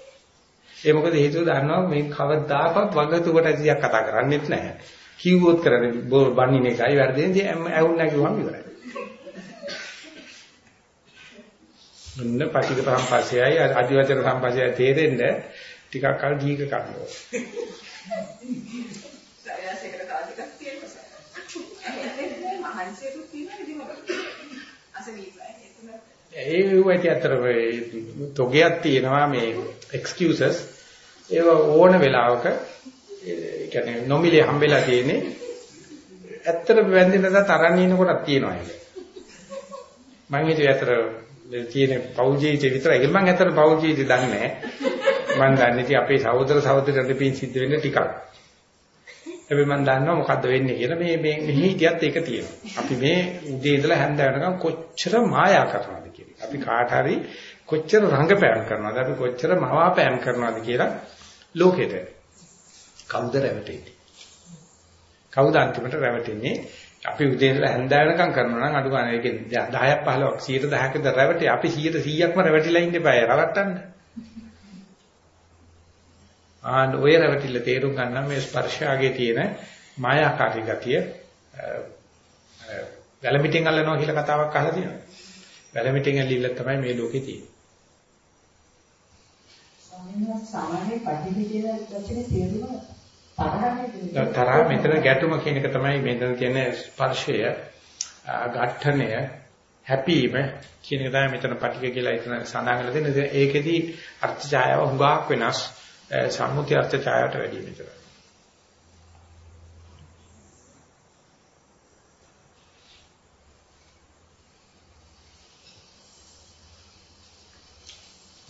ඒ මොකද හේතුව දන්නවා මේ කවදාකවත් වගතුකට ඇසියක් කතා කරන්නේත් නැහැ. කිව්වොත් කරන්නේ බණින එකයි වැරදෙන්නේ ඇහුන්නේ නැහැ කිව්වම ඉවරයි. මොන්න පටික සම්පස්සයයි අධිවචන සම්පස්සයයි තේරෙන්නේ ටිකක් කල් දීක කරනවා. සයසයකට කාදිකක් තියෙනවා. එහෙනම් මහන්සියකුත් තියෙනවා? අසනීපයි. ඒ වුවටි අතර තොගයක් තියෙනවා මේ excuses ඒව ඕන වෙලාවක ඒ කියන්නේ නොමිලේ හම්බෙලා තියෙන්නේ ඇත්තට වැන්දිනදා තරන් ඉන කොටක් තියෙනවා ඒක. මම හිතුවේ අතර තියෙන පෞල් ජීවිතේ විතරයි. මම අතර පෞල් ජීවිතේ දන්නේ නැහැ. මම දන්නේ ඉතින් අපේ සහෝදර සහෝදරයන්ට පින් සිද්ධ වෙන්න ටිකක්. හැබැයි මම දන්නවා මොකද්ද වෙන්නේ කියලා මේ මේ මෙහි හිටියත් ඒක තියෙනවා. අපි මේ උදේ ඉඳලා හැන්ද වෙනකම් කොච්චර මායා කරනවද කියලා. අපි කාට හරි කොච්චර රංගපෑම් කරනවද අපි කොච්චර මවාපෑම් කරනවද කියලා ලෝකෙට කවුද රැවටෙන්නේ? කවුද අන්තිමට රැවටෙන්නේ? අපි උදේ ඉඳලා හැන්ද වෙනකම් කරනවා නම් අඩු ගන්න ඒකේ 10ක් 15ක් 110ක්ද රැවටේ අපි 100%ක්ම රැවටිලා ඉන්න බෑ රවට්ටන්න. ආන්න ඔය රැවටිල්ල තේරුම් ගන්න මේ ස්පර්ශාගේ තියෙන මායාකාරී ගතිය වැලමිටින් අල්ලනවා කියලා කතාවක් අහලා තියෙනවා. වැලමිටින් ඇලිල්ල තමයි මේ ලෝකේ තියෙන්නේ. සාමාන්‍ය පටිඝ කියන වචනේ තේරුම තරහනේ තරහ මෙතන ගැටුම කියන එක තමයි මෙතන කියන ස්පර්ශය, ඝට්ටණය, හැපීම කියන එක තමයි මෙතන පටිඝ කියලා එතන සඳහන් කරලා තියෙන්නේ. ඒකෙදි අර්ථ ඡායාව හුඟක් වෙනස්. සම්මුති අර්ථ ඡායාවට වැඩි විතරයි.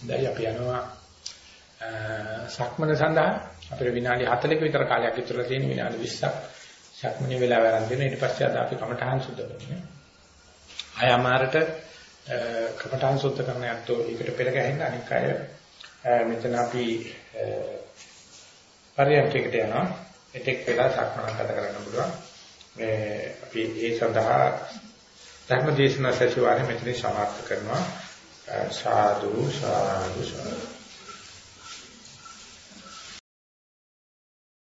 දැන් අපි යනවා සක්මන සඳහා අපිට විනාඩි 40ක විතර කාලයක් ඉතුරුලා තියෙන විනාඩි 20ක් සක්මනේ වෙලාව ආරම්භ වෙන ඊට පස්සේ අද අපි කමඨහන් සුද්ධ කරනවා. ආයමාරට කමඨහන් සුද්ධ කරන යද්දී ඒකට පෙර ගැහෙන්න අනික් අය මෙතන අපි පරියන්කයකට යනවා. එතෙක් වෙලා සක්මනක් ගත කරන්න පුළුවන්. මේ අපි ඒ සඳහා ධර්ම දේශනා සැසිවාරය මෙතන සමාප්ත කරනවා. සාදු සාදු සාදු